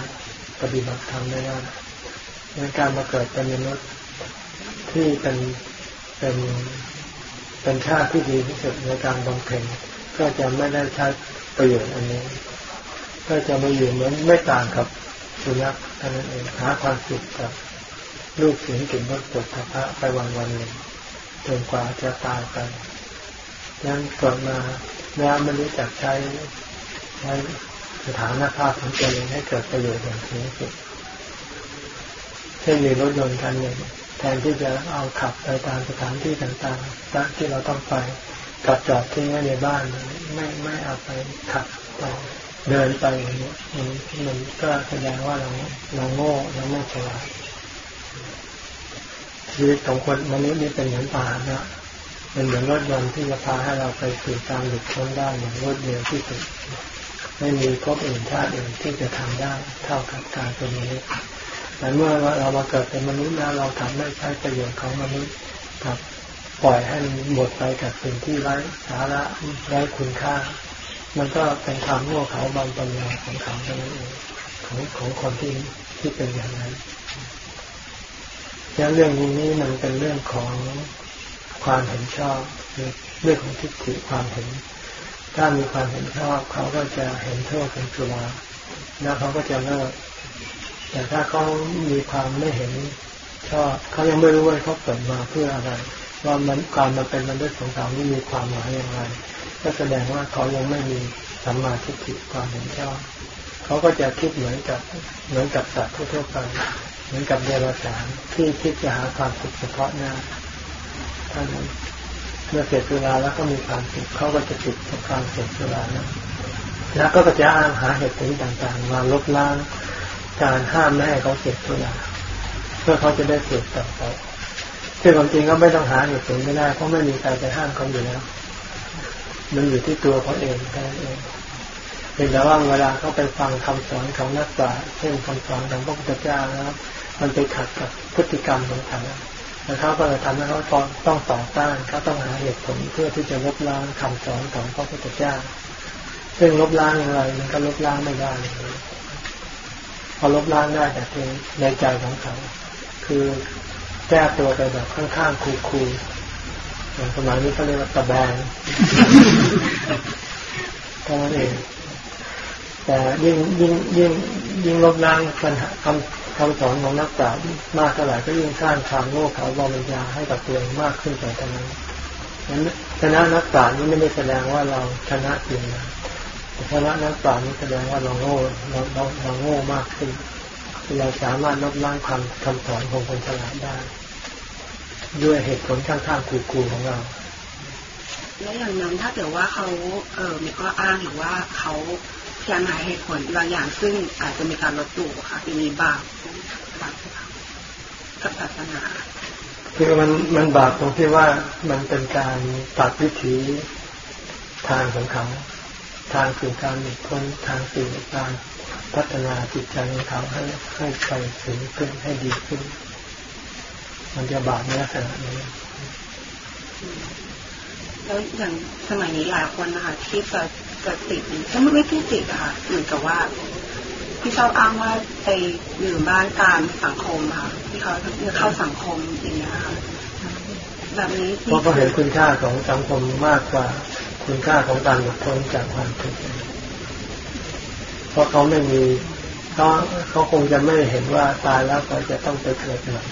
ปฏิบัติธรรมไม่ได้ในการมาเกิดเป็นมนุษย์ที่เป็นเป็นเป็นชาติที่ดีที่สุดในการบำเพ็ญก็จะไม่ได้ใช้ ประโยชน์อันนี้ ก็จะมาอยู่เหมือนไม่ต่างกับสุนัขท่านั้นเองหาความสุขกับลูกเสียงกลิ่นรสปุถะไปวันวันหนึ่งจนกว่าจะตายไปยังเกิดมาแล้วไม่รู้จักใช้ใช้สถานภาพของตัวเองให้เกิดประโยชน์อย่างสูงสุดเช่นมีรถยนต์คันหนึ่งแทนที่จะเอาขับไปตามสถานที่ต่างๆที่เราต้องไป กลับจอดทิ้งไว้ในบ้านไม่ไม่เอาไปขับต่อเดินไปอย่างนี้มันมันก็แสดงว่าเราเราโง่เราไม่ฉลาดชีวิตของคนมนุษย์นี่เป็นเหมือนป่านะเป็นเหมือนรถยนต์ที่จะพาให้เราไปสู่การหลุดพ้นได้อย่างรวดเร็วที่สุดไม่มีพบอื่นชาติอื่นที่จะทำได้เท่ากับการเป็นมนุษย์แต่เมื่อเรามาเกิดเป็นมนุษย์แล้วเราทำไม่ใช้ประโยชน์ของมนุษย์กับ ปล่อยให้มันหมดไปกับสิ่งที่ไร้สาระไร้คุณค่า มันก็เป็นความโง่เขลาบางปัญญาของเขาเท่านั้นเองของของคนที่ที่เป็นอย่างนั้นแล้วเรื่องนี้มันเป็นเรื่องของความเห็นชอบเรื่องของทิฏฐิความเห็น ถ้ามีความเห็นชอบเขาก็จะเห็นโทษของสุราแล้วเขาก็จะเลิกแต่ถ้าเขามีความไม่เห็นชอบเขายังไม่รู้ว่าเขาเกิดมาเพื่ออะไร ว่ามันการมาเป็นมนุษย์ของเขานี่มีความหมายอย่างไร ก็แสดงว่าเขายังไม่มีสัมมาทิฏฐิความเห็นชอบเขาก็จะคิดเหมือนกับเหมือนกับสัตว์ทั่วไปเหมือนกับเดรัจฉานที่คิดจะหาความสุขเฉพาะหน้าท่านเมื่อเสร็จเวลาแล้วก็มีความสุขเขาก็จะติดกับการเสร็จเวลานั้นแล้วก็จะอ้างหาเหตุผลต่างๆ มาลบล้างการห้ามไม่ให้เขาเสพสุราเพื่อเขาจะได้เสพต่อไป ซึ่งความจริงก็ไม่ต้องหาเหตุผลไม่ได้เพราะไม่มีใครไปห้ามเขาอยู่แล้วมันอยู่ที่ตัวเขาเองแค่นั้นเองเป็นแต่ว่าเวลาเขาไปฟังคำสอนของนักปราชญ์เช่นคำสอนของพระพุทธเจ้าแล้วมันไปขัดกับพฤติกรรมของเขาแล้วเขาก็เลยทำให้เขาต้องต่อต้านเขาต้องหาเหตุผลเพื่อที่จะลบล้างคำสอนของพระพุทธเจ้า ซึ่งลบล้างอย่างไรมันก็ลบล้างไม่ได้พอลบล้างได้แต่เพียในใจของเขา คือ แก้ตัวไปแบบข้างๆคูลๆอย่างสมัยนี้เขาเรียกว่าตะแบงก็นั่นเองแต่ยิ่งยิ่งยิ่งยิ่งลบล้างปัญหาคำคำสอนของนักปราชญ์มากเท่าไหร่ก็ยิ่งสร้างความโง่เขลาบอมัญญาให้กับตัวเองมากขึ้นไปเท่านั้นนั้นชนะนักปราชญ์นี่ไม่ได้แสดงว่าเราชนะจริงนะชนะนักปราชญ์นี่แสดงว่าเราโง่เราเราเราโง่มากขึ้น เราสามารถลบล้างคำคำสอนของคนฉลาดได้ ด้วยเหตุผลข้างๆคูๆของเราแล้วอย่างนั้นถ้าเกิดว่าเขาเออมีข้ออ้างหรือว่าเขาพยายามหาเหตุผลบางอย่างซึ่งอาจจะมีการลดตู่ค่ะทีนี้บาปบาปกับศาสนาคือมันมันบาปตรงที่ว่ามันเป็นการตัดวิถีทางของเขา ทางสู่การหลุดพ้นทางสู่การ พัฒนาจิตใจของเขาให้ให้ไปถึงขึ้นให้ดีขึ้น มันจะบาปในลักษณะนี้แล้วอย่างสมัยนี้หลายคนนะคะที่จะจะติดก็ไม่ไม่ที่ติดอะค่ะเหมือนกับว่าที่ชอบอ้างว่าไปอยู่บ้านการสังคมค่ะที่เขาเข้าสังคมอย่างเงี้ยค่ะแบบนี้เพราะเขาเห็นคุณค่าของสังคมมากกว่า คุณค่าของการหลุดพ้นจากความทุกข์ เพราะเขาไม่มีเขาเขาคงจะไม่เห็นว่าตายแล้วเขาจะต้องไปเกิดใหม่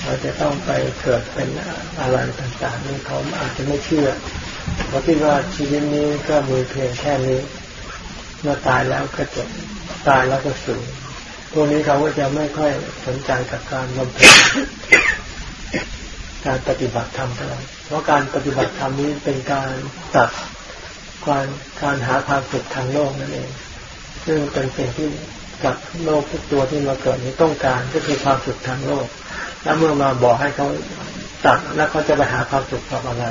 เขาจะต้องไปเกิดเป็นอะไรต่างๆนี่เขาอาจจะไม่เชื่อเพราะคิดว่าชีวิตนี้ก็มีเพียงแค่นี้เมื่อตายแล้วก็จบตายแล้วก็สูญพวกนี้เขาก็จะไม่ค่อยสนใจกับการบำเพ็ญการปฏิบัติธรรมเท่าไหร่เพราะการปฏิบัติธรรมนี้เป็นการตัดการการหาความสุขทางโลกนั่นเอง ซึ่งเป็นสิ่งที่กับโลกทุกตัวที่มาเกิดนี้ต้องการก็คือความสุขทางโลก แล้วเมื่อมาบอกให้เขาตัดแล้วเขาจะไปหาความสุขกับอะไร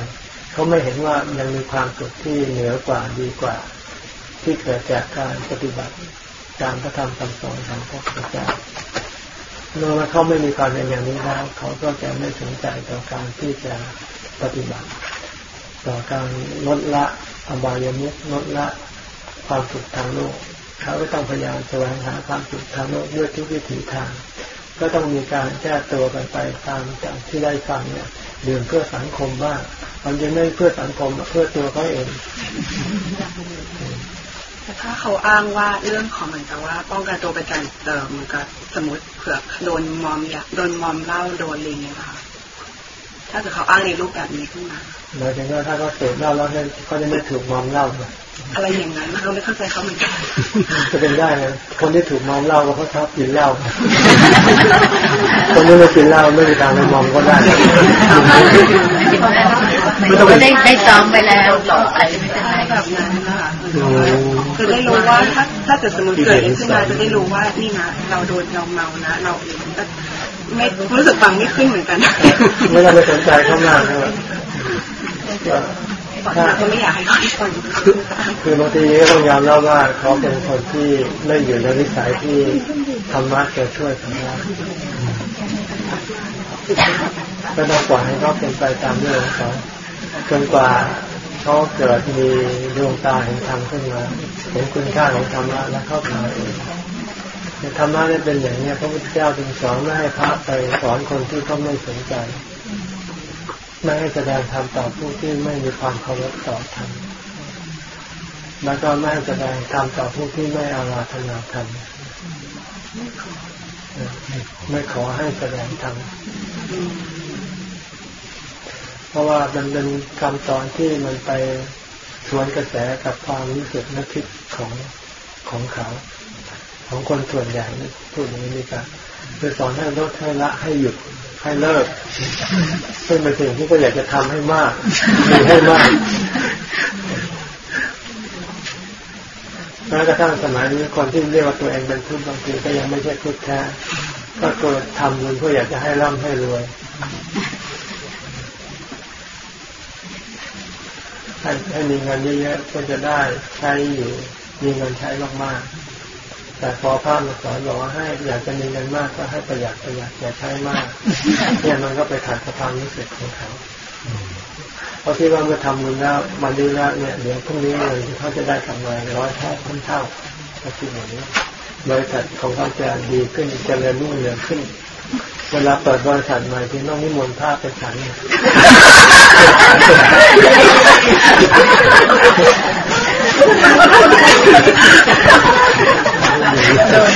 เขาไม่เห็นว่ายังมีความสุขที่เหนือกว่าดีกว่า ที่เกิดจากการปฏิบัติตามพระธรรมคำสอนของพระพุทธเจ้าเมื่อเขาไม่มีความเป็นอย่างนี้แล้วเขาก็จะไม่สนใจต่อการที่จะปฏิบัติ ต่อการลดละอบายมุขลดละความสุขทางโลก เขาก็ต้องพยายามแสวงหาความสุขทางโลกด้วยทุกวิถีทาง ก็ต้องมีการแก้ตัวกันไปตามจากที่ได้ฟังเนี่ยดื่มเพื่อสังคมบ้างมันยังไม่เพื่อสังคมเพื่อตัวเขาเองแต่ถ้าเขาอ้างว่าเรื่องของเหมือนกับว่า ป้องกันตัวเป็นการเติมมันก็สมมติเผื่อโดนมอมยาโดนมอมเหล้าโดนอะไรเงี้ยค่ะถ้าเกิดเขาอ้างในรูปแบบนี้ขึ้นมา หมายถึงว่าถ้าเขาเสพเหล้าแล้วเนี่ยเขาจะไม่ถูกมอมเหล้าเลยอะไรอย่างนั้นเราไม่เข้าใจเขาเหมือนกันจะเป็นได้นะคนที่ถูกมอมเหล้าเขาชอบกินเหล้าคนที่ไม่กินเหล้าไม่มีทางไปมอมก็ได้ไม่ต้องได้ได้ซ้อมไปแล้วต่อไปไม่เป็นไรแบบนั้นนะคะคือได้รู้ว่าถ้าถ้าเกิดสมมติเกิดขึ้นมาจะได้รู้ว่านี่นะเราโดนเราเมานะ เราเองก็ไม่รู้สึกฟังไม่ขึ้นเหมือนกันไม่ต้องไปสนใจเขามากนะถ้า ก็ไม่อยากให้เขาฟังคือบางทีก็ต้องยอมรับว่าเขาเป็นคนที่ไม่อยู่ในนิสัยที่ธรรมะจะช่วยเขาได้ก็ต้องปล่อยให้เขาเป็นไปตามเรื่องของเขาจนกว่าเขาเกิดมีดวงตาเห็นธรรมขึ้นมาเห็นคุณค่าของธรรมะแล้วเข้าถึงเองธรรมะเนี่ยเป็นอย่างนี้พระพุทธเจ้าจึงสอนไม่ให้พระไปสอนคนที่เขาไม่สนใจ ไม่ให้แสดงธรรมต่อผู้ที่ไม่มีความเคารพต่อธรรมแล้วก็ไม่ให้แสดงธรรมต่อผู้ที่ไม่อาราธนาธรรมไม่ขอให้แสดงธรรมเพราะว่ามันเป็นคำสอนที่มันไปสวนกระแสกับความรู้สึกนึกคิดของของเขา ของคนส่วนใหญ่พูดอย่างนี้ดีกว่าคือสอนให้ลดให้ละให้หยุด ให้เลิก ซึ่งเป็นสิ่งที่ก็อยากจะทำให้มากมีให้มากแม้กระทั่งสมัยนี้คนที่เรียกว่าตัวเองเป็นทุนบางทีก็ยังไม่ใช่ทุนแท้ก็ตัวทำเงินเพื่ออยากจะให้ร่ำให้รวยให้ให้มีเงินเยอะๆก็จะได้ใช้อยู่มีเงินใช้มากๆ แต่พอพระมาสอนบอกว่าให้อยากจะมีเงินมากก็ให้ประหยัดประหยัดอย่าใช้มาก เนี่ยมันก็ไปขัดกับความรู้สึกของเขาเพราะที่ว่าเมื่อทำบุญแล้วมันดีแล้วเนี่ยเดี๋ยวพรุ่งนี้เลยเขาจะได้กำไรร้อยเท่าพันเท่าก็คิดอย่างนี้บริษัทของเขาจะดีขึ้นจเจริญรุ่งเรืองขึ้น เวลาเปิดบริษัทใหม่ที่ต้องนิมนต์พระไปฉัน น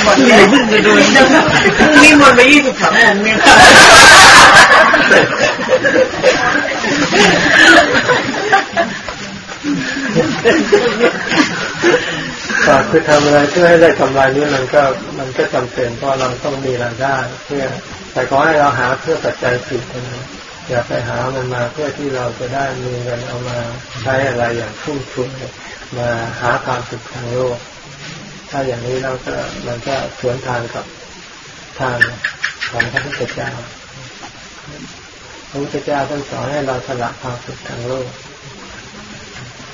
หมดเลยเพิ่งจะโดนนี่หมดไปยี่สิบสององค์เนี่ยก็คือทำอะไรเพื่อให้ได้กำไรนี้มันก็มันก็จำเป็นเพราะเราต้องมีรายได้ เพื่อแต่ขอให้เราหาเพื่อปัจจัยสี่คนนี้อย่าไปหามันมาเพื่อที่เราจะได้มีเงินเอามาใช้อะไรอย่างฟุ่มเฟือย มาหาความสุขทางโลก ถ้าอย่างนี้เราก็มันก็สวนทางกับทางของพระพุทธเจ้า พระพุทธเจ้าท่านสอนให้เราสละความสุขทางโลก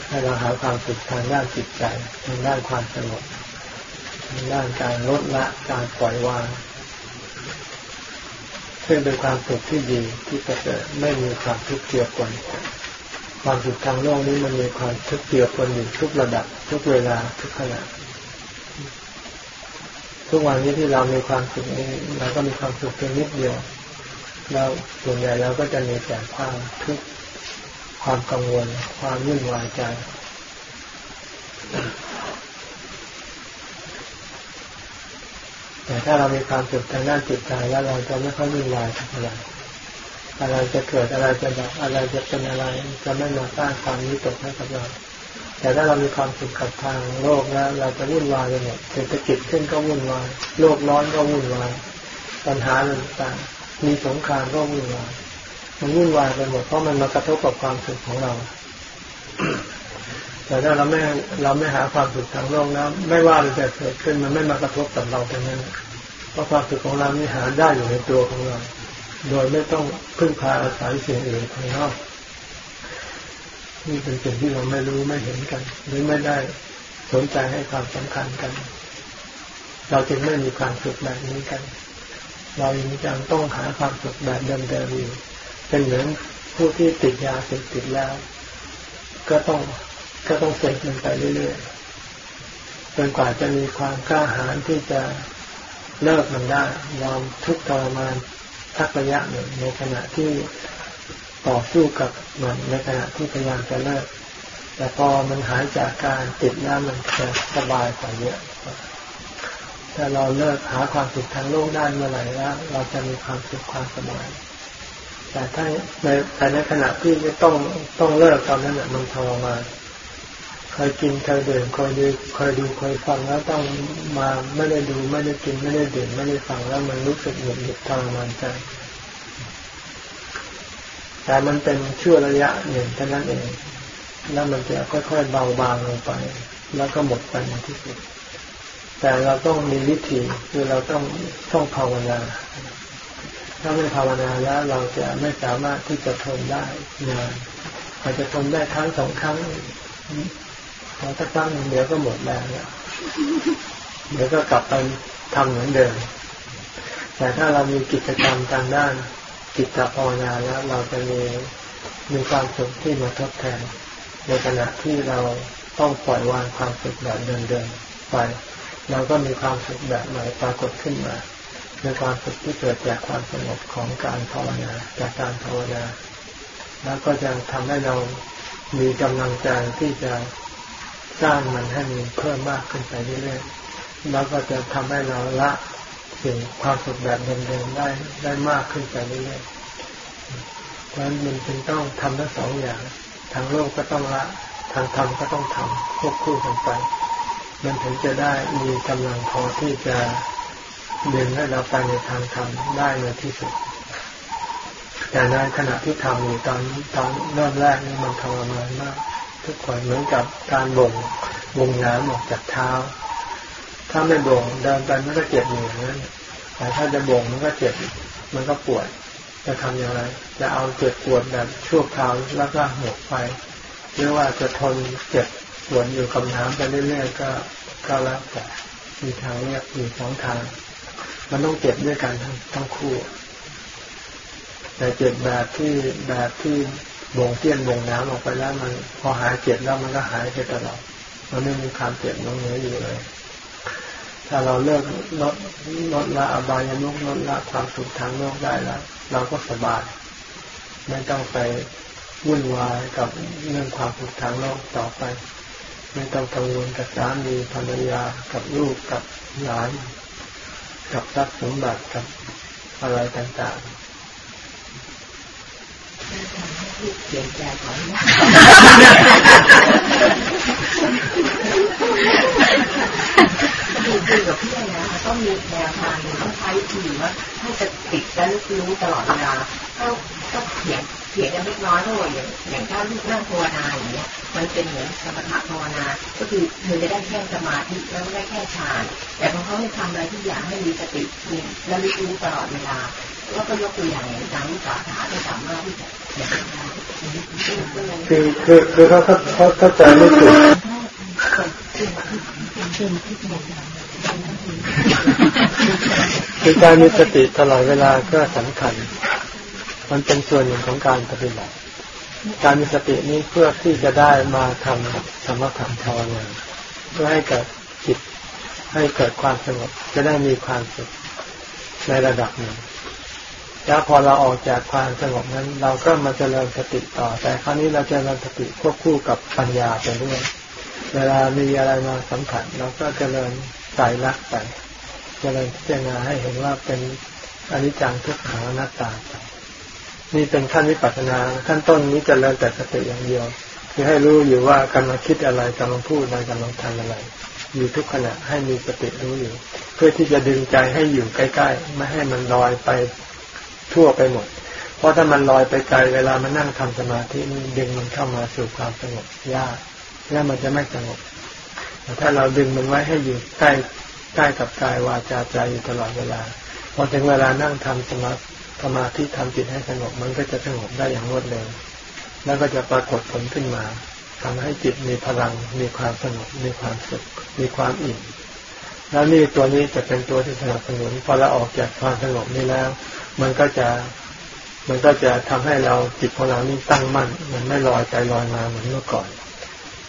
ให้เราหาความสุขทางด้านจิตใจทางด้านความสงบทางด้านการลดละการปล่อยวางซึ่งเป็นความสุขที่ดีที่ประเสริฐไม่มีความทุกข์เกี่ยวกัน ความสุขทางโลกนี้มันมีความทุกข์เกี่ยวกันอยู่ทุกระดับ ทุกเวลาทุกขณะทุกวันนี้ที่เรามีความสุขนี้เราก็มีความสุขเพียงนิดเดียวเราส่วนใหญ่เราก็จะมีแต่ความทุกข์ความกังวล ความวุ่นวายใจแต่ถ้าเรามีความสุขทางด้านจิตใจแล้วเราจะไม่ค่อยวุ่นวายกับอะไร อะไรจะเกิดอะไรจะดับอะไรจะเป็นอะไร จะไม่มาสร้างความนี้ตกให้กับเรา แต่ถ้าเรามีความสุขกับทางโลกแล้ว เราจะวุ่นวายไปหมดเศรษฐกิจขึ้นก็วุ่นวายโลกร้อนก็วุ่นวายปัญหาต่างๆมีสงครามก็วุ่นวายมันวุ่นวายไปหมดเพราะมันมากระทบกับความสุขของเรา แต่ถ้าเราไม่เราไม่หาความสุขทางโลกนะไม่ว่ามันจะเกิดขึ้นมันไม่มากระทบกับเราทั้งนั้นเพราะความสุขของเรานี่หาได้อยู่ในตัวของเรา โดยไม่ต้องพึ่งพาอาศัยสิ่งอื่นภายนอกนี่เป็นสิ่งที่เราไม่รู้ไม่เห็นกัน หรือไม่ได้สนใจให้ความสำคัญกัน เราจึงไม่มีความสุขแบบนี้กัน เรายังต้องหาความสุขแบบเดิมๆอยู่เป็นเหมือนผู้ที่ติดยาเสพติดแล้ว ก็ต้องก็ต้องเสพมันไปเรื่อยๆจนกว่าจะมีความกล้าหาญที่จะเลิกมันได้ยอมทุกข์ทรมาน ทักระยะหนึ่งในขณะที่ต่อสู้กับมันในขณะที่พยายามจะเลิก แต่พอมันหายจากการติดแล้วมันจะสบายกว่าเยอะถ้าเราเลิกหาความสุขทางโลกได้เมื่อไหร่แล้ว เราจะมีความสุขความสบาย แต่ถ้าในแต่ในขณะที่ต้องต้องเลิกตอนนั้นมันทรมาน เคยกินเคยดื่มเคยดูเคยดูเคยฟังแล้วต้องมาไม่ได้ดูไม่ได้กินไม่ได้ดื่มไม่ได้ฟังแล้วมันรู้สึกหงุดหงิดทรมานใจแต่มันเป็นชั่วระยะหนึ่งเท่านั้นเอง แล้วมันจะค่อยๆเบาบางลงไป แล้วก็หมดไปในที่สุด แต่เราต้องมีวิธีคือเราต้องต้องภาวนา ถ้าไม่ภาวนาแล้วเราจะไม่สามารถที่จะทนได้นานอาจจะทนได้ครั้งสองครั้ง พอถ้าครั้งเดี๋ยวก็หมดแรงแล้วเดี๋ยวก็กลับไปทำเหมือนเดิม แต่ถ้าเรามีกิจกรรมทางด้านจิตภาวนาแล้วเราจะมีมีความสุขที่มาทดแทน ในขณะที่เราต้องปล่อยวางความสุขแบบเดิมๆไป เราก็มีความสุขแบบใหม่ปรากฏขึ้นมาในความสุขที่เกิดจากความสงบของการภาวนาจากการภาวนา แล้วก็จะทำให้เรามีกำลังใจที่จะ สร้างมันให้มีเพิ่มมากขึ้นไปเรื่อยๆแล้วก็จะทำให้เราละสิ่งความสุขแบบเดิมๆได้ได้มากขึ้นไปเรื่อยๆเพราะฉะนั้นมันจึงต้องทำทั้งสองอย่าง ทางโลกก็ต้องละทางธรรมก็ต้องทำควบคู่กันไป มันถึงจะได้มีกำลังพอที่จะดึงให้เราไปในทางธรรมได้ในที่สุด แต่ในขณะที่ทำอยู่ตอนตอนเริ่มแรกนี่มันทรมานมาก ทุกคนเหมือนกับการบ่งบ่งน้ำออกจากเท้า ถ้าไม่บ่งเดินไปมันก็เจ็บอยู่นั้นแต่ถ้าจะบ่งมันก็เจ็บมันก็ปวด จะทำอย่างไร จะเอาเจ็บปวดแบบชั่วคราวแล้วก็หมดไปหรือว่าจะทนเจ็บปวดอยู่กับน้ำไปเรื่อยๆก็ก็แล้วแต่มีทางเลือกมีสองทาง มันต้องเจ็บด้วยกันทั้งทั้งคู่ แต่เจ็บแบบที่แบบที่ บ่งเตี้ยนบ่งน้ำออกไปแล้วมันพอหายเจ็บแล้วมันก็หายไปตลอดมันไม่มีความเจ็บน้องเหนืออยู่เลย ถ้าเราเลิกลดลดละอบายมุกลดละความสุขทางโลกได้แล้วเราก็สบาย ไม่ต้องไปวุ่นวายกับเรื่องความสุขทางโลกต่อไป ไม่ต้องกังวลกับสามีภรรยากับลูกกับหลาน กับทรัพย์สมบัติกับอะไรต่างๆ เปลี่ยนใจก่อนคือคุยกับพี่อนนะต้องมีแนวทางต้องใช้ทีว่าให้สติและรู้ตลอดเวลาก็ก็เขียนเขียนกันเล็กน้อยเท่าไหร่อย่างอย่างถ้าลูกนั่งภาวนาอย่างเงี้ยมันเป็นเหมือนสมถะภาวนา ก็คือมันจะได้แค่สมาธิแล้วได้แค่ฌานแต่พอเขาให้ทำอะไรที่อยากให้มีสติและรู้ตลอดเวลา แล้วก็ยกตัวอย่างอย่างการวิสาขาที่สามารถที่จะคือคือคือเขาเขาเข้าใจไม่ถูกคือการมีสติตลอดเวลาก็สำคัญ มันเป็นส่วนหนึ่งของการปฏิบัติ การมีสตินี้เพื่อที่จะได้มาทำสมถะภาวนาเพื่อให้เกิดจิตให้เกิดความสงบจะได้มีความสุขในระดับหนึ่ง แล้วพอเราออกจากความสงบนั้น เราก็มาเจริญสติต่อ แต่คราวนี้เราจเจริญสติควบคู่กับปัญญาไปด้วย เวลามีอะไรมาสัมผัสเราก็เจริญสายรักไป เจริญพิจารณาให้เห็นว่าเป็นอนิจจังทุกขังอนัตตาไปนี่เป็นขั้นวิปัสสนาขั้นต้นนี้จเจริญแต่สติอย่างเดียว คือให้รู้อยู่ว่ากำลังคิดอะไรกำลังพูดอะไรกำลังทำอะไร อยู่ทุกขณะให้มีสติรู้อยู่ เพื่อที่จะดึงใจให้อยู่ใกล้ ๆ ไม่ให้มันลอยไป ทั่วไปหมด เพราะถ้ามันลอยไปไกลเวลามันนั่งทำสมาธิดึงมันเข้ามาสู่ความสงบยากแล้วมันจะไม่สงบแต่ถ้าเราดึงมันไว้ให้อยู่ใกล้ใกล้กับกายวาจาใจอยู่ตลอดเวลาพอถึงเวลานั่งทำสมาสมาธิทำจิตให้สงบมันก็จะสงบได้อย่างรวดเร็ว แล้วก็จะปรากฏผลขึ้นมาทำให้จิตมีพลังมีความสงบมีความสุขมีความอิ่มแล้วนี่ตัวนี้จะเป็นตัวที่สนับสนุนพอเราออกจากความสงบนี้แล้ว มันก็จะมันก็จะทำให้เราจิตของเรานี่ตั้งมั่น มันไม่ลอยใจลอยมาเหมือนเมื่อก่อน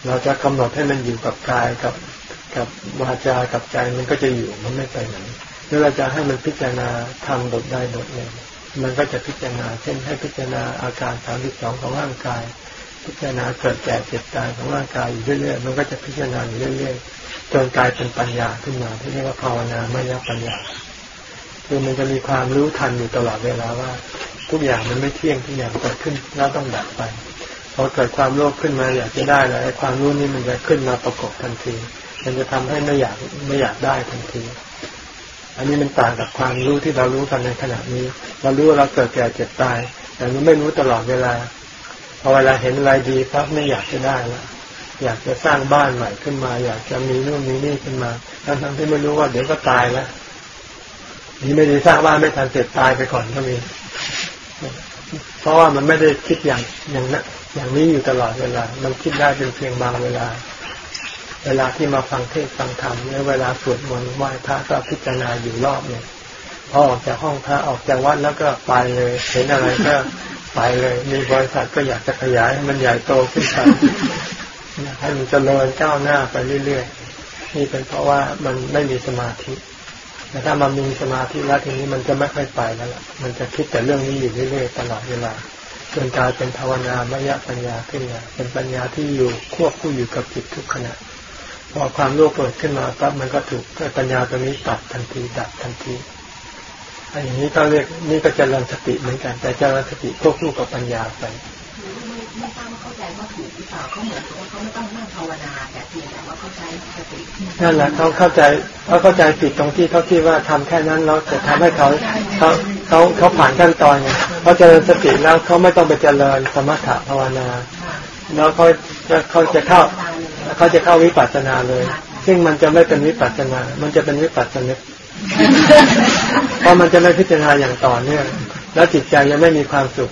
เราจะกำหนดให้มันอยู่กับกายกับกับวาจากับใจมันก็จะอยู่มันไม่ไปไหนหรือเราจะให้มันพิจารณาทำบทได้บทหนึ่งมันก็จะพิจารณา เช่นให้พิจารณาอาการสามสิบสองของร่างกาย พิจารณาเกิดแก่เจ็บตายของร่างกายอยู่เรื่อยๆ มันก็จะพิจารณาอยู่เรื่อยๆ จนกลายเป็นปัญญาขึ้นมาที่เรียกว่าภาวนามยปัญญา คือมันจะมีความรู้ทันอยู่ตลอดเวลาว่า ทุกอย่างมันไม่เที่ยงทุกอย่างเกิดขึ้นแล้วต้องดับไปพอเกิดความโลภขึ้นมาอยากจะได้แล้วความรู้นี้มันจะขึ้นมาประกบทันที มันจะทำให้ไม่อยากไม่อยากได้ทันที อันนี้มันต่างกับความรู้ที่เรารู้กันในขณะนี้ เรารู้ว่าเราเกิดแก่เจ็บตาย แต่เราไม่รู้ตลอดเวลาพอเวลาเห็นอะไรดีปั๊บไม่อยากจะได้ละอยากจะสร้างบ้านใหม่ขึ้นมา อยากจะมีนู่นมีนี่ขึ้นมาทั้งทั้งที่ไม่รู้ว่าเดี๋ยวก็ตายแล้ว นี่ไม่ด้สร้างบ้านไม่ทันเสร็จตายไปก่อนก็มีเพราะว่ามันไม่ได้คิดอย่างอย่างนั้นอย่างนี้อยู่ตลอดเวลา มันคิดได้เป็นเพียงบางเวลา เวลาที่มาฟังเทศฟังธรรมหรือเวลาสวดมนต์ไหว้พระก็พิจารณาอยู่รอบเนี่ยพอออกจากห้องพระออกจากวัดแล้วก็ไปเลย เห็นอะไรก็ไปเลย มีบริษัทก็อยากจะขยายให้มันใหญ่โตขึ้นไปให้มันจเจริญก้าวหน้าไปเรื่อยๆนี่เป็นเพราะว่ามันไม่มีสมาธิ แต่ถ้ามันมีสมาธิแล้วทีนี้มันจะไม่ค่อยไปแล้วล่ะมันจะคิดแต่เรื่องนี้อยู่เรื่อยๆตลอดเวลาจนกลายเป็นภาวนามยปัญญาขึ้นมาเป็นปัญญาที่อยู่ควบคู่อยู่กับจิตทุกขณะพอความโลภเกิดขึ้นมาปั๊บมันก็ถูกปัญญาตัวนี้ตัดทันทีดับทันทีอันนี้ก็เรียกนี่ก็จริญสติเหมือนกัน แต่จริญสติควบคู่กับปัญญาไป ไม่ทราบเข้าใจว่าถูกหรือเปล่าเขาเหมือนกับว่าเขาไม่ต้องนั่งภาวนาแต่เพียงแต่ว่าเขาใช้สตินั่นแหละเขาเข้าใจเขาเข้าใจผิดตรงที่เขาคิดว่าทำแค่นั้นแล้วจะทำให้เขาเขาเขาเขาผ่านขั้นตอนไงเขาเจริญสติแล้วเขาไม่ต้องไปเจริญสมถะภาวนาแล้วเขาจะเขาจะเข้าเขาจะเข้าวิปัสสนาเลย ซึ่งมันจะไม่เป็นวิปัสสนา มันจะเป็นวิปัสสนึกเพราะมันจะไม่พิจารณาอย่างต่อเนื่องแล้วจิตใจยังไม่มีความสุข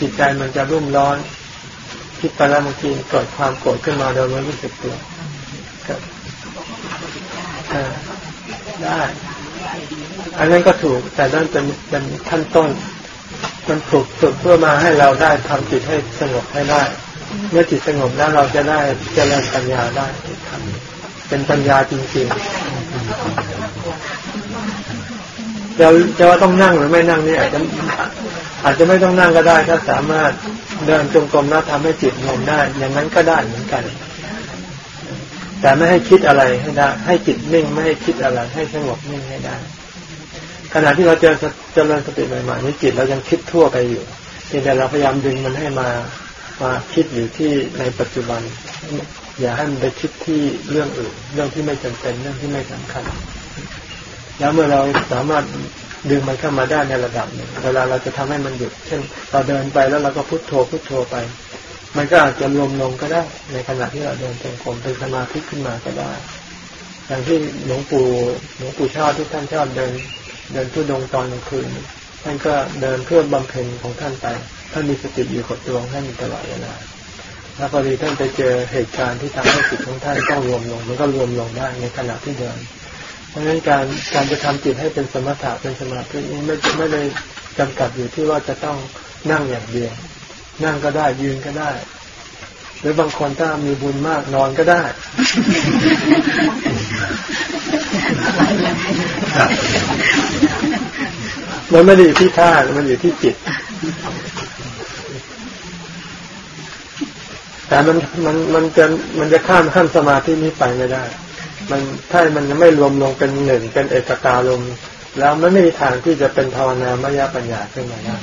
จิตใจมันจะรุ่มร้อน คิดไปแล้วบางทีเกิดความโกรธขึ้นมาโดยไม่รู้สึกตัวได้ อันนั้นก็ถูก แต่นั่นเป็นเป็นขั้นต้น มันถูกฝึกเพื่อมาให้เราได้ทำจิตให้สงบให้ได้ เมื่อจิตสงบแล้วเราจะได้เจริญปัญญาได้ เป็นปัญญาจริงๆจะจะว่าต้องนั่งหรือไม่นั่งนี่อาจจะ อาจจะไม่ต้องนั่งก็ได้ถ้าสามารถเดินจงกรมแล้วทำให้จิตลงได้ อย่างนั้นก็ได้เหมือนกัน แต่ไม่ให้คิดอะไรให้ได้ ให้จิตนิ่งไม่ให้คิดอะไร ให้สงบนิ่งให้ได้ ขณะที่เราเจอเจริญสติใหม่ๆนี้จิตเรายังคิดทั่วไปอยู่แต่เราพยายามดึงมันให้มามาคิดอยู่ที่ในปัจจุบัน อย่าให้มันไปคิดที่เรื่องอื่น เรื่องที่ไม่จำเป็นเรื่องที่ไม่สำคัญ แล้วเมื่อเราสามารถ ดึงมันเข้ามาได้ในระดับหนึ่งเวลาเราจะทำให้มันหยุด เช่นเราเดินไปแล้วเราก็พุโทโธพุโทโธไป มันก็อาจจะรวมลงก็ได้ ในขณะที่เราเดินจงกรมเป็นสมาธิขึ้นมาก็ได้อย่างที่หลวงปู่หลวงปู่ชอบที่ท่านชอบเดิน เดินทุดงตอนกลางคืนท่านก็เดินเพื่อบำเพ็ญของท่านไปท่านมีสติอยู่กับตัวท่านตลอดเวลาแล้วพอดีท่านไปเจอเหตุการณ์ที่ทำให้จิตของท่านต้องรวมลง มันก็รวมลงได้ในขณะที่เดิน เพราะฉะนั้นการการจะทำจิตให้เป็นสมถะเป็นสมาธินี้ไม่ไม่ได้จำกัดอยู่ที่ว่าจะต้องนั่งอย่างเดียว นั่งก็ได้ยืนก็ได้ หรือบางคนถ้ามีบุญมากนอนก็ได้มันไม่ได้อยู่ที่ท่ามันอยู่ที่จิต แต่มันมันมันจะมันจะข้ามขั้นสมาธินี้ไปไม่ได้ มันถ้ามันไม่รวมลงเป็นหนึ่งเป็นเอกตาลมแล้วมันไม่มีทางที่จะเป็นภาวนามยปัญญาขึ้นมาได้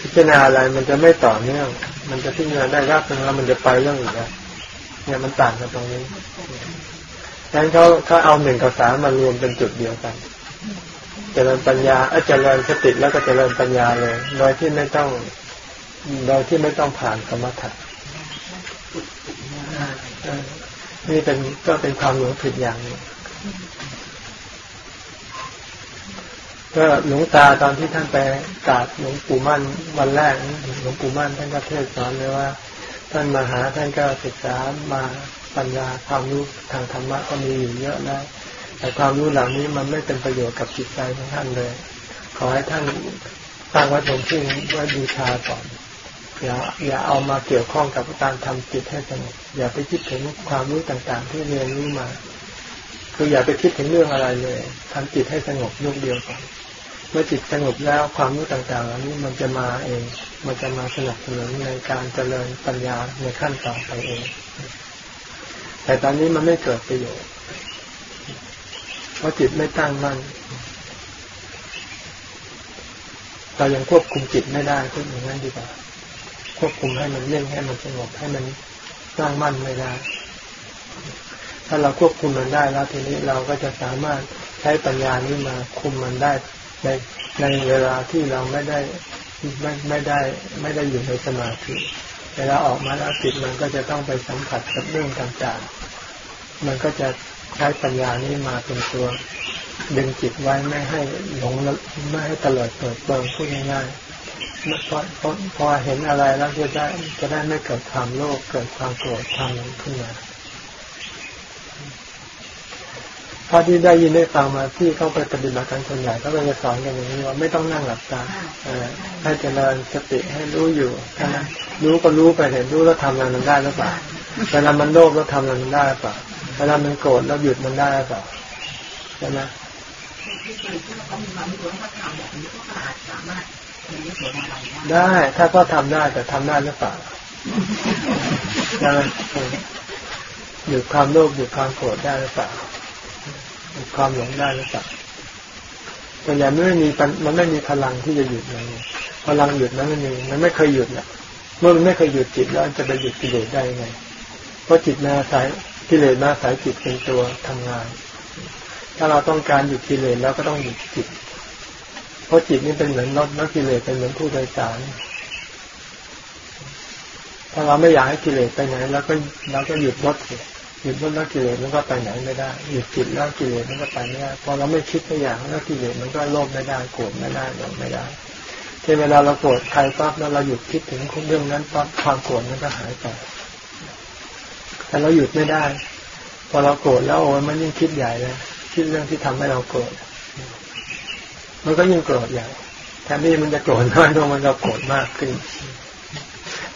พิจารณาอะไรมันจะไม่ต่อเนื่อง มันจะพิจารณาได้รับหนึ่งแล้วมันจะไปเรื่องอื่นแล้วเนี่ยมันต่างกันตรงนี้ดังนั้นเขาเขาเอาหนึ่งกับสามมารวมเป็นจุดเดียวกัน เจริญปัญญาเจริญสติแล้วก็เจริญปัญญาเลย โดยที่ไม่ต้องโดยที่ไม่ต้องผ่านสมถะ นี่เป็นก็เป็นความหลงผิดอย่างนึงก็หลวงตาตอนที่ท่านไปกราบหลวงปู่มั่นวันแรกหลวงปู่มั่นท่านก็เทศสอนเลยว่า ท่านมาหาท่านก็ศึกษามาปัญญาความรู้ทางธรรมะก็มีอยู่เยอะแล้วแต่ความรู้เหล่านี้มันไม่เป็นประโยชน์กับจิตใจของท่านเลย ขอให้ท่านตั้งไว้บนที่ไว้บูชาก่อน อย่าอย่าเอามาเกี่ยวข้องกับการทำจิตให้สงบอย่าไปคิดถึงความรู้ต่างๆ ที่เรียนรู้มา คืออย่าไปคิดถึงเรื่องอะไรเลยทำจิตให้สงบยุคเดียวก่อนเมื่อจิตสงบแล้วความรู้ต่างๆเหล่านี้มันจะมาเอง มันจะมาสนับสนุนในการเจริญปัญญาในขั้นต่อไปเอง แต่ตอนนี้มันไม่เกิดประโยชน์เพราะจิตไม่ตั้งมั่นเรายังควบคุมจิตไม่ได้ก็อย่างนั้นดีกว่า ควบคุมให้มันเล่งให้มันสงบให้มันตั้งมั่นไม่ได้ ถ้าเราควบคุมมันได้แล้วทีนี้เราก็จะสามารถใช้ปัญญานี้มาคุมมันได้ในในเวลาที่เราไม่ได้ไม่ไม่ได้ไม่ได้อยู่ในสมาธิเวลาออกมาแล้วจิตมันก็จะต้องไปสัมผัสกับเรื่องต่างๆ มันก็จะใช้ปัญญานี้มาเป็นตัวดึงจิตไว้ไม่ให้หลงไม่ให้ตลอดเปิดเปิงพูดง่ายๆ พอพอพอเห็นอะไรแล้วจะได้จะได้ไม่เกิดความโลภเกิดความโกรธความหลงขึ้นมาพราที่ได้ยินได้ฟังมาที่เข้าไปปฏิบัติกันส่วนใหญ่ก็จะสอนกันอย่างนี้ว่าไม่ต้องนั่งหลับตาให้เจริญสติให้รู้อยู่แค่นั้นรู้ก็รู้ไปเห็นรู้แล้วทำอะไรมันได้หรือเปล่าเวลามันโลภแล้วทำอะไรมันได้หรือเปล่าเวลามันโกรธแล้วหยุดมันได้หรือเปล่าใช่ไหม ได้ ถ้าก็ทำได้แต่ทำได้หรือเปล่าได้หยุดความโลภหยุดความโกรธได้หรือเปล่าความหลงได้หรือเปล่าแต่อย่างไม่มีมันไม่มีพลังที่จะหยุดเลยพลังหยุดนั้นไม่มีมันไม่เคยหยุดแหละเมื่อมันไม่เคยหยุดจิตแล้วจะไปหยุดกิเลสได้ไง เพราะจิตมาสายกิเลสมาสายจิตเป็นตัวทำงาน ถ้าเราต้องการหยุดกิเลสแล้วก็ต้องหยุดจิต เพราะจิตนี่เป็นเหมือนรถแล้วกิเลสเป็นเหมือนผู้โดยสาร ถ้าเราไม่อยากให้กิเลสไปไหนแล้วก็เราก็หยุดรถเสียหยุดแล้วกิเลสมันก็ไปไหนไม่ได้หยุดจิตแล้วกิเลสมันก็ไปไม่ได้พอเราไม่คิดไม่อยากแล้วกิเลสมันก็โลภไม่ได้โกรธไม่ได้หลงไม่ได้ที่เวลาเราโกรธใครปั๊บแล้วเราหยุดคิดถึงเรื่องนั้นปั๊บความโกรธมันก็หายไปแต่เราหยุดไม่ได้ พอเราโกรธแล้วโอ้ยมันยิ่งคิดใหญ่เลยคิดเรื่องที่ทำให้เราโกรธ มันก็ยิ่งโกรธใหญ่แทนที่มันจะโกรธน้อยลงมันก็โกรธมากขึ้น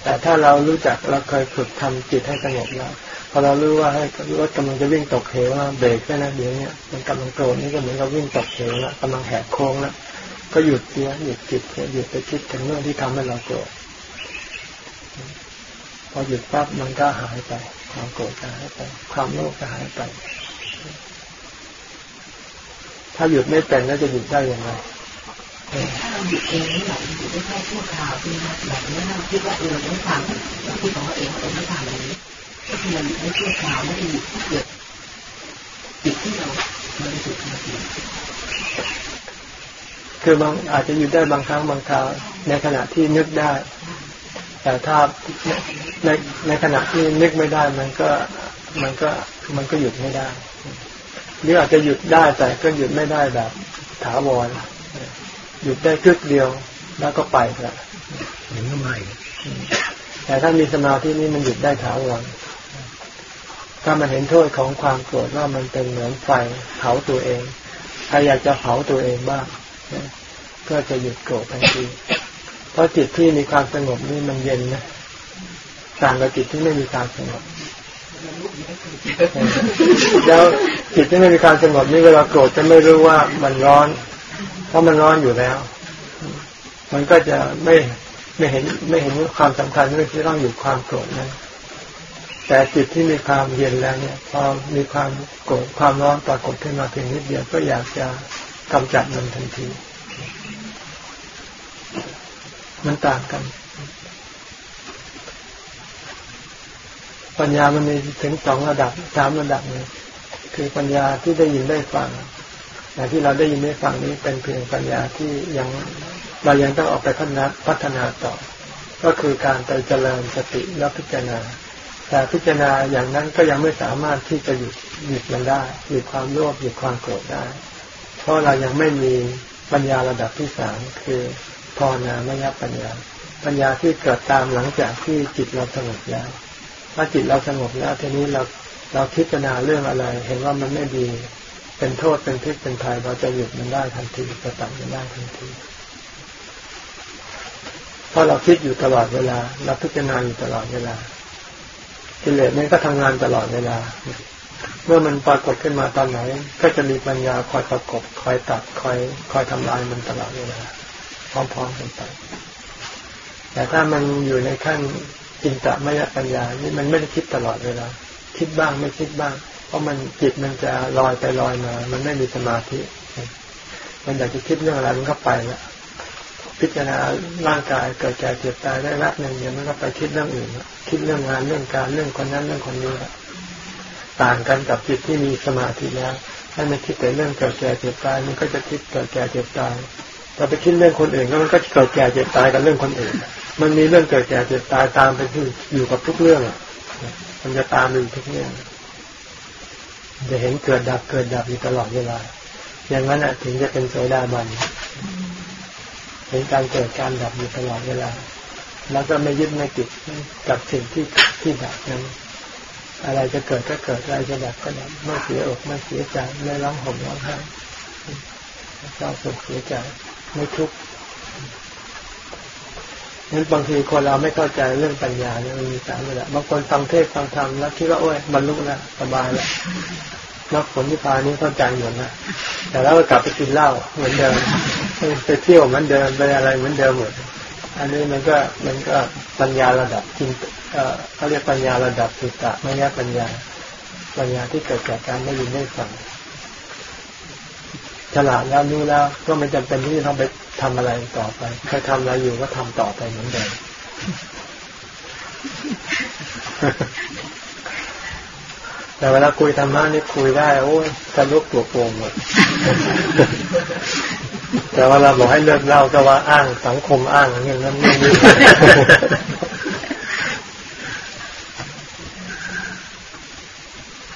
แต่ถ้าเรารู้จักเราเคยฝึกทำจิตให้สงบแล้วพอเรารู้ว่าให้รถกำลังจะวิ่งตกเหวแล้วเบรกแค่นั้นเดี๋ยวนี่ยมันกำลังโกรธนี่ก็เหมือนกับวิ่งตกเหวแล้วกำลังแหกโค้งแล้วก็หยุดเสียหยุดจิตหยุดไปคิดถึงเรื่องที่ทำให้เราโกรธพอหยุดปั๊บมันก็หายไป ความโกรธก็หายไป ความโลภก็หายไป ถ้าหยุดไม่เป็นแล้วจะหยุดได้ยังไงถ้าเราหยุดเองนี่แหละหยุดได้แค่ชั่วคราวที่แบบนี้เราคิดว่าเออไม่ทำเราคิดของเราเองเออไม่ทำอะไรนี้ก็คือมันไม่ชั่วคราวไม่ได้เกิดจิตที่เราไม่ได้ฝึกมาคือบางอาจจะหยุดได้บางครั้งบางคราวในขณะที่นึกได้ แต่ถ้าในในขณะที่นึกไม่ได้มันก็มันก็มันก็หยุดไม่ได้ หรืออาจจะหยุดได้แต่ก็หยุดไม่ได้แบบถาวรหยุดได้ครึ่เดียวแล้วก็ไปแล้วหนึ่งก็ไม่แต่ถ้ามีสมาธินี่มันหยุดได้ถาวรถ้ามันเห็นโทษของความโกรธว่ามันเป็นเหมือนไฟเผาตัวเองใครอยากจะเผาตัวเองบ้างก็จะหยุดโกรธทันทีเพราะจิตที่มีความสงบนี่มันเย็นนะต่างกับจิตที่ไม่มีความสงบ แล้วจิตที่ไม่มีความสงบนี่เวลาโกรธจะไม่รู้ว่ามันร้อน เพราะมันร้อนอยู่แล้ว มันก็จะไม่ไม่เห็นไม่เห็นความสำคัญเรื่องที่ต้องอยู่ความโกรธนั้นแต่จิตที่มีความเย็นแล้วเนี่ยพอมีความโกรธความร้อนปรากฏขึ้นมาเพียงนิดเดียวก็อยากจะกำจัดมันทันที มันต่างกัน ปัญญามันมีถึงสองระดับสามระดับเลยคือปัญญาที่ได้ยินได้ฟังแต่ที่เราได้ยินได้ฟังนี้เป็นเพียงปัญญาที่ยังเรายังต้องออกไปพัฒนาพัฒนาต่อ ก็คือการไปเจริญสติและพิจารณา แต่พิจารณาอย่างนั้นก็ยังไม่สามารถที่จะหยุดหยุดมันได้หยุดความโลภหยุดความโกรธได้ เพราะเรายังไม่มีปัญญาระดับที่สามคือภาวนามยปัญญา ปัญญาที่เกิดตามหลังจากที่จิตเราสงบแล้ว ถ้าจิตเราสงบแล้วทีนี้เราเราพิจารณาเรื่องอะไร เห็นว่ามันไม่ดีเป็นโทษเป็นพิษเป็นภัยเราจะหยุดมันได้ทันทีจะตัดมันได้ทันทีเพราะเราคิดอยู่ตลอดเวลาเราพิจารณาอยู่ตลอดเวลากิเลสนี่ก็ทำงานตลอดเวลา เมื่อมันปรากฏขึ้นมาตอนไหน ก็จะมีปัญญาคอยประกบคอยตัดคอยคอยทำลายมันตลอดเวลาพร้อมๆกันไปแต่ถ้ามันอยู่ในขั้น จินตมยปัญญานี่มันไม่ได้คิดตลอดเวลาคิดบ้างไม่คิดบ้าง เพราะมันจิตมันจะลอยไปลอยมา มันไม่มีสมาธิ มันอยากจะคิดเรื่องอะไรมันก็ไปละพิจารณาร่างกายเกิดแก่เจ็บตายได้รับหนึ่งเนี่ยมันก็ไปคิดเรื่องอื่นคิดเรื่องงานเรื่องการเรื่องคนนั้นเรื่องคนนี้ต่างกันกับจิตที่มีสมาธิแล้วถ้าไม่คิดแต่เรื่องเกิดแก่เจ็บตายมันก็จะคิดเกิดแก่เจ็บตายเราไปคิดเรื่องคนอื่นก็มันก็เกิดแก่เจ็บตายกับเรื่องคนอื่น มันมีเรื่องเกิดแก่เจ็บตายตามไปที่อยู่กับทุกเรื่องอะมันจะตามอยู่ทุกเรื่องจะเห็นเกิดดับเกิดดับอยู่ตลอดเวลา อย่างนั้นอะถึงจะเป็นโสดาบันเห็นการเกิดการดับอยู่ตลอดเวลา แล้วก็ไม่ยึดไม่ติดกับสิ่งที่ที่ดับนั้นอะไรจะเกิดก็เกิดอะไรจะดับก็ดับไม่เสียอกไม่เสียใจไม่ร้องห่มร้องไห้เศร้าโศกเสียใจไม่ทุกข์ นั้นบางทีคนเราไม่เข้าใจเรื่องปัญญาเนี่ยมันมีสามระดับบางคนฟังเทศฟังธรรมแล้วคิดว่าโอ้ยบรรลุแล้วสบายแล้วมรรคผลนิพพานนี้เข้าใจหมดนะแต่แล้วก็กลับไปกินเหล้าเหมือนเดิมไปเที่ยวเหมือนเดิมไปอะไรเหมือนเดิมหมดอันนี้มันก็มันก็ปัญญาระดับจริงเขาเรียกปัญญาระดับสุตตะไม่ใช่ปัญญา ปัญญาที่เกิดจากการได้ยินได้ฟังฉลาดแล้วรู้แล้วก็ไม่จำเป็นที่จะต้องไป ทำอะไรต่อไปใครทำอะไรอยู่ก็ทำต่อไปเหมือนเดิมแต่เวลาคุยธรรมะนี่คุยได้ โอ้ยทะลุตัวโปร่งหมดแต่ว่าเราบอกให้เลิกเล่าก็ว่าอ้างสังคมอ้างอย่างนั้นไม่มี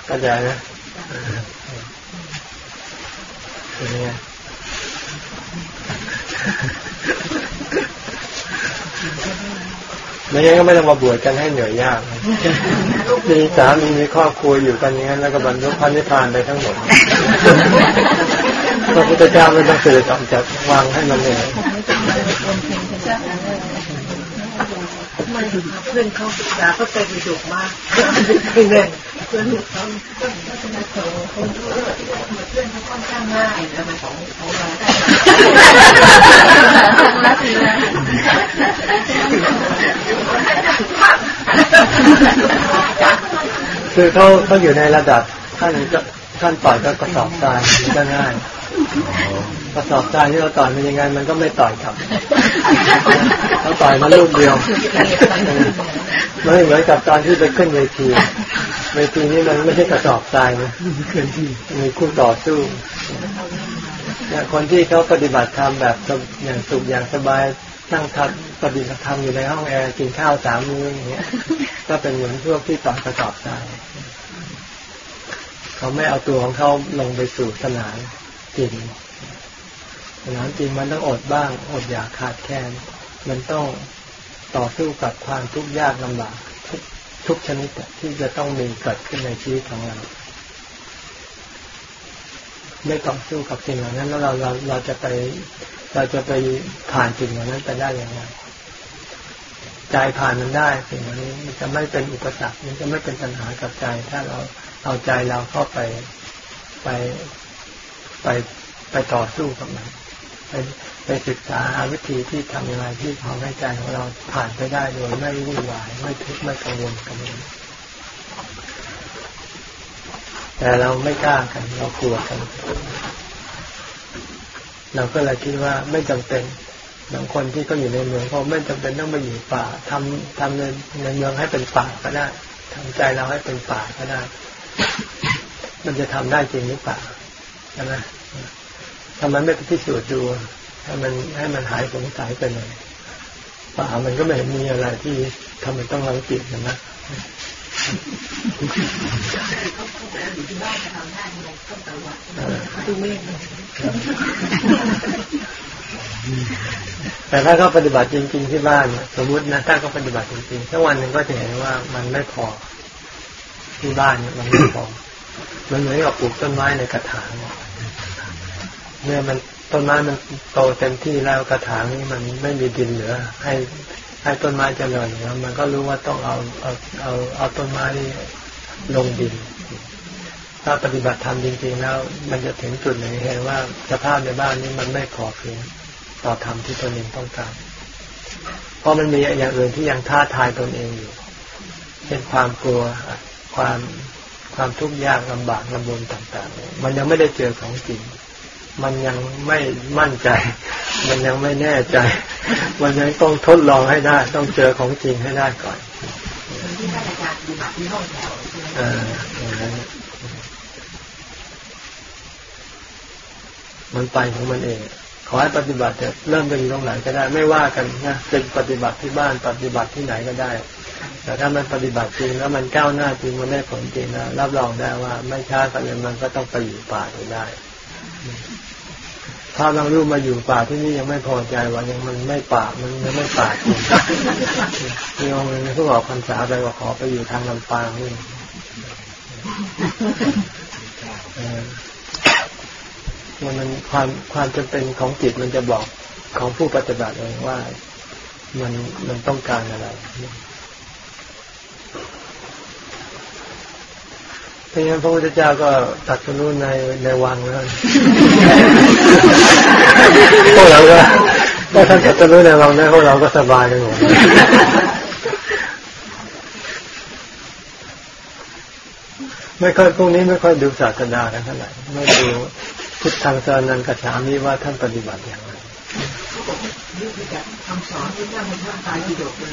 ก็ใจนะเป็นไง ไม่งั้นก็ไม่ต้องมาบวชกันให้เหนื่อยยากมีสามีมีครอบครัวอยู่กันอย่างนั้นแล้วก็บรรลุพันธิพานไปทั้งหมดพระพุทธเจ้าไม่ต้องเสด็จออกจากวางให้มันเลยเพื่อนเขาศึกษาก็เป็นประโยชน์มากเพื่อนเพื่อนเขาเพื่อนเขาเพื่อนเขาค่อนข้างง่ายแล้วมันของของเราคือเขาเขาอยู่ในระดับขั้นขั้นต่อยก็กระสอบทรายมันก็ง่าย กระสอบทรายที่เราต่อยมันยังไง มันก็ไม่ต่อยครับเขาต่อยมาลูกเดียวไม่เหมือนกับตอนที่ไปขึ้นเวทีเวทีนี้มันไม่ใช่กระสอบทรายนะมีคู่ต่อสู้เนี่ยคนที่เขาปฏิบัติธรรมแบบอย่างสุขอย่างสบายนั่งทัดปฏิบัติธรรมอยู่ในห้องแอร์กินข้าวสามมื้ออย่างเงี้ย ก็เป็นเหมือนพวกที่ต่อกระสอบทรายเขาไม่เอาตัวของเขาลงไปสู่สนามจริง สนามจริงมันต้องอดบ้าง อดอยากขาดแคลน มันต้องต่อสู้กับความทุกข์ยากลำบากทุกทุกชนิดที่จะต้องมีเกิดขึ้นในชีวิตของเราไม่ต่อสู้กับสิ่งเหล่านั้นแล้วเราเราเราจะไปเราจะไปผ่านสิ่งเหล่านั้นไปได้อย่างไรใจผ่านมันได้สิ่งเหล่านี้มันจะไม่เป็นอุปสรรคมันจะไม่เป็นปัญหากับใจ ถ้าเราเอาใจเราเข้าไปไปไปไปต่อสู้กับมัน ไปไปศึกษาหาวิธีที่ทำยังไงที่ทำให้ใจของเราผ่านไปได้โดยไม่วุ่นวายไม่ทุกข์ไม่กังวลกังวลแต่เราไม่กล้ากัน เรากลัวกัน เราก็เลยคิดว่าไม่จำเป็นบางคนที่ก็อยู่ในเมืองเขาไม่จำเป็นต้องมาอยู่ป่าทำทำในในเมืองให้เป็นป่าก็ได้ทำใจเราให้เป็นป่าก็ได้ มันจะทำได้จริงหรือเปล่าใช่ไหม ทำไมไม่ไปพิสูจน์ดูให้มันให้มันหายสงสัยไปเลยป่ามันก็ไม่เห็นมีอะไรที่ทำมันต้องรังเกียจนะแต่ถ้าเขาปฏิบัติจริง ๆ ที่บ้านสมมตินะถ้าเขาปฏิบัติจริงๆถ้าวันหนึ่งก็จะเห็นว่ามันไม่พอที่บ้านเนี่ยมันไม่พอมันเหมือนกับปลูกต้นไม้ในกระถาง เมื่อมันต้นไม้มันโตเต็มที่แล้วกระถางนี้มันไม่มีดินเหลือ ให้ให้ต้นไม้เจริญแล้วมันก็รู้ว่าต้องเอาเอาเอาเอาต้นไม้ลงดิน ถ้าปฏิบัติธรรมจริงๆแล้ว มันจะถึงจุดหนึ่งเห็นว่าสภาพในบ้านนี้มันไม่พอเพียงต่อธรรมที่ตนเองต้องการ เพราะมันมีอย่างอื่นที่ยังท้าทายตนเองอยู่ เช่นความกลัวความความทุกข์ยากลำบากลำบนต่างๆ มันยังไม่ได้เจอของจริง มันยังไม่มั่นใจ มันยังไม่แน่ใจ มันยังต้องทดลองให้ได้ ต้องเจอของจริงให้ได้ก่อนที่ท่านอาจารย์ปฏิบัติที่ห้องแถวอ่าอย่างนั้นมันไปของมันเอง ขอให้ปฏิบัติเถอะเริ่มเป็นตรงไหนก็ได้ ไม่ว่ากันนะเป็นปฏิบัติที่บ้านปฏิบัติที่ไหนก็ได้ แต่ถ้ามันปฏิบัติจริงแล้วมันก้าวหน้าจริงมันได้ผลจริงนะรับรองได้ว่าไม่ช้าก็เร็วมันก็ต้องไปอยู่ป่าได้ ถ้าเรารู้มาอยู่ป่าที่นี่ยังไม่พอใจว่ายังมันไม่ป่ามันยังไม่ป่าจริงมีองค์นึงเพิ่งออกพรรษาไปว่าขอไปอยู่ทางลำปางนี่มันมันความความจำเป็นของจิตมันจะบอกของผู้ปฏิบัติเองว่า มันมันต้องการอะไรเพ ราะงั้นพระพุทธเจ้าก็ตัดสนุนในในวังแล้วพวกเราก็ถ้าท่านตัดสนุนในวังได้พวกเราก็สบายกันหมดไม่ค่อยพวกนี้ไม่ค่อยดูศาสนากันเท่าไหร่ไม่ดูพุทธังสานันกระฉามีว่าท่านปฏิบัติอย่างไรคำสอนที่ท่านท่านตายที่ดกเลย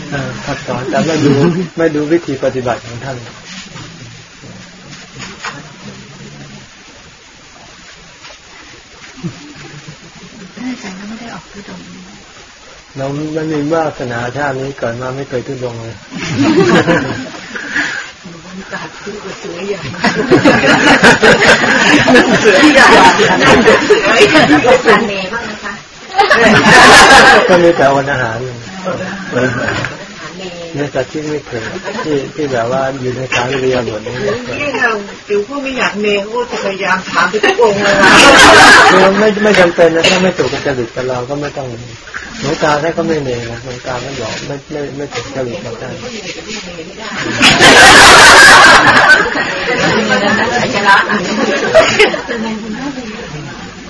คำสอนแต่ไม่ดูไม่ดูวิธีปฏิบัติของท่าน อาจารย์ก็ไม่ได้ออกทุดงเราไม่มีวาสนาชาตินี้เกิดมาไม่เคยทุดงเลยตัดที่เสือใหญ่เสือใหญ่เสือใหญ่ทานเนบ้างนะคะก็มีแต่วันอาหาร เนี่ยแต่ที่ไม่เคยที่ที่แบบว่าอยู่ในสารเรียนหมดนี้ที่เราติวพวกไม่อยากเนก็จะพยายามถามทุกองเลยนะไม่ไม่จำเป็นนะถ้าไม่ถูกกับจริตกับเราก็ไม่ต้องหลวงตาท่านก็ไม่เนนะหลวงตาไม่บอกไม่ไม่ไม่ถูกจริตกับท่าน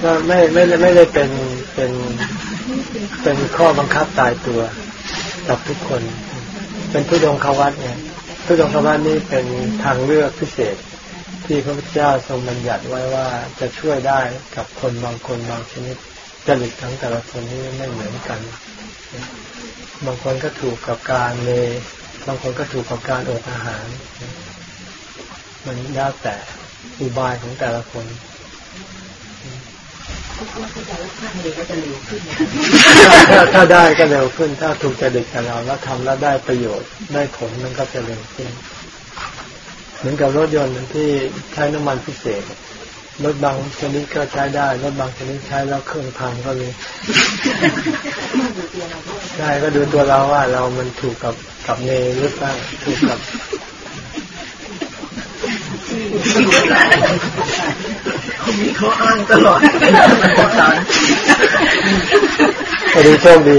ก็ไม่ไม่ไม่ได้เป็นเป็นเป็นข้อบังคับตายตัวกับทุกคน เป็นทุดงควัตเนี่ยทุดงควัตนี่เป็นทางเลือกพิเศษ ที่พระพุทธเจ้าทรงบัญญัติไว้ว่าจะช่วยได้กับคนบางคนบางชนิดจริตทั้งแต่ละคนนี่ไม่เหมือนกัน บางคนก็ถูกกับการเลบางคนก็ถูกกับการอดอาหาร มันแล้วแต่อุบายของแต่ละคน ถ้าได้ก็เร็วขึ้น ถ้าถูกจริตกับเราแล้วทำแล้วได้ประโยชน์ได้ผลมันก็จะเร็วขึ้น เหมือนกับรถยนต์ที่ใช้น้ำมันพิเศษรถบางชนิดก็ใช้ได้รถบางชนิดใช้แล้วเครื่องพังก็เลยใช่ก็ดูตัวเราว่าเรามันถูกกับกับเนหรือเปล่าถูกกับ มีข้ออ้างตลอดพอดีโชคดี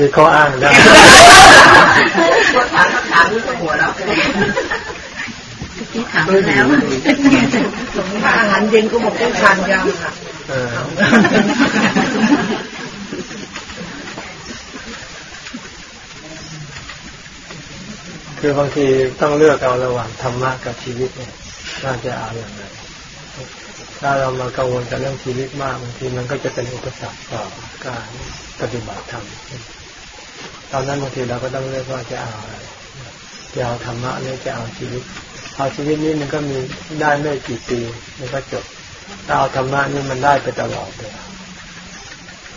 มีข้ออ้างได้ถามถามนี่หัวเราถามแล้วอาหารเย็นก็บอกต้องทานยำค่ะคือบางทีต้องเลือกเอาระหว่างธรรมะกับชีวิตเนี่ย น่าจะเอาอย่างไรถ้าเรามากังวลกับเรื่องชีวิตมากบางทีมันก็จะเป็นอุปสรรคต่อการปฏิบัติธรรมตอนนั้นบางทีเราก็ต้องเลือกว่าจะเอาอะไรจะเอาธรรมะหรือจะเอาชีวิต เอาชีวิตนี้มันก็มีได้ไม่กี่ปีมันก็จบถ้าเอาธรรมะนี่มันได้ไปตลอดเลย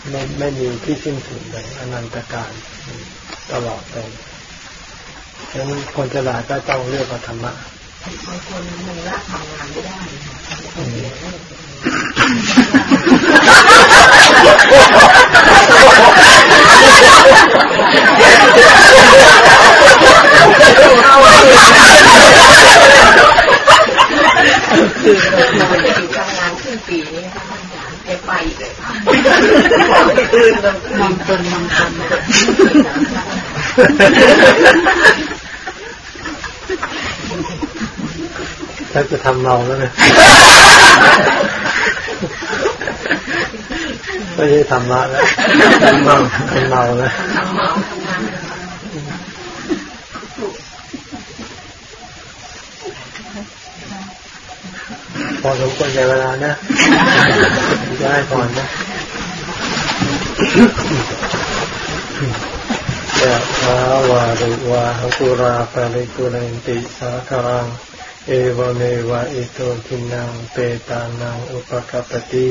ไม่ไม่มีที่สิ้นสุดเลยอนันตการตลอดไปฉะนั้นคนฉลาดก็ต้องเลือกเอาธรรมะ บางคนมันละทำงานไม่ได้คือปีนี้ไอ้ไปไปเลยคืนมังคนมังคน ถ้าจะทำเมาแล้วนะไม่ใช่ทำมาแล้วเมาเป็นเมาแล้วพอสมควรในเวลานะจะให้พรนะยะถาวาริวาหกุราปะริกุเรนติสาคารัง เอวเมวะอิโตทินังเปตานังอุปกปติ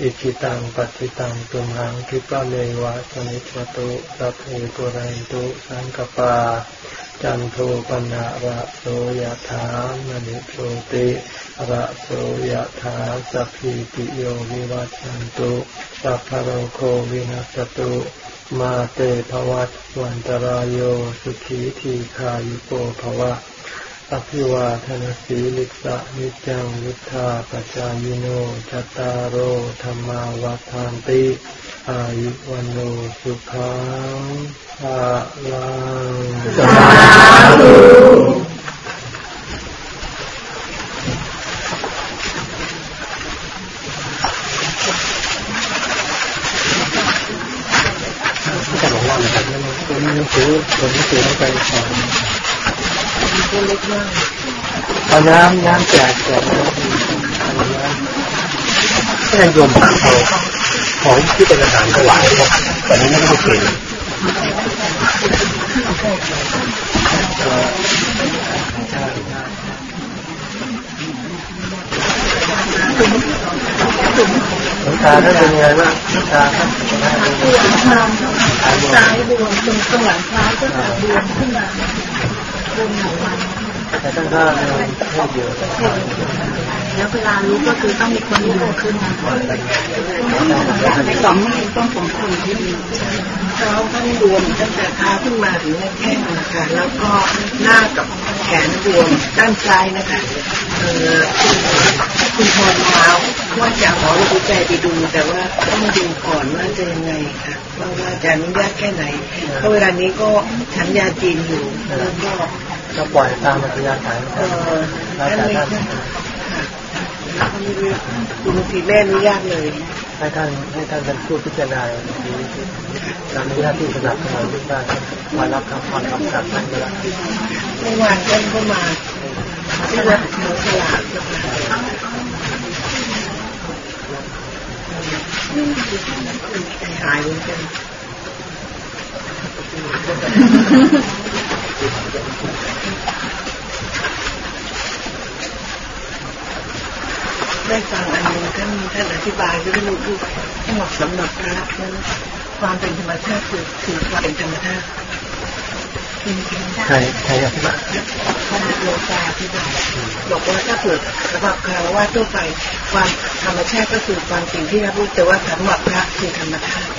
อิจิตังปัจิตังตุมหังคิปะเมวะสนิจตุสัพเพปุเรนตุสังกปา จันโทปนะระโสยถามณิโชติระโสยถาสัพพิติโยวิวัชชันตุสัพพโรโควินัสตุมาเตภวัตวันตรายโยสุขีทีขายุโกภวะ อภิวาทนาสีลิสะนิจังวุธาปจายโนจตารโอธรรมาวัฏานติอายุวันโนสุขังภาลังสาธุหนังสือผมหนังสือต้องไปสอน เอาน้ำน้ำแจกแจกน้ำก็ยังโยมถามเขาของที่เป็นอาหารถวายเขาแต่นี้ไม่ได้เห็นหลวงตาท่านเป็นไงบ้างหลวงตาท่านซ้ายบวมตรงตรงหลังซ้ายก็บวมขึ้นมา บวมกันแต่ต้องถ้าเราเยอะแล้วเวลารู้ก็คือต้องมีคนดูขึ้นมาสองนี่ต้องสมควรที่ดีเขาท่านรวมตั้งแต่เท้าขึ้นมาถึงแข้งนะคะแล้วก็หน้ากับแขนรวมด้านซ้ายนะคะเออ คุณพรเท้าว่าจะขอรู้ใจไปดู แต่ว่าต้องดูก่อนว่าจะยังไงค่ะว่าว่าจะอนุญาตแค่ไหนเพราะเวลานี้ก็ฉันยาจีนอยู่แล้วก็ก็ปล่อยตามมัธยาศัยเออแล้วแต่ท่านคุณทีแม่อนุญาตเลยให้ท่านให้ท่านเป็นผู้พิจารณาทีอนุญาตที่สนับสนุนได้มารับคำความคำสั่งท่านเมื่อวานท่านก็มาที่วัดหนองสลาด หายกันได้ฟังอันนึงท่านท่านอธิบายด้วยรู้ดูเหมาะสำหรับพระนั้นความเป็นธรรมชาติคือคือความเป็นธรรมชาติ ใครใครอธิบายท่านโลกาอธิบายบอกว่าถ้าเกิดสำหรับคารวะทั่วไปความธรรมชาติก็คือความจริงที่รับรู้แต่ว่าสำหรับพระคือธรรมชาติ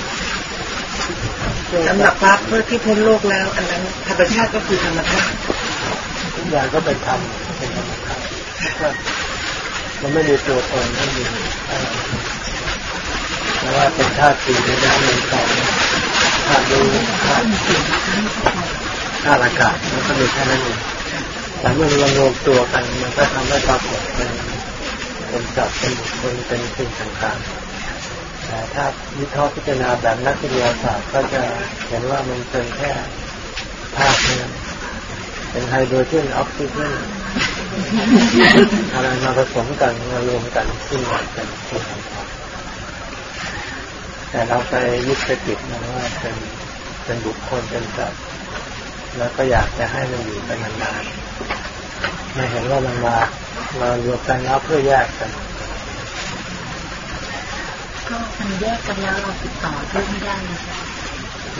สำหรับพระเพื่อที่พ้นโลกแล้ว อันนั้นธรรมชาติก็คือธรรมชาติทุกอย่างก็เป็นธรรมเป็นธรรมชาติมันไม่มีตัวตนไม่มีแต่ว่าเป็นธาตุสี่ในด้านหนึ่งสองธาตุรู้ธาตุ ธาตุอากาศมันก็มีแค่นั้นเองแต่เมื่อมันรวมตัวกันมันก็ทำให้ปรากฏเป็นเป็นจับเป็นบุคคลเป็นสิ่งต่างๆแต่ถ้าวิเคราะห์พิจารณาแบบนักวิทยาศาสตร์ก็จะเห็นว่ามันเป็นแค่ภาพเท่านั้นเป็นไฮโดรเจนออกซิเจนอะไรมาผสมกันมารวมกันขึ้นมาเป็นที่แต่เราไปยึดไปติดนะว่าเป็นเป็นบุคคลเป็นสัตว์ แล้วก็อยากจะให้มันอยู่กันนานๆไม่เห็นว่ามันมา มารวมกันแล้วเพื่อแยกกัน ก็มันแยกกันแล้วเราติดต่อเพื่อไม่ได้เลย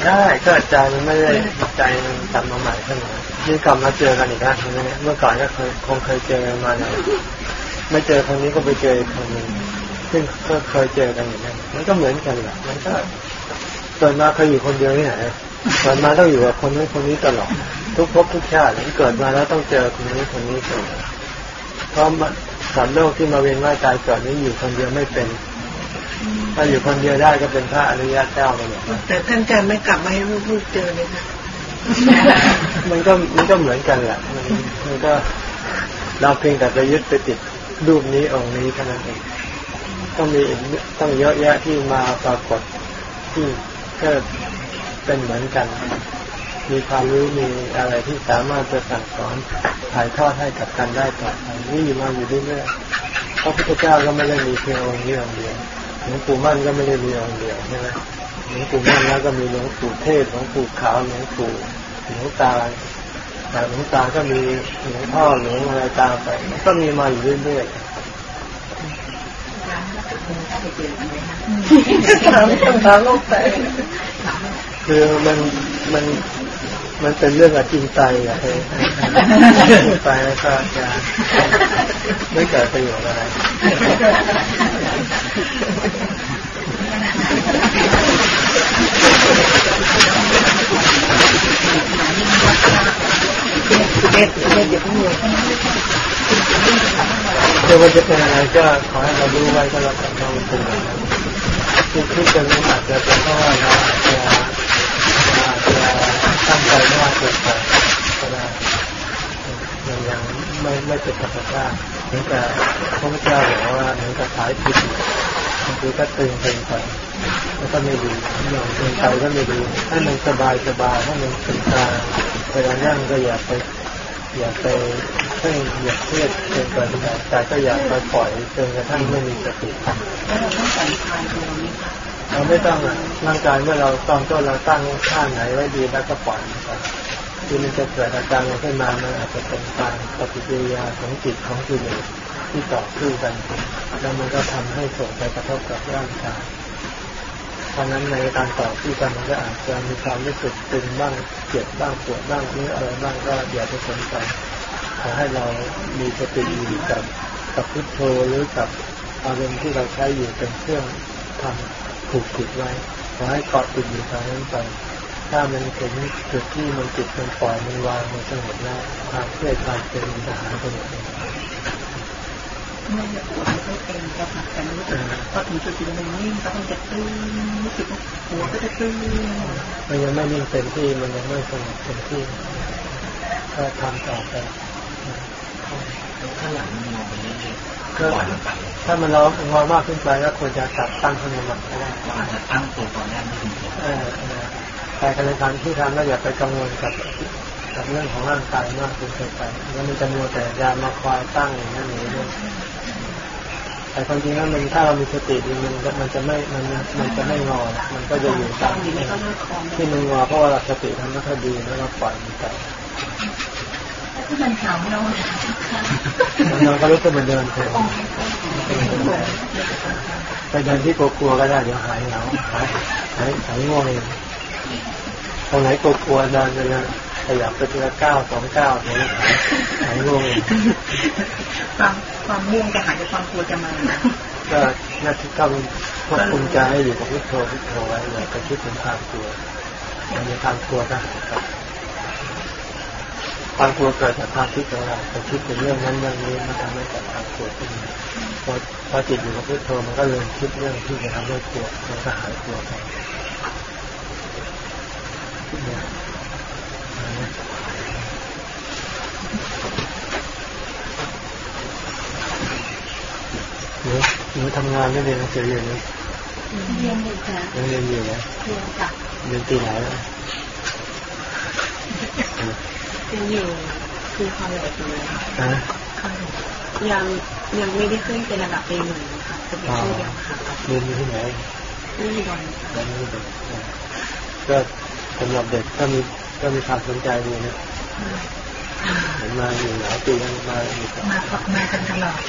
ได้ก็ใจมันไม่ได้ใจมันกลับมาใหม่เสมอนี่กลับมาเจอกันอีกแล้วใช่ไหมเมื่อก่อนก็เคยคงเคยเจอกันมาเนี่ยไม่เจอคนนี้ก็ไปเจออีกคนหนึ่งซึ่งก็เคยเจอกันอย่างนั้นมันก็เหมือนกันแหละมันก็เกิดมาเคยอยู่คนเดียวนี่ไหน เกิดมาต้องอยู่กับคนนี้คนนี้ตลอดทุกภพทุกชาติเกิดมาแล้วต้องเจอคนนี้คนนี้เสมอเพราะสัตว์โลกที่มาเวียนว่ายตายเกิดนี้อยู่คนเดียวไม่เป็น ถ้าอยู่คนเดียวได้ก็เป็นพระอริยเจ้าไปเลยแต่ท่านอาจารย์ไม่กลับมาให้ลูกๆเจอเลยค่ะมันก็มันก็เหมือนกันแหละมันมันก็เราเพียงแต่ไปยึดไปติดรูปนี้องค์นี้เท่านั้นเองต้องมีอีกต้องเยอะแยะที่มาปรากฏที่ก็ เป็นเหมือนกัน มีความรู้มีอะไรที่สามารถจะสั่งสอนถ่ายทอดให้กับกันได้ต่อไปนี่อยู่มาอยู่เรื่อยๆพระพุทธเจ้าก็ไม่ได้มีเพียงองค์นี้องค์เดียวหลวงปู่มั่นก็ไม่ได้มีองค์เดียวใช่ไหมหลวงปู่มั่นแล้วก็มีหลวงปู่เทศหลวงปู่ขาวหลวงปู่หลวงตาแต่หลวงตาก็มีหลวงพ่อหลวงอะไรตามไป ก็มีมาอยู่เรื่อยๆถามคำถามโลกไป คือมันมันมันเป็นเรื่องอจริงใจอะเออไปแล้วก็จะไม่เกิดประโยชน์อะไรเดี๋ยวพวกหนูเดี๋ยวมันจะเป็นอะไรก็ขอให้เรารู้ไว้ก็เราเป็นองนั้นคือคิดกันนี้อาจจะเป็นเพราะว่าเราอาจจะ อาจจะตั้งใจมากเกินไปก็ได้มันยังไม่ไม่เป็นธรรมชาติเหมือนกับพระพุทธเจ้าบอกว่าเหมือนกับสายพิษบางทีก็ตึงเกินไปแล้วก็ไม่ดีอย่างเกินไปก็ไม่ดีให้มันสบายสบายให้มันเป็นกลางเวลานั่งก็อย่าไปอย่าไปให้อย่าเครียดเกินไปแต่ก็อย่าไปปล่อยจนกระทั่งไม่มีสติแล้วเราต้องสันทานตัวนี้ค่ะ เราไม่ต้องร่างกายเมื่อเราตอนต้นเราตั้งท่าไหนไว้ดีแล้วก็ปล่อยมันไปที่มันจะเกิดอาการขึ้นมามันอาจจะเป็นการปฏิกิริยาของจิตของกิเลสที่ต่อสู้กันแล้วมันก็ทำให้ส่งไปกระทบกับร่างกายเพราะนั้นในการต่อสู้กันมันก็อาจจะมีความรู้สึกตึงบ้างเจ็บบ้างปวดบ้างนี่อะไรบ้างก็อย่าไปสนใจขอให้เรามีสติอยู่กับกับพุทโธหรือกับอารมณ์ที่เราใช้อยู่เป็นเครื่องทำ ผูกจิตไว้ขอให้เกาะติดอยู่ทางนั้นไปถ้ามันถึงจุดที่มันจิตมันปล่อยมันวางมันสงบแล้วความเครียดความเป็นมันจะหายไปหมดเลยไม่จะปวดไม่เป็นจะผักแต่รู้สึกพอถึงจุดที่มันนิ่งก็ต้องจะตื้นรู้สึกว่าหัวก็จะตื้นมันยังไม่นิ่งเต็มที่มันยังไม่สงบเต็มที่ก็ทำต่อไปข้างหลังมันมองไปเรื่อย ก็ปล่อยมันไปถ้ามันร้องงอมากขึ้นไปก็ควรจะตัดตั้งขึ้นมาใหม่ก็ได้เราอาจจะตั้งตัวตอนแรกไม่ถึงแต่การในการที่ทำแล้วอย่าไปกังวลกับกับเรื่องของร่างกายมากจนเกินไปแล้วมันจะมัวแต่ยามาคอยตั้งอย่างนั้นอย่างนี้แต่ความจริงแล้วมันถ้าเรามีสติดีมันมันจะไม่มันมันจะไม่งอ มันก็จะอยู่ตามที่มันที่มันงอเพราะว่าสติทำไม่ค่อยดีแล้วเราปล่อยมันไป มันถามเรามันนอนก็รู้สึกเหมือนเดินเถอะไปเดินที่กลัวๆก็ได้เดี๋ยวหายเหงาหายหายหายง่วงเองตรงไหนกลัวๆเดินไปเลยขยับไปทีละก้าวสองก้าวเดี๋ยวหายหายง่วงเองความความม่วงจะหายจากความกลัวจะมาก็หน้าที่ต้องควบคุมใจให้อยู่กับพุทโธพุทโธไว้อย่าไปคิดถึงความกลัวมันมีความกลัวก็หายไป ความกลัวเกิดจากความคิดของเราไปคิดถึงเรื่องนั้นเรื่องนี้มันทำให้เกิดความกลัวขึ้นมาพอพอจิตอยู่กับพุทโธมันก็เลยคิดเรื่องที่จะทำให้กลัวมันก็หายกลัวไปหนูหนูทำงานไม่เรียนหนังสืออยู่นี่เรียนอยู่ค่ะเรียนอยู่นะเรียนกับเรียนปีไหนแล้ว ยนอยู่คือคอลเลจอยู่เลยค่ะนะยังยังไม่ได้ขึ้นเป็นระดับเอหนึ่งค่ะจะเป็นชื่อเดียวค่ะเรียนอยู่ที่ไหนไม่มีดอนเรียนที่ไหนก็สำหรับเด็กก็มีก็มีความสนใจดีนะเห็นมาอยู่หลายปีแล้วมาอยู่กับมาพักมากันตลอด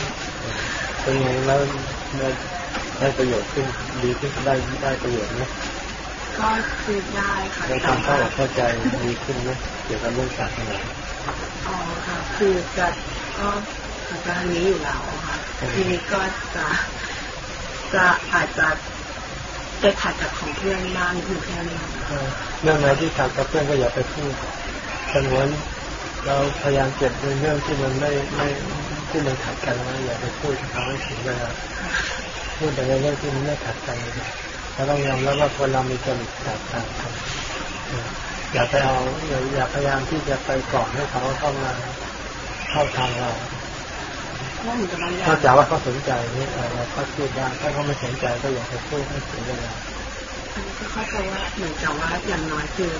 เป็นไงแล้วได้ได้ประโยชน์ขึ้นดีขึ้นได้ได้ประโยชน์ไหม ก็คือได้ค่ะได้ความเข้าอกเข้าใจดีขึ้นไหมเกี่ยวกับเรื่องศาสนาอ๋อค่ะ คือจะก็อาจารย์นี้อยู่แล้วค่ะ ทีนี้ก็จะจะอาจจะไปขัดกับของเพื่อนบ้างอยู่แค่นี้เออเรื่องไหนที่ขัดกับเพื่อนก็อย่าไปพูดสมวนเราพยายามเก็บในเรื่องที่มันไม่ไม่ที่มันขัดกันนะอย่าไปพูดทำให้ถึงเวลาพูดแต่ในเรื่องที่มันไม่ขัดกันเราต้องยอมรับว่าคนเรามีจริตแตกต่างกันเอออย่าไปเอาอย่าอย่าพยายามที่จะไปก่อนให้เขาเข้ามาเข้าทางเราเพราะเหมือนกับบางอย่างถ้าจากว่าเขาสนใจนี่เออเราก็พูดได้ถ้าเขาไม่สนใจก็อย่าไปพูดให้เสียเวลาอันนี้ก็เข้าใจว่าเหมือนกับว่าอย่างน้อยคือ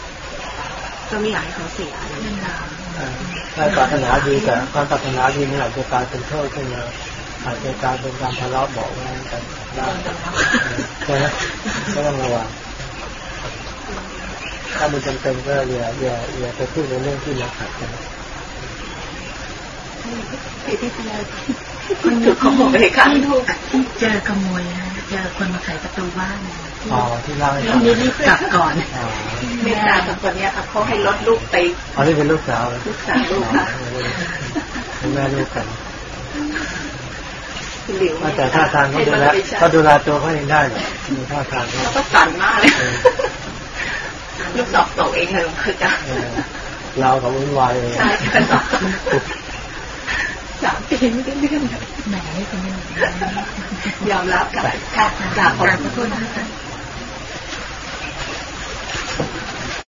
ก็ไม่อยากให้เขาเสียอะไรอย่างเงี้ยเออถ้าปรารถนาดีแต่ความปรารถนาดีนี่อาจจะกลายเป็นโทษขึ้นมา อาจจะกลายเป็นการทะเลาะเบาะแว้งกันได้ใช่ไหมก็ต้องระวังถ้ามันจำเป็นก็อย่าอย่าอย่าไปพูดในเรื่องที่มันขัดกันมันมีข้อมูลเลยค่ะที่ลูกที่เจอขโมยนะเจอคนมาไขประตูบ้านนะอ๋อที่เล่าให้แล้ฟัวงนี่รีบกลับก่อนอ๋อเมตตากับคนเนี้ยค่ะเขาให้ลดลูกไปอันนี้เป็นลูกสาวลูกสาวลูกค่ะเป็นแม่ลูกกันหลิว แต่ท่าทางเขาดูแลเขาดูแลตัวเขาเองได้เหรอมีท่าทางเขาเขาก็สั่นมากเลยลูกสอบตกเองเลยคือจะเออเรากับวุ่นวายเลยใช่ค่ะสามปีไม่ได้เรื่องเลยแหมนี่เป็นยังไงยอมรับกับค่ะกราบขอบพระคุณนะคะ